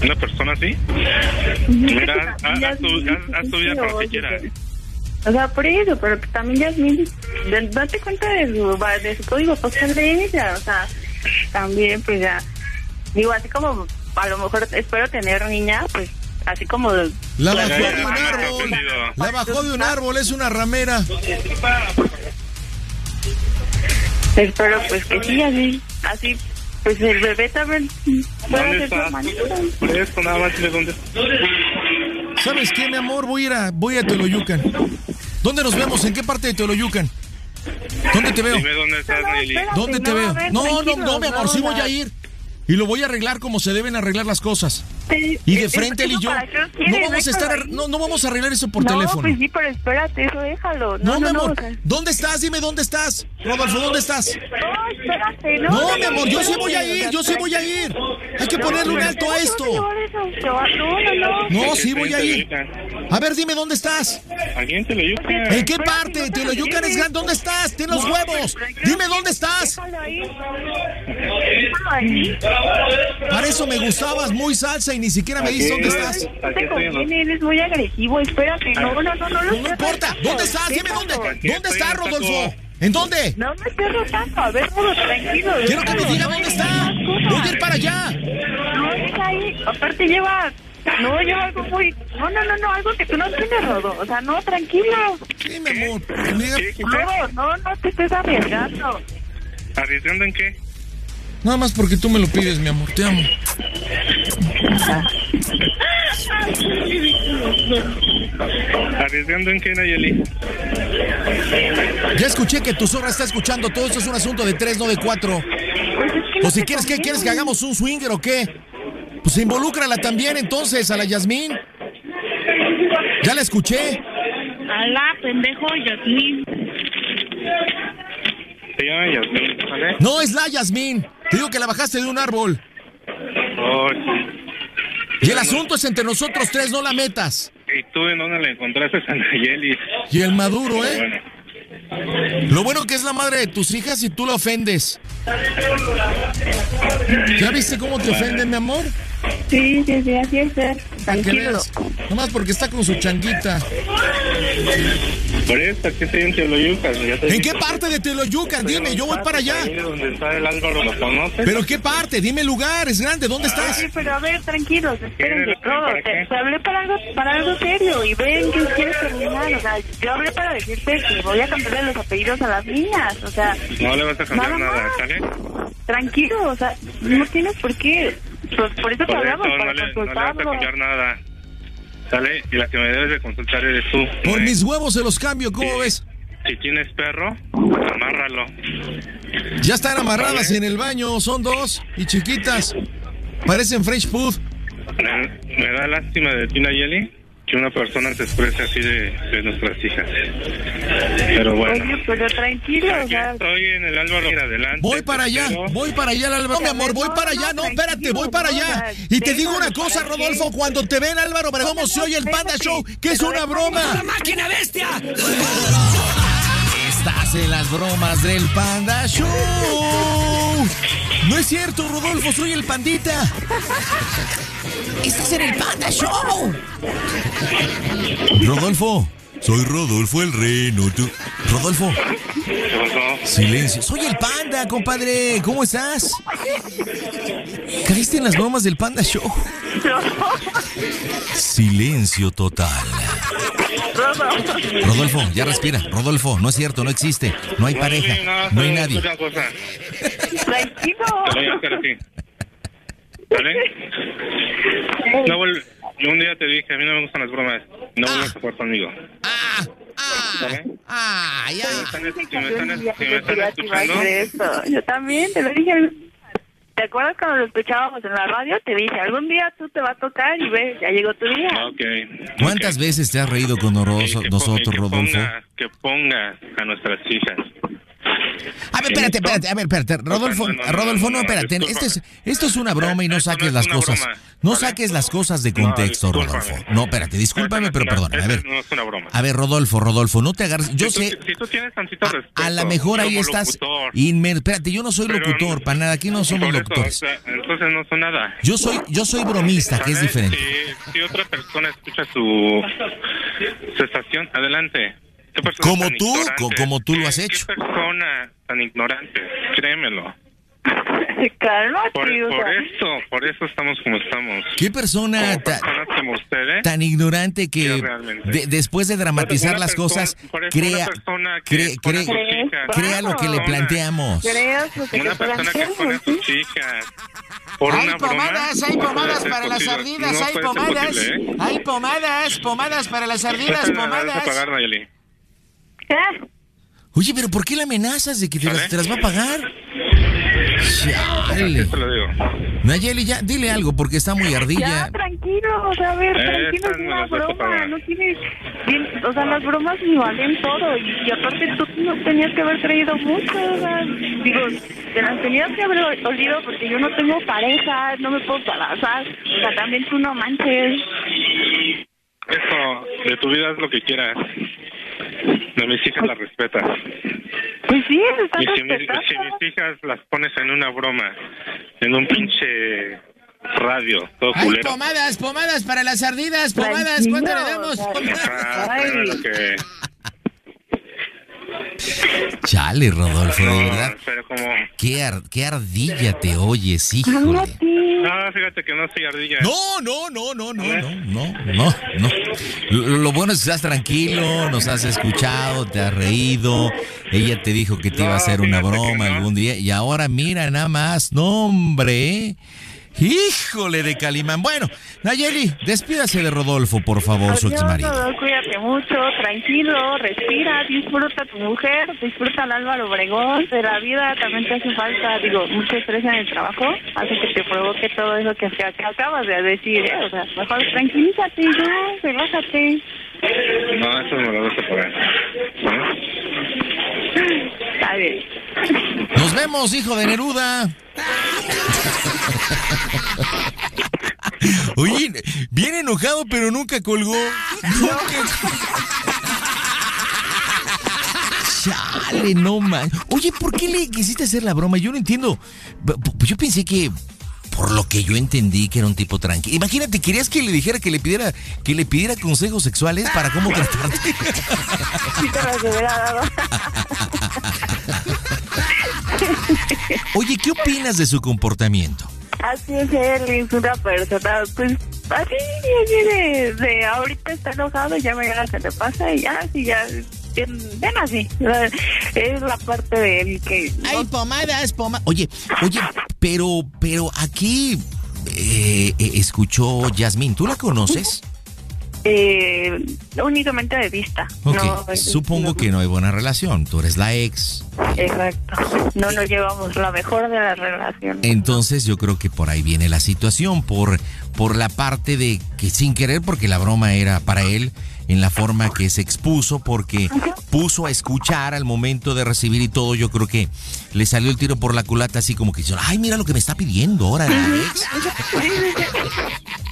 ¿Una persona así? Mira, haz, tu, vida para lo que quieras. O sea, por eso, pero también Yasmin, date cuenta de su, de su código postal de ella, o sea, también pues ya, digo, así como a lo mejor espero tener niña, pues así como... La pues, bajó de un árbol. La bajó de un árbol, es una ramera. Espero pues que sí, así, así, pues el bebé también ¿Dónde ser su. Por eso, nada más dónde ¿Sabes qué, mi amor? Voy a ir a, voy a Teoloyucan. ¿Dónde nos vemos? ¿En qué parte de Teoloyucan? ¿Dónde te veo? Dime dónde estás, Nayeli. ¿Dónde te no, veo? ver, No, no, no, mi amor, no, sí voy a ir. Y lo voy a arreglar como se deben arreglar las cosas. Sí, Y de es- frente él y ¿eso yo. lo No vamos a estar, no, no vamos a arreglar eso por no, teléfono. pues sí, pero espérate, eso déjalo. No, No, mi amor. o sea, ¿Dónde estás? Dime dónde estás. Rodolfo, ¿dónde estás? no, espérate, no. No, mi amor, yo sí voy a ir, yo sí voy a ir. Hay que ponerle un alto a esto. No, no, no. No, sí voy a ir. A ver, dime dónde estás. En Teloyucan. ¿En qué parte? Teoloyucan es grande. ¿Dónde estás? Ten los huevos. Dime dónde estás. Déjalo ahí. Para eso me gustabas muy salsa y ni siquiera me dices dónde estás. No te conviene, eres muy agresivo, espérate. No, no, no, no. No, no importa. ¿Dónde estás? Dime dónde. ¿Dónde estás, Rodolfo? ¿En dónde? No me estés rotando, a ver, Rodo, tranquilo. Quiero que me diga no dónde está. Voy a ir para allá. No, deja ahí. Aparte lleva... No, lleva algo muy... No, no, no, no, algo que tú no tienes, Rodo. O sea, no, tranquilo. Sí, mi amor. Rodo, no, no te estés arriesgando. ¿Arriesgando en qué? Nada más porque tú me lo pides, mi amor. Te amo. ¿Arriesgando en qué, Nayeli? Ya escuché que tu zorra está escuchando. Todo esto es un asunto de tres, no de cuatro. O si quieres, ¿qué quieres que hagamos un swinger o qué? Pues involúcrala también entonces a la Yasmín. Ya la escuché. Alá, pendejo, Yasmín. Se llama Yasmin, ¿vale? No es la Yasmín. Te digo que la bajaste de un árbol. Oh, sí. Y el asunto es entre nosotros tres, no la metas. ¿Y tú en dónde la encontraste a Nayeli? Y el maduro, ¿eh? Bueno, Lo bueno que es la madre de tus hijas y tú la ofendes. ¿Ya viste cómo te ofenden, mi amor? Sí, sí, sí, así es, ser. Que Tranquilo. Nomás porque está con su changuita. por eso, aquí estoy en Teloyucan. ya te ¿En dije. qué parte de Teoloyucan? Dime, yo voy para allá. Ahí donde está el Álvaro, ¿lo conoces? ¿Pero qué parte? Dime el lugar, es grande, ¿dónde estás? Sí, pero a ver, tranquilos, espérense, ¿Para qué? te, te hablé para algo, para algo serio y ven que quieres terminar, o sea, yo hablé para decirte que voy a cambiarle los apellidos a las niñas, o sea, No le vas a cambiar Nada. ¿sale? tranquilo, o sea, no tienes por qué, pues por eso te Por eso hablamos, no para le, no le vas a cambiar nada. ¿Sale? Y la que me debes de consultar eres tú. Por ¿eh? mis huevos se los cambio, ¿cómo Sí. ves? Si tienes perro, amárralo. Ya están amarradas en el baño, son dos y chiquitas. Parecen French Food. Me, me da lástima de ti, Nayeli, que una persona se exprese así de, de nuestras hijas. Pero bueno. Oye, pero tranquilo, Aquí estoy en el Álvaro. Adelante. Voy para allá, voy para allá, Álvaro. No, mi amor, voy para allá. No, espérate, voy para allá. Y te digo una cosa, Rodolfo, cuando te ven, Álvaro, ¿para cómo se oye el Panda Show? Que es una broma. máquina bestia! <laughs> Estás en las bromas del Panda Show. No es cierto, Rodolfo, soy el pandita. Estás en el Panda Show. Rodolfo, soy Rodolfo el Reno. tú- Rodolfo, ¿Qué pasó? silencio. Soy el Panda, compadre. ¿Cómo estás? ¿Caíste en las bromas del Panda Show? Silencio total. Rodolfo, ya respira. Rodolfo, no es cierto, no existe. No hay pareja, no hay nadie. Tranquilo. te voy a hacer así. ¿Vale? No vuelve- Yo un día te dije, a mí no me gustan las bromas. No vuelvas a jugar conmigo. ¿Vale? Ah, ya. Si me están, si me están- si me Yo están te iba a activar escuchando, eso. Yo también te lo dije. ¿Te acuerdas cuando lo escuchábamos en la radio? Te dije, algún día tú te va a tocar y ve, ya llegó tu día. ¿Cuántas veces te has reído con nosotros, nosotros, Rodolfo? Ponga, que ponga a nuestras hijas. A ver, espérate, espérate, a ver, espérate. Rodolfo, Rodolfo, no, espérate. Esto es, esto es una broma y no saques las cosas. No saques las cosas de contexto, Rodolfo. No, espérate, discúlpame, pero perdóname. A ver, No es una broma. a ver, Rodolfo, Rodolfo, no te agarres. Yo si sé, Tú, si tú tienes tantito respeto. a lo mejor ahí estás. inmer- Espérate, yo no soy locutor, para nada. Aquí no somos eso, locutores. o sea, entonces no son nada. Yo soy, yo soy bromista, que es diferente. Si, si otra persona escucha su, su estación, adelante. ¿Qué persona Como tú, ignorante? co- como tú lo has ¿Qué- hecho. ¿Qué persona tan ignorante? Créemelo. <laughs> Cálmate, Por, por eso, por eso estamos como estamos. ¿Qué persona ta- como ustedes. tan ignorante que de- después de dramatizar Una las persona- cosas crea cree- cree- crea lo que le planteamos? Que Una persona que pone a sus ¿sí? hijas por Hay una broma. pomadas, hay pomadas para las sardinas, No hay pomadas. posible, ¿eh? Hay pomadas, pomadas para las sardinas, pomadas. <laughs> Oye, pero ¿por qué la amenazas de que te las, ¿Sale? te las va a pagar? Chale. Te lo digo. Nayeli, ya dile algo porque está muy Ya, ardilla. tranquilo, o sea, a ver, tranquilo, es una broma, no tienes, bien, o sea, las bromas ni valen todo, y, y aparte tú no tenías que haber traído mucho, o sea, digo, te las tenías que haber olido porque yo no tengo pareja, no me puedo embarazar, o sea, también tú no manches. Eso, de tu vida es lo que quieras. De mis hijas las respetas. Pues sí, se están Y si, mis- si mis hijas las pones en una broma, en un pinche radio, todo Hay culero. pomadas, pomadas para las sardinas, pomadas. ¿Cuánto le damos? Lo que... Chale, Rodolfo, de verdad. pero como... Qué, ar- qué ardilla te oyes, híjole. No, fíjate que no soy ardilla. No, no, no, no, no, no, no, no, no. Lo, lo bueno es que estás tranquilo, nos has escuchado, te has reído. Ella te dijo que te iba a hacer una broma algún día y ahora mira nada más, no hombre. Híjole de Calimán. Bueno, Nayeli, despídase de Rodolfo, por favor, su Adiós, exmarido. Rodolfo, cuídate mucho, tranquilo, respira, disfruta a tu mujer, disfruta al Álvaro Obregón, de la vida también te hace falta, digo, mucho estrés en el trabajo, hace que te provoque todo eso que, que acabas de decir, ¿eh? o sea, mejor tranquilízate, ya, relájate. No, eso me lo vas a pagar. Está bien. Nos vemos, hijo de Neruda. Oye, bien enojado, pero nunca colgó. Chale, no man. Oye, ¿por qué le quisiste hacer la broma? Yo no entiendo. P- p- Yo pensé que por lo que yo entendí que era un tipo tranquilo. Imagínate, querías que le dijera que le pidiera que le pidiera consejos sexuales para cómo <laughs> tratarte. Sí. Oye, ¿qué opinas de su comportamiento? Así es él, es una persona, pues, así, así de, de ahorita está enojado, ya mañana se le pasa y ya, así ya, bien así. Es la parte de él que... Hay pomadas, pomadas. Oye, oye, pero, pero aquí eh, eh, escuchó Yasmín, ¿tú la conoces? Eh, únicamente de vista. Ok, No, supongo que no hay buena relación, tú eres la ex. Exacto. No nos llevamos la mejor de la relación. Entonces yo creo que por ahí viene la situación, por, por la parte de que sin querer, porque la broma era para él, en la forma que se expuso, porque puso a escuchar al momento de recibir y todo, yo creo que le salió el tiro por la culata así como que dijeron, ay, mira lo que me está pidiendo ahora.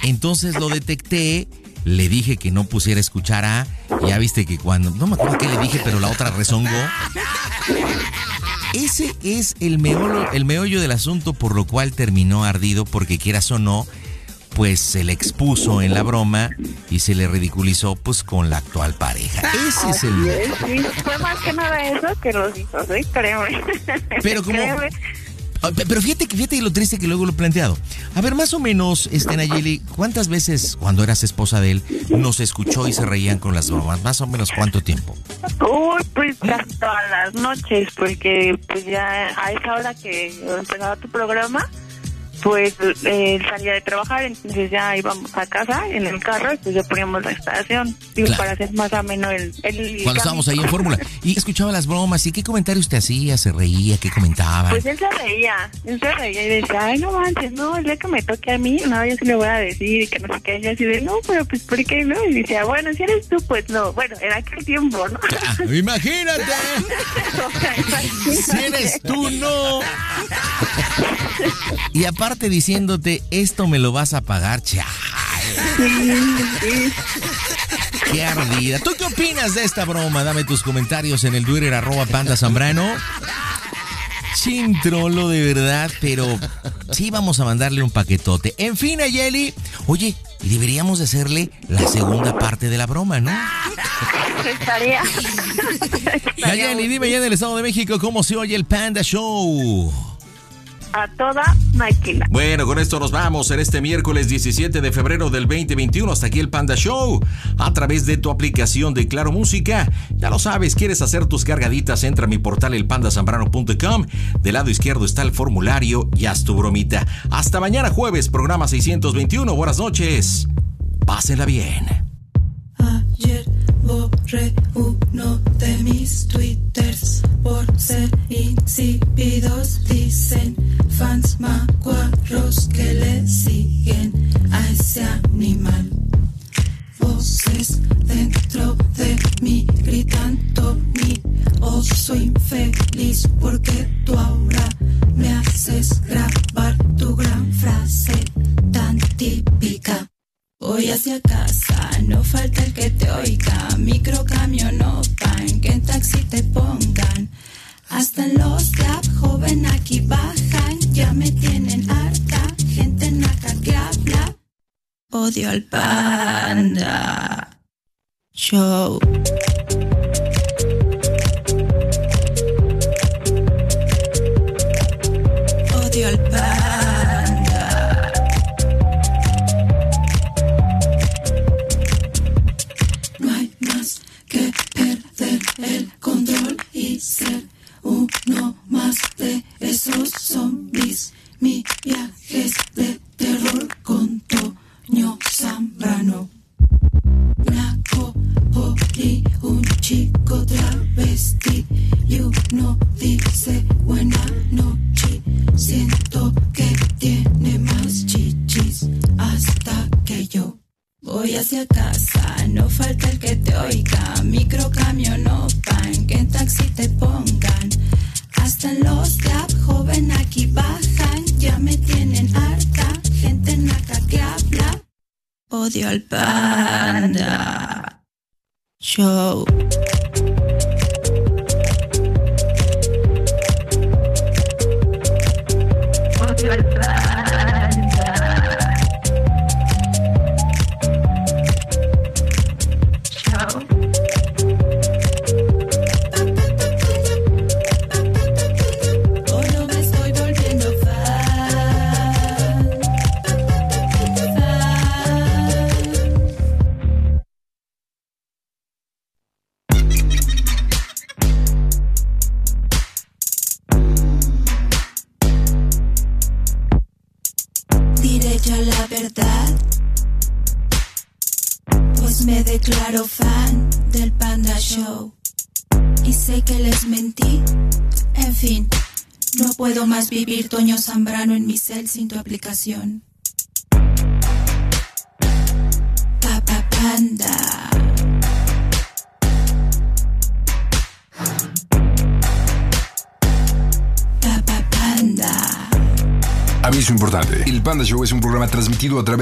Entonces lo detecté, le dije que no pusiera escuchar a, ya viste que cuando, no me acuerdo qué le dije, pero la otra rezongó. Ese es el meollo, el meollo del asunto por lo cual terminó ardido porque quieras o no, pues se le expuso en la broma y se le ridiculizó pues con la actual pareja. Ese es el es, sí. Fue más que nada eso que los hijos, ¿eh? Créeme. Pero como- Créeme. Ah, pe- Pero fíjate, fíjate lo triste que luego lo he planteado. A ver, más o menos, este Nayeli, ¿cuántas veces cuando eras esposa de él nos escuchó y se reían con las bromas? Más o menos, ¿cuánto tiempo? Uy, pues casi todas las noches, porque pues ya a esa hora que empezaba tu programa, pues eh, salía de trabajar, entonces ya íbamos a casa en el carro pues ya poníamos la estación, digo, para hacer más o menos el... el Cuando estábamos ahí en Fórmula. Y escuchaba las bromas, ¿y qué comentarios te hacía? ¿Se reía? ¿Qué comentaba? Pues él se reía, él se reía y decía, ay, no manches, no, el día que me toque a mí, no, yo sí le voy a decir y que no sé qué, y así de, no, pero pues, ¿por qué no? Y decía, bueno, si eres tú, pues no, bueno, en aquel tiempo, ¿no? Ah, imagínate. <laughs> si eres tú, no. <laughs> y aparte diciéndote, esto me lo vas a pagar, chao. <laughs> Qué ardida. ¿Tú qué opinas de esta broma? Dame tus comentarios en el Twitter arroba panda zambrano. Sin trolo de verdad, pero sí vamos a mandarle un paquetote. En fin, Ayeli. Oye, deberíamos de hacerle la segunda parte de la broma, ¿no? Estaría. <laughs> Ayeli, dime ya en el Estado de México cómo se oye el Panda Show a toda máquina. Bueno, con esto nos vamos en este miércoles 17 de febrero del 2021. Hasta aquí el Panda Show. A través de tu aplicación de Claro Música. Ya lo sabes, quieres hacer tus cargaditas, entra a mi portal elpandasambrano.com. Del lado izquierdo está el formulario y haz tu bromita. Hasta mañana jueves, programa 621. Buenas noches. Pásenla bien. Ayer borré uno de mis twitters por ser insípidos. Dicen fans macuarros que le siguen a ese animal. Voces dentro de mí gritan mi oso infeliz porque tú ahora me haces grabar tu gran frase tan típica. Voy hacia casa, no falta el que te oiga. Micro, camión o pan, que en taxi te pongan. Hasta en los rap, joven, aquí bajan. Ya me tienen harta, gente naca que habla. Odio al panda. Show. Más de esos zombies. Mi viaje es de terror con Toño Zambrano. Blanco, poli, un chico travesti y uno dice buena noche. Siento que tiene más chichis hasta que yo. Voy hacia casa, no falta el que te oiga. Micro, camión o pan, que en taxi te pongan. Hasta en los rap, joven, aquí bajan. Ya me tienen harta, gente naca habla. Odio al panda. Show. Declaro fan del Panda Show. Y sé que les mentí. En fin, no puedo más vivir Toño Zambrano en mi cel sin tu aplicación. Papa Panda. Papa Panda. Aviso importante. El Panda Show es un programa transmitido a través